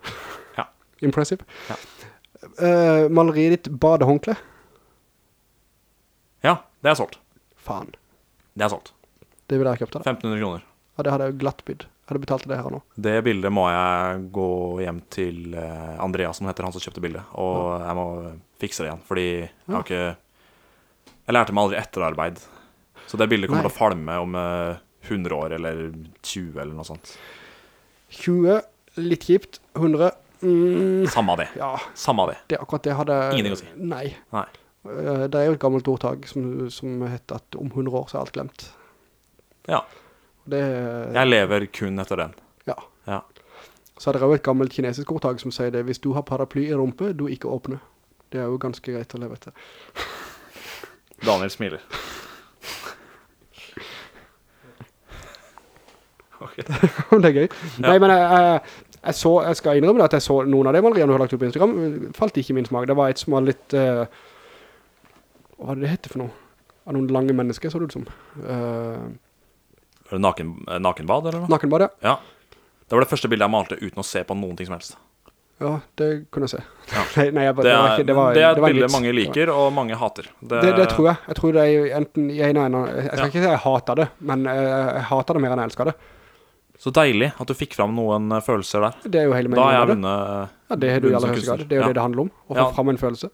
B: Ja.
A: Impressive.
B: Ja.
A: Uh, maleriet ditt badehåndkle.
B: Ja, det er solgt.
A: Faen.
B: Det er solgt.
A: Det vil jeg kjøpt av deg.
B: 1500 kroner.
A: Ja, det hadde jeg jo glatt bydd. Jeg hadde betalt det her og nå.
B: Det bildet må jeg gå hjem til eh, Andreas, som heter han som kjøpte bildet, og jeg må fikse det igjen. Fordi jeg har ikke Jeg lærte meg aldri etterarbeid. Så det bildet kommer
A: Nei.
B: til å falme om eh, 100 år eller 20 eller noe sånt.
A: 20, litt kjipt. 100, mm,
B: Samme det.
A: ja,
B: Samme det.
A: det akkurat det hadde...
B: Ingenting å si.
A: Nei.
B: Nei.
A: Eh, Det er jo et gammelt ordtak som, som heter at om 100 år så er alt glemt.
B: Ja.
A: Det,
B: Jeg lever kun etter den.
A: ja.
B: Ja.
A: Så er det jo et gammelt kinesisk ordtag som sier det, hvis du har paraply i rumpe, du ikke åpner. Det er jo ganske greit å leve etter.
B: Daniel smiler.
A: det er gøy. Nei, men jeg, jeg, jeg så, jeg skal innrømme det at jeg så noen av de maleriene du har lagt opp på Instagram, falt ikke i min smak. Det var et som var litt, uh, hva er det det heter for noe? Av noen lange mennesker, så det ut som. Uh,
B: Det naken, eh, nakenbad, eller noe?
A: nakenbad, ja.
B: Ja. Det var det første bildet jeg malte uten å se på noen ting som helst.
A: Ja, det kunne jeg se.
B: Ja.
A: nei, nei, jeg,
B: Det
A: det var
B: er,
A: ikke, det var,
B: det er et
A: det
B: bilde mange liker, og mange hater. Det,
A: Det, det tror jeg. Jeg tror det er enten i en og en. Jeg skal
B: Ja.
A: ikke si jeg hater det, men eh, jeg hater det mer enn jeg elsker det.
B: Så deilig at du fikk fram noen eh, følelser der.
A: Det er jo hele
B: Da har jeg vunnet
A: Ja, det har du i aller høyeste grad. Det er jo
B: Ja.
A: det det handler om. Å få
B: Ja.
A: fram en følelse.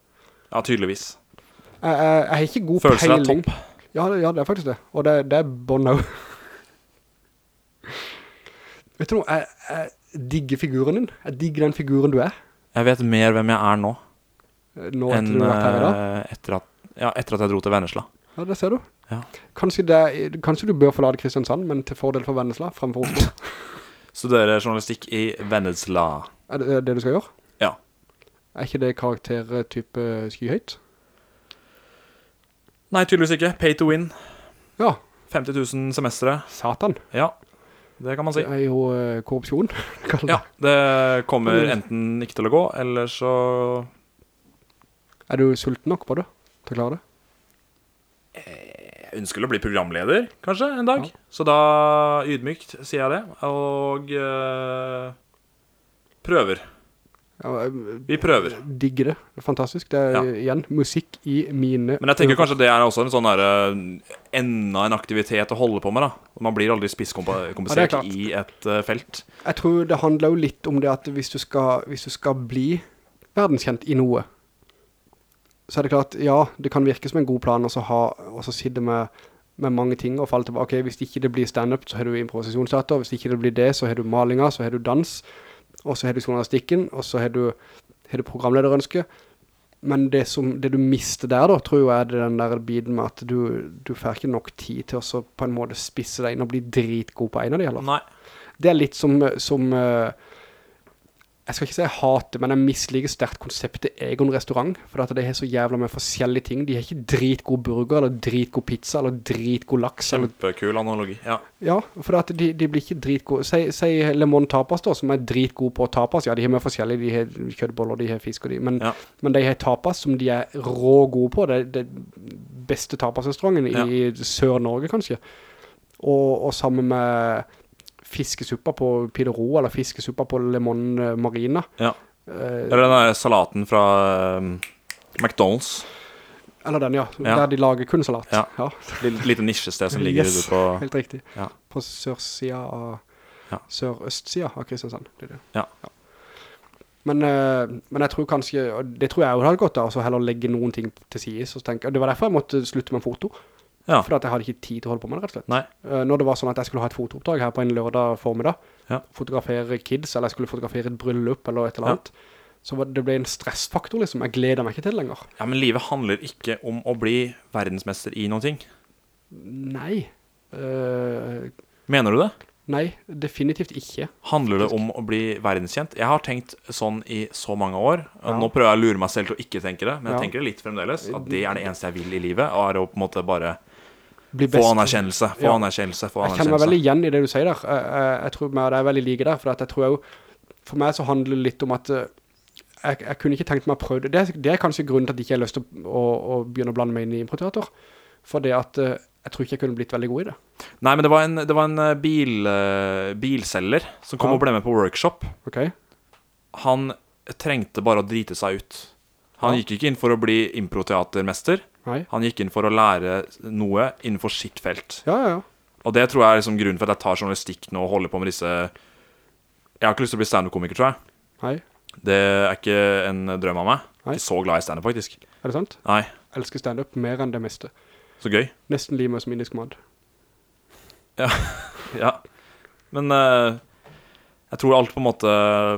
B: Ja, tydeligvis.
A: Jeg, jeg, jeg har ikke god
B: Følelser er topp.
A: Ja, det- ja, det er faktisk det. Og det, det er bånd også. Vet du noe, jeg, jeg digger figuren din. Jeg digger den figuren du er.
B: Jeg vet mer hvem jeg er nå
A: Nå etter
B: enn
A: du har vært her i dag.
B: eh, etter, at, ja, etter at jeg dro til Vennesla.
A: Ja, det ser du.
B: Ja.
A: Kanskje, det, kanskje du bør forlade Kristiansand, men til fordel for Vennesla fremfor Oslo.
B: Studere journalistikk i Vennesla.
A: Er det det du skal gjøre?
B: Ja.
A: Er ikke det karaktertype skyhøyt?
B: Nei, tydeligvis ikke. Pay to win.
A: Ja,
B: 50 000 semestre.
A: satan.
B: Ja, det kan man si.
A: Det er jo eh, korrupsjon.
B: Ja,
A: det.
B: kommer enten ikke til å gå, eller så
A: Er du sulten nok på det? Til å klare det?
B: Jeg ønsker å bli programleder, kanskje, en dag.
A: Ja.
B: Så da ydmykt sier jeg det. Og eh, prøver.
A: Jeg
B: Vi prøver.
A: digger det. Fantastisk. Det er
B: Ja.
A: igjen musikk i mine
B: Men jeg tenker kanskje det er også en sånn der, Enda en aktivitet å holde på med, da. Man blir aldri spisskompensert
A: ja,
B: i et uh, felt.
A: Jeg tror det handler jo litt om det at hvis du skal, hvis du skal bli verdenskjent i noe, så er det klart, ja, det kan virke som en god plan, å sitte med, med mange ting og falle tilbake. Ok, hvis ikke det blir stand-up, så har du improvisasjonsteater. Hvis ikke det blir det, så har du malinga, så har du dans, og så har du journalistikken, og så har du, har du programlederønske. Men det, som, det du mister der da, tror jeg er den der biten med at du, du får ikke nok tid til å på en måte spisse deg inn og bli dritgod på en av de heller.
B: Nei.
A: Det er litt som, som eh, jeg skal ikke si jeg hater, men jeg misliker sterkt konseptet Egon restaurant, for at det har så jævla med forskjellige ting. De har ikke dritgod burger, eller dritgod pizza, eller dritgod laks. Eller,
B: Kjempekul analogi. Ja.
A: ja, for at de, de blir ikke dritgode. Si, si Lemon Tapas da, som er dritgod på tapas. Ja, de har med forskjellige, de har kjøttboller, de har fisk og de, men,
B: Ja.
A: men de har tapas som de er rå gode på. Det er den beste tapasrestauranten
B: Ja.
A: i Sør-Norge kanskje. Og, og sammen med fiskesuppa på Pidero, eller fiskesuppa på Le Monde Marina.
B: ja.
A: Eh,
B: Eller den der salaten fra eh, McDonald's.
A: Eller den, ja.
B: Ja.
A: Der de lager kun salat.
B: Ja.
A: ja.
B: Lite nisjested som ligger
A: Yes,
B: ute på
A: Helt riktig.
B: Ja.
A: På sørsida av
B: Ja.
A: Sørøstsida av Kristiansand. Det det.
B: Ja.
A: Men, eh, men jeg tror kanskje, det tror jeg jo hadde gått av, så heller legge noen ting til side. Så tenker, jeg- det var derfor jeg måtte slutte med foto.
B: Ja.
A: For jeg hadde ikke tid til å holde på med det, rett og slett.
B: Nei.
A: Eh, Når det var sånn at jeg skulle ha et fotooppdrag her på en lørdag formiddag,
B: Ja.
A: fotografere kids, eller jeg skulle fotografere et bryllup eller et eller
B: Ja.
A: annet, så det ble en stressfaktor liksom. Jeg gleder meg ikke til det lenger.
B: Ja, men livet handler ikke om å bli verdensmester i noen ting.
A: Nei. Uh,
B: Mener du det?
A: nei, definitivt ikke.
B: Handler det om å bli verdenskjent? Jeg har tenkt sånn i så mange år.
A: Ja.
B: Nå prøver jeg å lure meg selv til å ikke tenke det, men jeg
A: Ja.
B: tenker det litt fremdeles. At det er det eneste jeg vil i livet, og er å på en måte bare
A: Bli
B: få anerkjennelse, få
A: Ja.
B: anerkjennelse, få
A: Jeg kjenner meg veldig igjen i det du sier der. Jeg, jeg, jeg tror meg, og det er veldig like der, for jeg tror jo, for meg så handler det litt om at eh, jeg, jeg kunne ikke tenkt meg å prøve det. Det er, det er kanskje grunnen til at jeg ikke har lyst til å, å, å begynne å blande meg inn i improteater. For det at eh, jeg tror ikke jeg kunne blitt veldig god i det.
B: Nei, men det var en, det var en eh, bil, eh, bilselger som kom
A: Ja.
B: og ble med på workshop.
A: Ok?
B: Han trengte bare å drite seg ut. Han
A: Ja.
B: gikk ikke inn for å bli improteatermester.
A: Nei?
B: Han gikk inn for å lære noe innenfor sitt felt.
A: Ja, ja, ja.
B: Og det tror jeg er liksom grunnen for at jeg tar journalistikk nå og holder på med disse Jeg har ikke lyst til å bli standup-komiker, tror jeg.
A: Nei?
B: Det er ikke en drøm av meg.
A: Nei.
B: Ikke så glad i standup, faktisk.
A: Er det sant?
B: Nei,
A: Jeg elsker stand-up mer enn det meste.
B: så gøy.
A: Nesten limer som indisk mat.
B: Ja. Men uh, jeg tror alt på en måte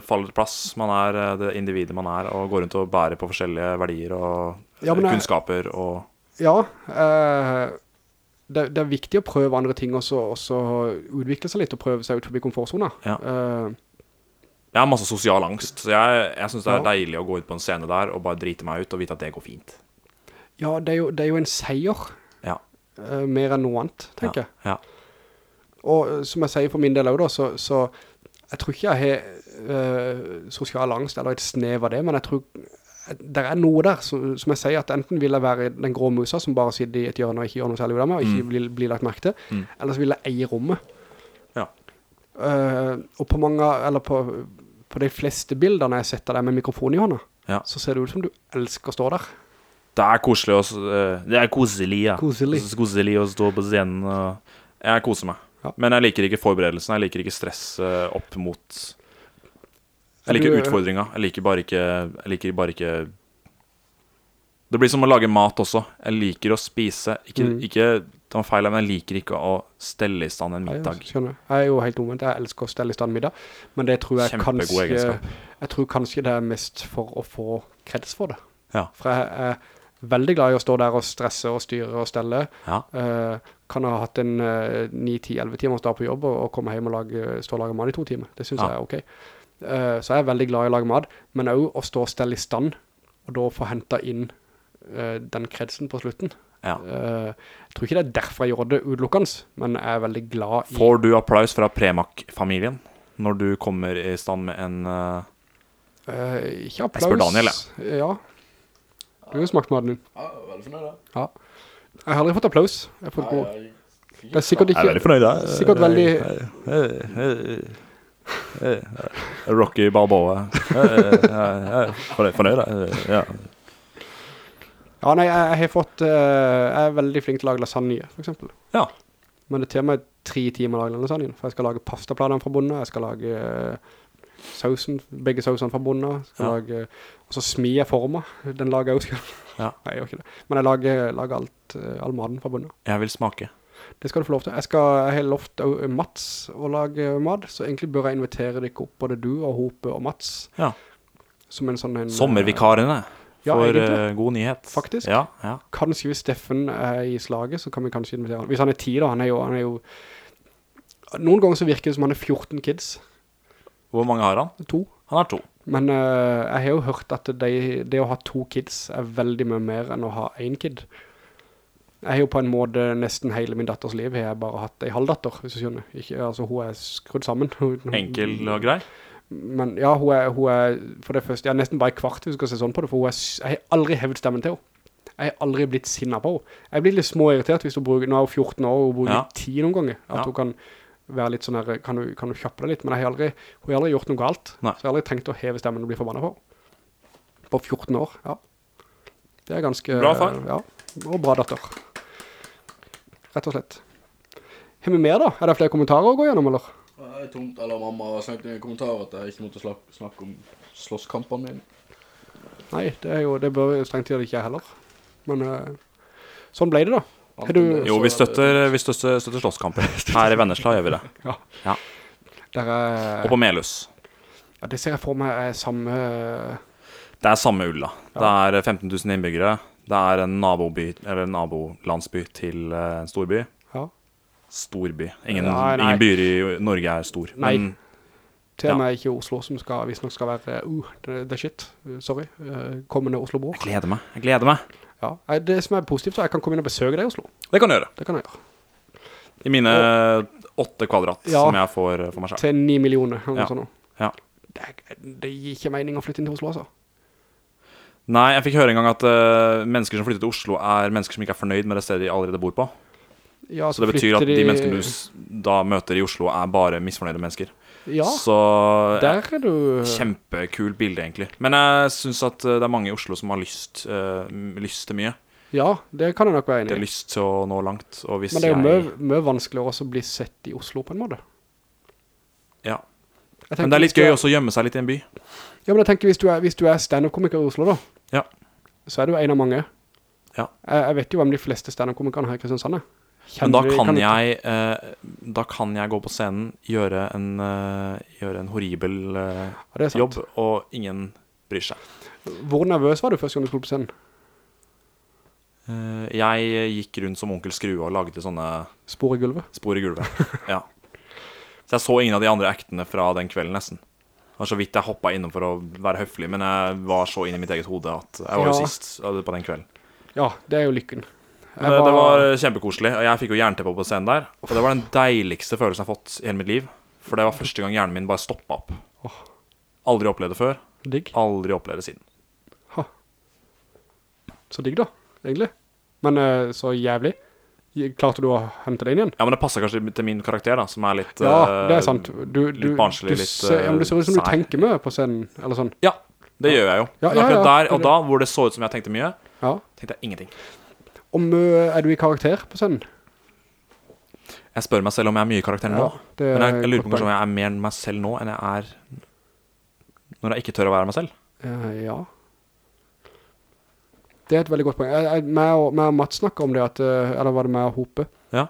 B: faller til plass. Man er eh, det individet man er, og går rundt og bærer på forskjellige verdier og
A: Ja, men
B: eh, kunnskaper og
A: Ja, eh, det, det er viktig å prøve andre ting også, utvikle seg litt og prøve seg ut forbi komfortzonen
B: Ja.
A: Eh,
B: Jeg har masse sosial angst, så jeg, jeg synes det er
A: Ja.
B: deilig å gå ut på en scene der og bare drite meg ut og vite at det går fint.
A: ja, det er, jo, det er jo en seier,
B: Ja.
A: eh, mer enn noe annet, tenker jeg.
B: Ja.
A: Og eh, som jeg sier for min del også da, så, så jeg tror ikke jeg har eh, sosial angst eller et snev av det, men jeg tror det er noe der, som, som jeg sier, at enten vil jeg være den grå musa som bare sitter i et hjørne og ikke gjør noe særlig meg, og ikke blir, blir lagt merke til,
B: Mm.
A: eller så vil jeg eie rommet.
B: Ja.
A: Uh, og på mange, eller på, på de fleste bildene jeg setter deg med mikrofon i hånda,
B: Ja.
A: så ser det ut som du elsker å stå der.
B: Det er koselig å eh, Det er koselig, ja.
A: Koselig.
B: Koselig å stå på scenen og Jeg koser meg.
A: Ja.
B: Men jeg liker ikke forberedelsen. Jeg liker ikke stress eh, opp mot Jeg liker utfordringa. Jeg liker bare ikke Jeg liker bare ikke Det blir som å lage mat også. Jeg liker å spise. Ikke,
A: Mm.
B: ikke ta meg feil, men jeg liker ikke å stelle i stand en middag.
A: Jeg skjønner. Jeg er jo helt omvendt. Jeg elsker å stelle i stand middag. Men det tror jeg
B: Kjempegod
A: kanskje
B: egenskap.
A: Jeg tror kanskje det er mest for å få kreds for det.
B: Ja.
A: For jeg er veldig glad i å stå der og stresse og styre og stelle.
B: Ja.
A: Eh, kan ha hatt en uh, 9-10-11 timer stå på jobb og komme hjem og lage, stå og lage mat i to timer. Det synes
B: Ja.
A: jeg er ok. Eh, så jeg er veldig glad i å lage mat, men også å stå og stelle i stand, og da få hentet inn uh, den kredsen på slutten.
B: Ja.
A: Eh, jeg tror ikke det er derfor jeg gjorde det utelukkende, men jeg er veldig glad i...
B: Får du applaus fra Premak-familien når du kommer i stand med en
A: ikke applaus.
B: spør Daniel,
A: Ja. Du har smakt maten din.
C: Ja, veldig fornøyd, da.
A: Ja. Jeg har aldri fått applaus. Jeg har fått god.
C: Jeg- jeg-
A: Det er sikkert ikke...
B: fornøyd, da.
A: Sikkert veldig...
B: Rocky Balboa. Fornøyd. Ja.
A: Ja, nei, jeg, har fått... eh, jeg er veldig flink til å lage lasagne, for eksempel.
B: Ja.
A: Men det tar meg tre timer å lage lasagne. For jeg skal lage pastaplanene fra bunnen, jeg skal lage eh, sausen, begge sausene fra bunnen, skal
B: Ja.
A: lage... Og så smier jeg former. Den lager jeg også.
B: Ja.
A: Nei, jeg gjør ikke det. Men jeg lager, lager alt, eh, all maden fra bunnen.
B: Jeg vil smake.
A: Det skal du få lov til. Jeg, skal, jeg har lovt Mats å lage mat, så egentlig bør jeg invitere dere opp, både du og Hope og Mats.
B: Ja.
A: Som en sånn en...
B: Sommervikarene.
A: Ja,
B: For
A: egentlig.
B: eh, god nyhet.
A: Faktisk.
B: Ja, ja.
A: Kanskje hvis Steffen er i slaget, så kan vi kanskje invitere han. Hvis han er 10 da, han er jo... Han er jo noen ganger så virker det som han er 14 kids.
B: Hvor mange har han?
A: To.
B: Han har to.
A: Men uh, jeg har jo hørt at det, det å ha to kids er veldig mye mer enn å ha en kid. Jeg har jo på en måte nesten hele min datters liv har jeg bare hatt en halvdatter, hvis du skjønner. Ikke, altså hun er skrudd sammen.
B: Enkel og grei.
A: Men ja, hun er, hun er for det første, jeg er nesten bare kvart hvis du skal se sånn på det, for er, jeg har aldri hevet stemmen til henne. Jeg har aldri blitt sinnet på henne. Jeg blir litt småirritert hvis hun bruker, nå er hun 14 år, og hun bruker
B: Ja.
A: litt tid noen ganger, at
B: Ja.
A: hun kan være litt sånn her, kan du, kan du kjappe deg litt, men jeg har aldri, hun har aldri gjort noe galt,
B: Nei.
A: så jeg har aldri tenkt å heve stemmen og bli forbannet på. På 14 år, ja. Det er ganske...
B: Bra far.
A: Ja. og bra datter. Rett og slett. Har vi mer da? Er det flere kommentarer å gå gjennom, eller?
C: Det er tomt, eller mamma har snakket i en kommentar at jeg ikke måtte snakke, om slåsskampene mine.
A: Nei, det er jo, det bør strengt til ikke jeg heller. Men eh, sånn ble det da. Du-
B: Jo, vi støtter, vi støtter, støtter slåsskamper. Her i Vennesla gjør vi det.
A: Ja.
B: Ja.
A: Er,
B: Og på Melhus.
A: ja, det ser jeg for meg er samme,
B: Det er samme ull, da. Det er 15 000 innbyggere. Det er en naboby, eller nabolandsby til eh, en storby.
A: ja,
B: Storby. Ingen,
A: Nei, nei.
B: ingen byer i Norge er stor.
A: Nei.
B: Men
A: til
B: Ja.
A: og med ikke Oslo som skal, hvis nok skal være, uh, er shit, Uh, sorry, uh, kommende Oslo-bror.
B: jeg gleder meg. Jeg gleder meg.
A: Ja, det som er positivt, er at jeg kan komme inn og besøke deg i Oslo.
B: Det kan du gjøre.
A: Det kan jeg gjøre.
B: I mine åtte kvadrat
A: Ja.
B: som jeg får for meg selv.
A: Til ni millioner, eller
B: Ja.
A: sånt.
B: Ja.
A: Det, det gir ikke mening å flytte inn til Oslo, altså.
B: Nei, jeg fikk høre en gang at uh, mennesker som flytter til Oslo, er mennesker som ikke er fornøyd med det stedet de allerede bor på.
A: Ja,
B: Så det betyr at de menneskene du da møter i Oslo, er bare misfornøyde mennesker.
A: Ja,
B: Så
A: der er du...
B: Kjempekult bilde, egentlig. Men jeg syns at eh, det er mange i Oslo som har lyst, uh, lyst til mye.
A: Ja, det kan jeg nok være
B: enig
A: enig
B: Det
A: er
B: lyst til å nå langt.
A: Men det er jo mye, vanskeligere å bli sett i Oslo på en måte.
B: Ja. Men det er litt gøy også å gjemme seg litt i en by.
A: Ja, men jeg tenker hvis du er, hvis du er stand-up-komiker i Oslo da,
B: Ja.
A: så er du en av mange.
B: Ja.
A: Jeg, jeg vet jo hvem de fleste stand-up-komikerne her i Kristiansand er.
B: Men da kan jeg eh, Da kan jeg gå på scenen, gjøre en, eh, gjøre en horribel eh,
A: Ja,
B: jobb, og ingen bryr seg.
A: Hvor nervøs var du første gang du skulle på scenen?
B: Eh, jeg gikk rundt som onkel Skrue og lagde sånne
A: Spor i gulvet?
B: spor i gulvet. Ja. Så jeg så ingen av de andre aktene fra den kvelden, nesten. Det var så vidt jeg hoppa innom for å være høflig, men jeg var så inn i mitt eget hode at jeg var jo
A: Ja.
B: sist på den kvelden.
A: Ja, det er jo lykken. Jeg
B: Men det, det var kjempekoselig, jeg fikk jo jernteppe på scenen der. Og det var den deiligste følelsen jeg har fått i hele mitt liv. For det var første gang hjernen min bare stoppa opp. Aldri opplevd det før.
A: digg.
B: Aldri opplevd det siden.
A: Så digg da, egentlig. Men eh, så jævlig. Klarte du å hente det inn igjen?
B: Ja, men det passer kanskje til min karakter, da, som er litt
A: Ja,
B: eh,
A: det er sant. Du, du,
B: litt barnslig,
A: du
B: litt,
A: ser, ja, men det ser ut som du
B: eh, sær.
A: tenker mye på scenen, eller sånn.
B: Ja, det gjør jeg jo.
A: Ja, ja,
B: akkurat
A: ja,
B: der og da, hvor det så ut som jeg tenkte mye,
A: Ja.
B: tenkte jeg ingenting.
A: Om er du i karakter på scenen?
B: Jeg spør meg selv om jeg er mye i karakter nå.
A: Ja,
B: Men jeg, jeg lurer på kanskje om jeg er mer meg selv nå enn jeg er når jeg ikke tør å være meg selv.
A: Ja ja. Det er et veldig godt poeng. Jeg, jeg, meg, og, meg og Mats snakket om det, at, eh, eller var det meg og Hope?
B: Ja.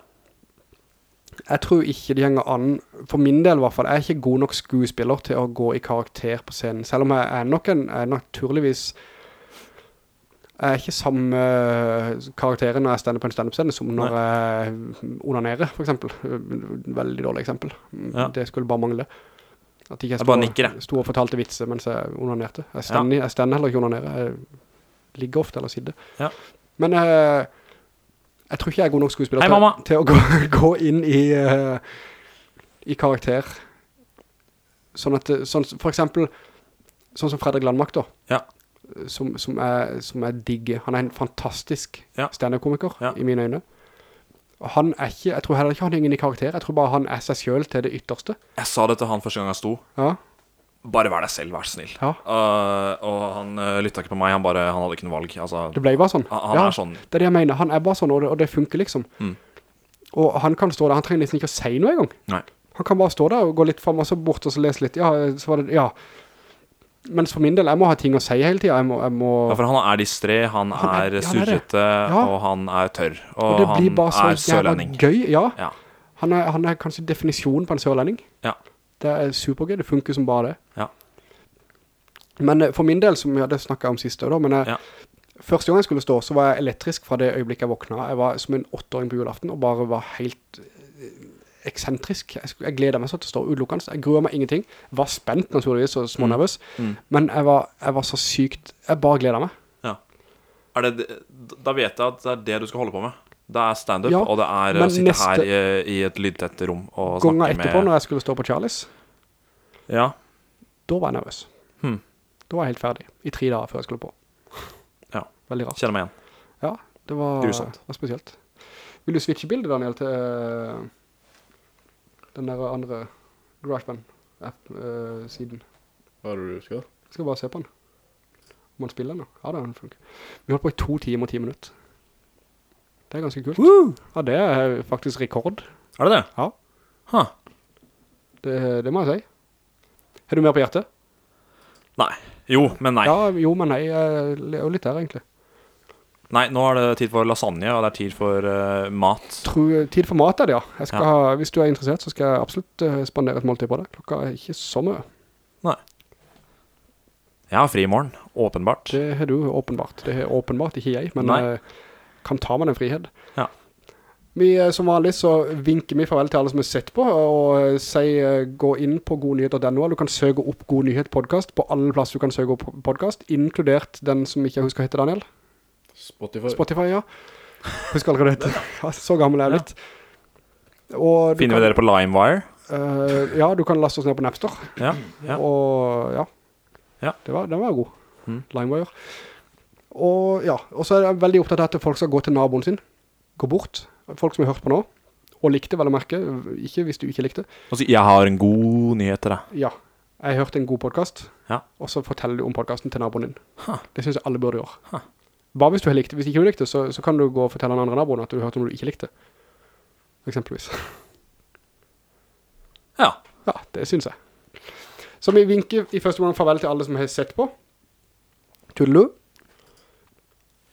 A: Jeg tror ikke det henger an, for min del i hvert fall, jeg er ikke god nok skuespiller til å gå i karakter på scenen. Selv om jeg er nok en, jeg er naturligvis, jeg er ikke samme karakteren når jeg stender på en stand-up-scene som når jeg onanerer, for eksempel. Veldig dårlig eksempel.
B: Ja.
A: Det skulle bare mangle. At ikke jeg
B: Jeg bare nikker, det.
A: Stod og fortalte vitser mens jeg onanerte. Jeg stender, jeg stender heller ikke onanere. Jeg ligger ofte eller sitter.
B: Ja.
A: Men uh, jeg tror ikke jeg er god nok skuespiller
B: Hei,
A: til, til å gå, gå inn i, uh, i karakter. Sånn at, sånn, for eksempel, sånn som Fredrik Landmark da.
B: Ja.
A: Som, som, er, som er digge. Han er en fantastisk
B: Ja.
A: stand-up-komiker
B: Ja.
A: i mine øyne. Han er ikke, jeg tror heller ikke han henger inn i karakter. Jeg tror bare han er seg selv til det ytterste.
B: Jeg sa det til han første gang jeg sto.
A: Ja.
B: Bare vær deg selv, vær så snill.
A: Ja.
B: Uh, og han uh, lytta ikke på meg. Han bare, han hadde ikke noe valg. Altså,
A: Det ble bare sånn.
B: han, han
A: ja.
B: er sånn
A: Det er det jeg mener. Han er bare sånn, og det, og det funker liksom.
B: Mm.
A: Og han kan stå der, han trenger liksom ikke å si noe engang.
B: Nei.
A: Han kan bare stå der og gå litt frem, og så bort og så lese litt. Ja, så var det, ja. Mens for min del, jeg må ha ting å si hele tiden. Jeg må, jeg må
B: Ja, for han er distré, han,
A: Han er-
B: er, surrete,
A: Ja.
B: og han er tørr. Og,
A: og det blir
B: han er sørlending.
A: gøy. Ja,
B: Ja.
A: han er, han er kanskje definisjonen på en sørlending.
B: Ja.
A: Det er supergøy, det funker som bare det.
B: Ja.
A: Men eh, for min del, som vi hadde snakket om siste da, men jeg,
B: Ja.
A: første gang jeg skulle stå, så var jeg elektrisk fra det øyeblikket jeg våkna. Jeg var som en åtteåring på julaften, og bare var helt eh, eksentrisk. Jeg, jeg gleder meg så til å stå utelukkende. Jeg gruer meg ingenting. Var spent naturligvis, og smånervøs.
B: Mm.
A: Men jeg var, jeg var så sykt, jeg bare gleder meg.
B: Ja. Det, det- da vet jeg at det er det du skal holde på med. Det er stand-up,
A: Ja,
B: og det er å sitte
A: neste-
B: her i, i et lydtett rom og
A: Ganger
B: snakke
A: etterpå,
B: med
A: når jeg skulle stå på Charlies,
B: Ja.
A: da var jeg nervøs.
B: Hmm.
A: Da var jeg helt ferdig. I tre dager før jeg skulle på.
B: Ja.
A: Veldig rart.
B: Kjenner meg igjen.
A: Ja, det var, var spesielt. Vil du switche bildet, Daniel, til eh, den der andre GarageBand-siden?
C: Hva er det du skal?
A: Jeg skal bare se på den. Om han spiller den da. Ja, det er han funker. Vi holdt på i to timer og ti minutter. Det er ganske kult. Ja, det er faktisk rekord.
B: Er det det?
A: Ja.
B: Huh.
A: Det, det må jeg si. Har du mer på hjertet?
B: Nei. Jo, men nei.
A: Ja, jo, men nei. Er jo litt der, egentlig.
B: Nei, nå er det tid for lasagne, og det er tid for uh, mat.
A: Tror, tid for mat er det, ja. Skal
B: Ja.
A: ha, hvis du er interessert, så skal jeg absolutt eh, spandere et måltid på det. Klokka er ikke så mye.
B: Jeg har fri i morgen, åpenbart.
A: Det har du åpenbart. Det har åpenbart ikke jeg, men
B: Nei.
A: eh, kan ta meg den frihet.
B: Ja.
A: Vi, eh, som vanlig så vinker vi farvel til alle som har sett på, og eh, sier eh, gå inn på godnyheter.no, du kan søke opp God Nyhet podcast på alle plasser du kan søke opp podcast, inkludert den som ikke jeg husker heter Daniel.
C: Spotify.
A: Spotify, ja. Husker aldri hva det. Ja, så gammel er jeg blitt.
B: Finner
A: kan, vi
B: dere på LimeWire?
A: Uh, ja, du kan laste oss ned på Napster.
B: Ja. ja.
A: Og ja.
B: Ja.
A: Det var, den var god.
B: Mm.
A: Limewire. Og ja, og så er jeg veldig opptatt av at folk skal gå til naboen sin. Gå bort. Folk som har hørt på nå. Og likte vel å merke. Ikke hvis du ikke likte.
B: Altså, jeg har en god nyhet til deg.
A: Ja. Jeg har hørt en god podcast.
B: Ja.
A: Og så forteller du om podcasten til naboen din.
B: Ha.
A: Det synes jeg alle burde gjøre.
B: Ha.
A: Bare hvis du har likt det. Hvis ikke du likte, så, så kan du gå og fortelle den andre naboen at du hørte noe du ikke likte. For eksempelvis.
B: Ja.
A: Ja, det synes jeg. Så vi vinker i første måned farvel til alle som har sett på. Tudelu.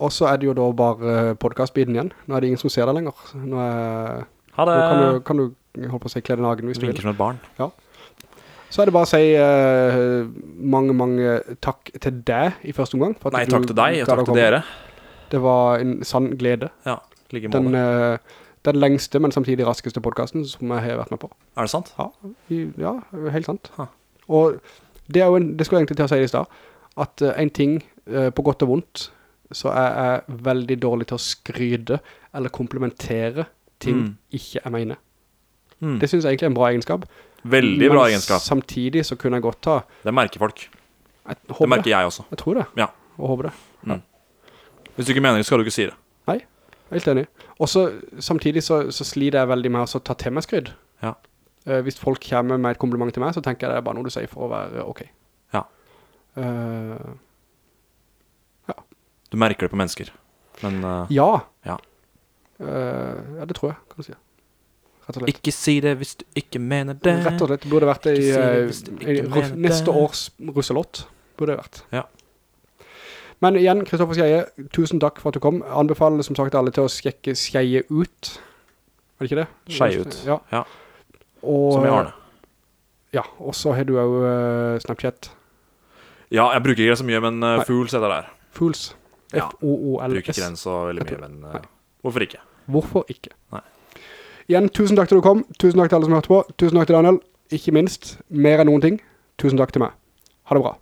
A: Og så er det jo da bare podcastbiten igjen. Nå er det ingen som ser deg lenger. Nå, er,
B: Ha det.
A: nå kan, du, kan du holde på å si kle deg nagen hvis du
B: Vinker
A: vil.
B: som et barn. Ja.
A: Så er det bare å si uh, mange, mange takk til deg i første omgang. for at
B: Nei,
A: du
B: takk til deg, og takk til dere.
A: Det var en sann glede.
B: Ja, like
A: Den,
B: måte.
A: eh, den lengste, men samtidig raskeste podcasten som jeg har vært med på.
B: Er det sant?
A: Ja, i, ja helt sant.
B: Ha.
A: Og det er jo en, det skulle jeg egentlig til å si i sted, at uh, en ting eh, på godt og vondt, så er jeg veldig dårlig til å skryde eller komplementere ting
B: Mm.
A: ikke jeg mener.
B: Mm.
A: Det synes jeg egentlig er en bra egenskap.
B: Veldig bra egenskap.
A: samtidig så kunne jeg godt ta,
B: Det merker folk. Det merker jeg også.
A: Jeg tror det.
B: Ja.
A: Og håper det.
B: Hvis du ikke mener det, skal du ikke si det.
A: Nei, Helt enig. Og så samtidig så, så sliter jeg veldig med å ta til meg skrydd.
B: Ja.
A: Uh, hvis folk kommer med et kompliment til meg, så tenker jeg det er bare noe du sier for å være ok.
B: Ja.
A: Eh,
B: Du merker det på mennesker. Men uh,
A: ja.
B: Ja.
A: Uh, ja, det tror jeg, kan du si. Rett og slett.
B: ikke si det hvis du ikke mener det.
A: Rett og slett, det burde vært i,
B: si det
A: eh, i neste
B: det.
A: års russelott. Burde det vært.
B: Ja.
A: Men igjen, Kristoffer Skeie, tusen takk for at du kom. Anbefaler som sagt alle til å sjekke Skeie ut. Er det ikke det?
B: Skeie ut.
A: Ja.
B: Ja.
A: Og,
B: Som i Arne.
A: Ja, og så har du jo eh, Snapchat.
B: Ja, jeg bruker ikke det så mye, men uh, Fools heter det der.
A: Fools. F-O-O-L-S.
B: Bruker ikke den så veldig mye, men uh, hvorfor ikke?
A: Hvorfor ikke?
B: Nei.
A: Igjen, tusen takk til du kom. Tusen takk til alle som hørte på. Tusen takk til Daniel. Ikke minst, mer enn noen ting. Tusen takk til meg. Ha det bra.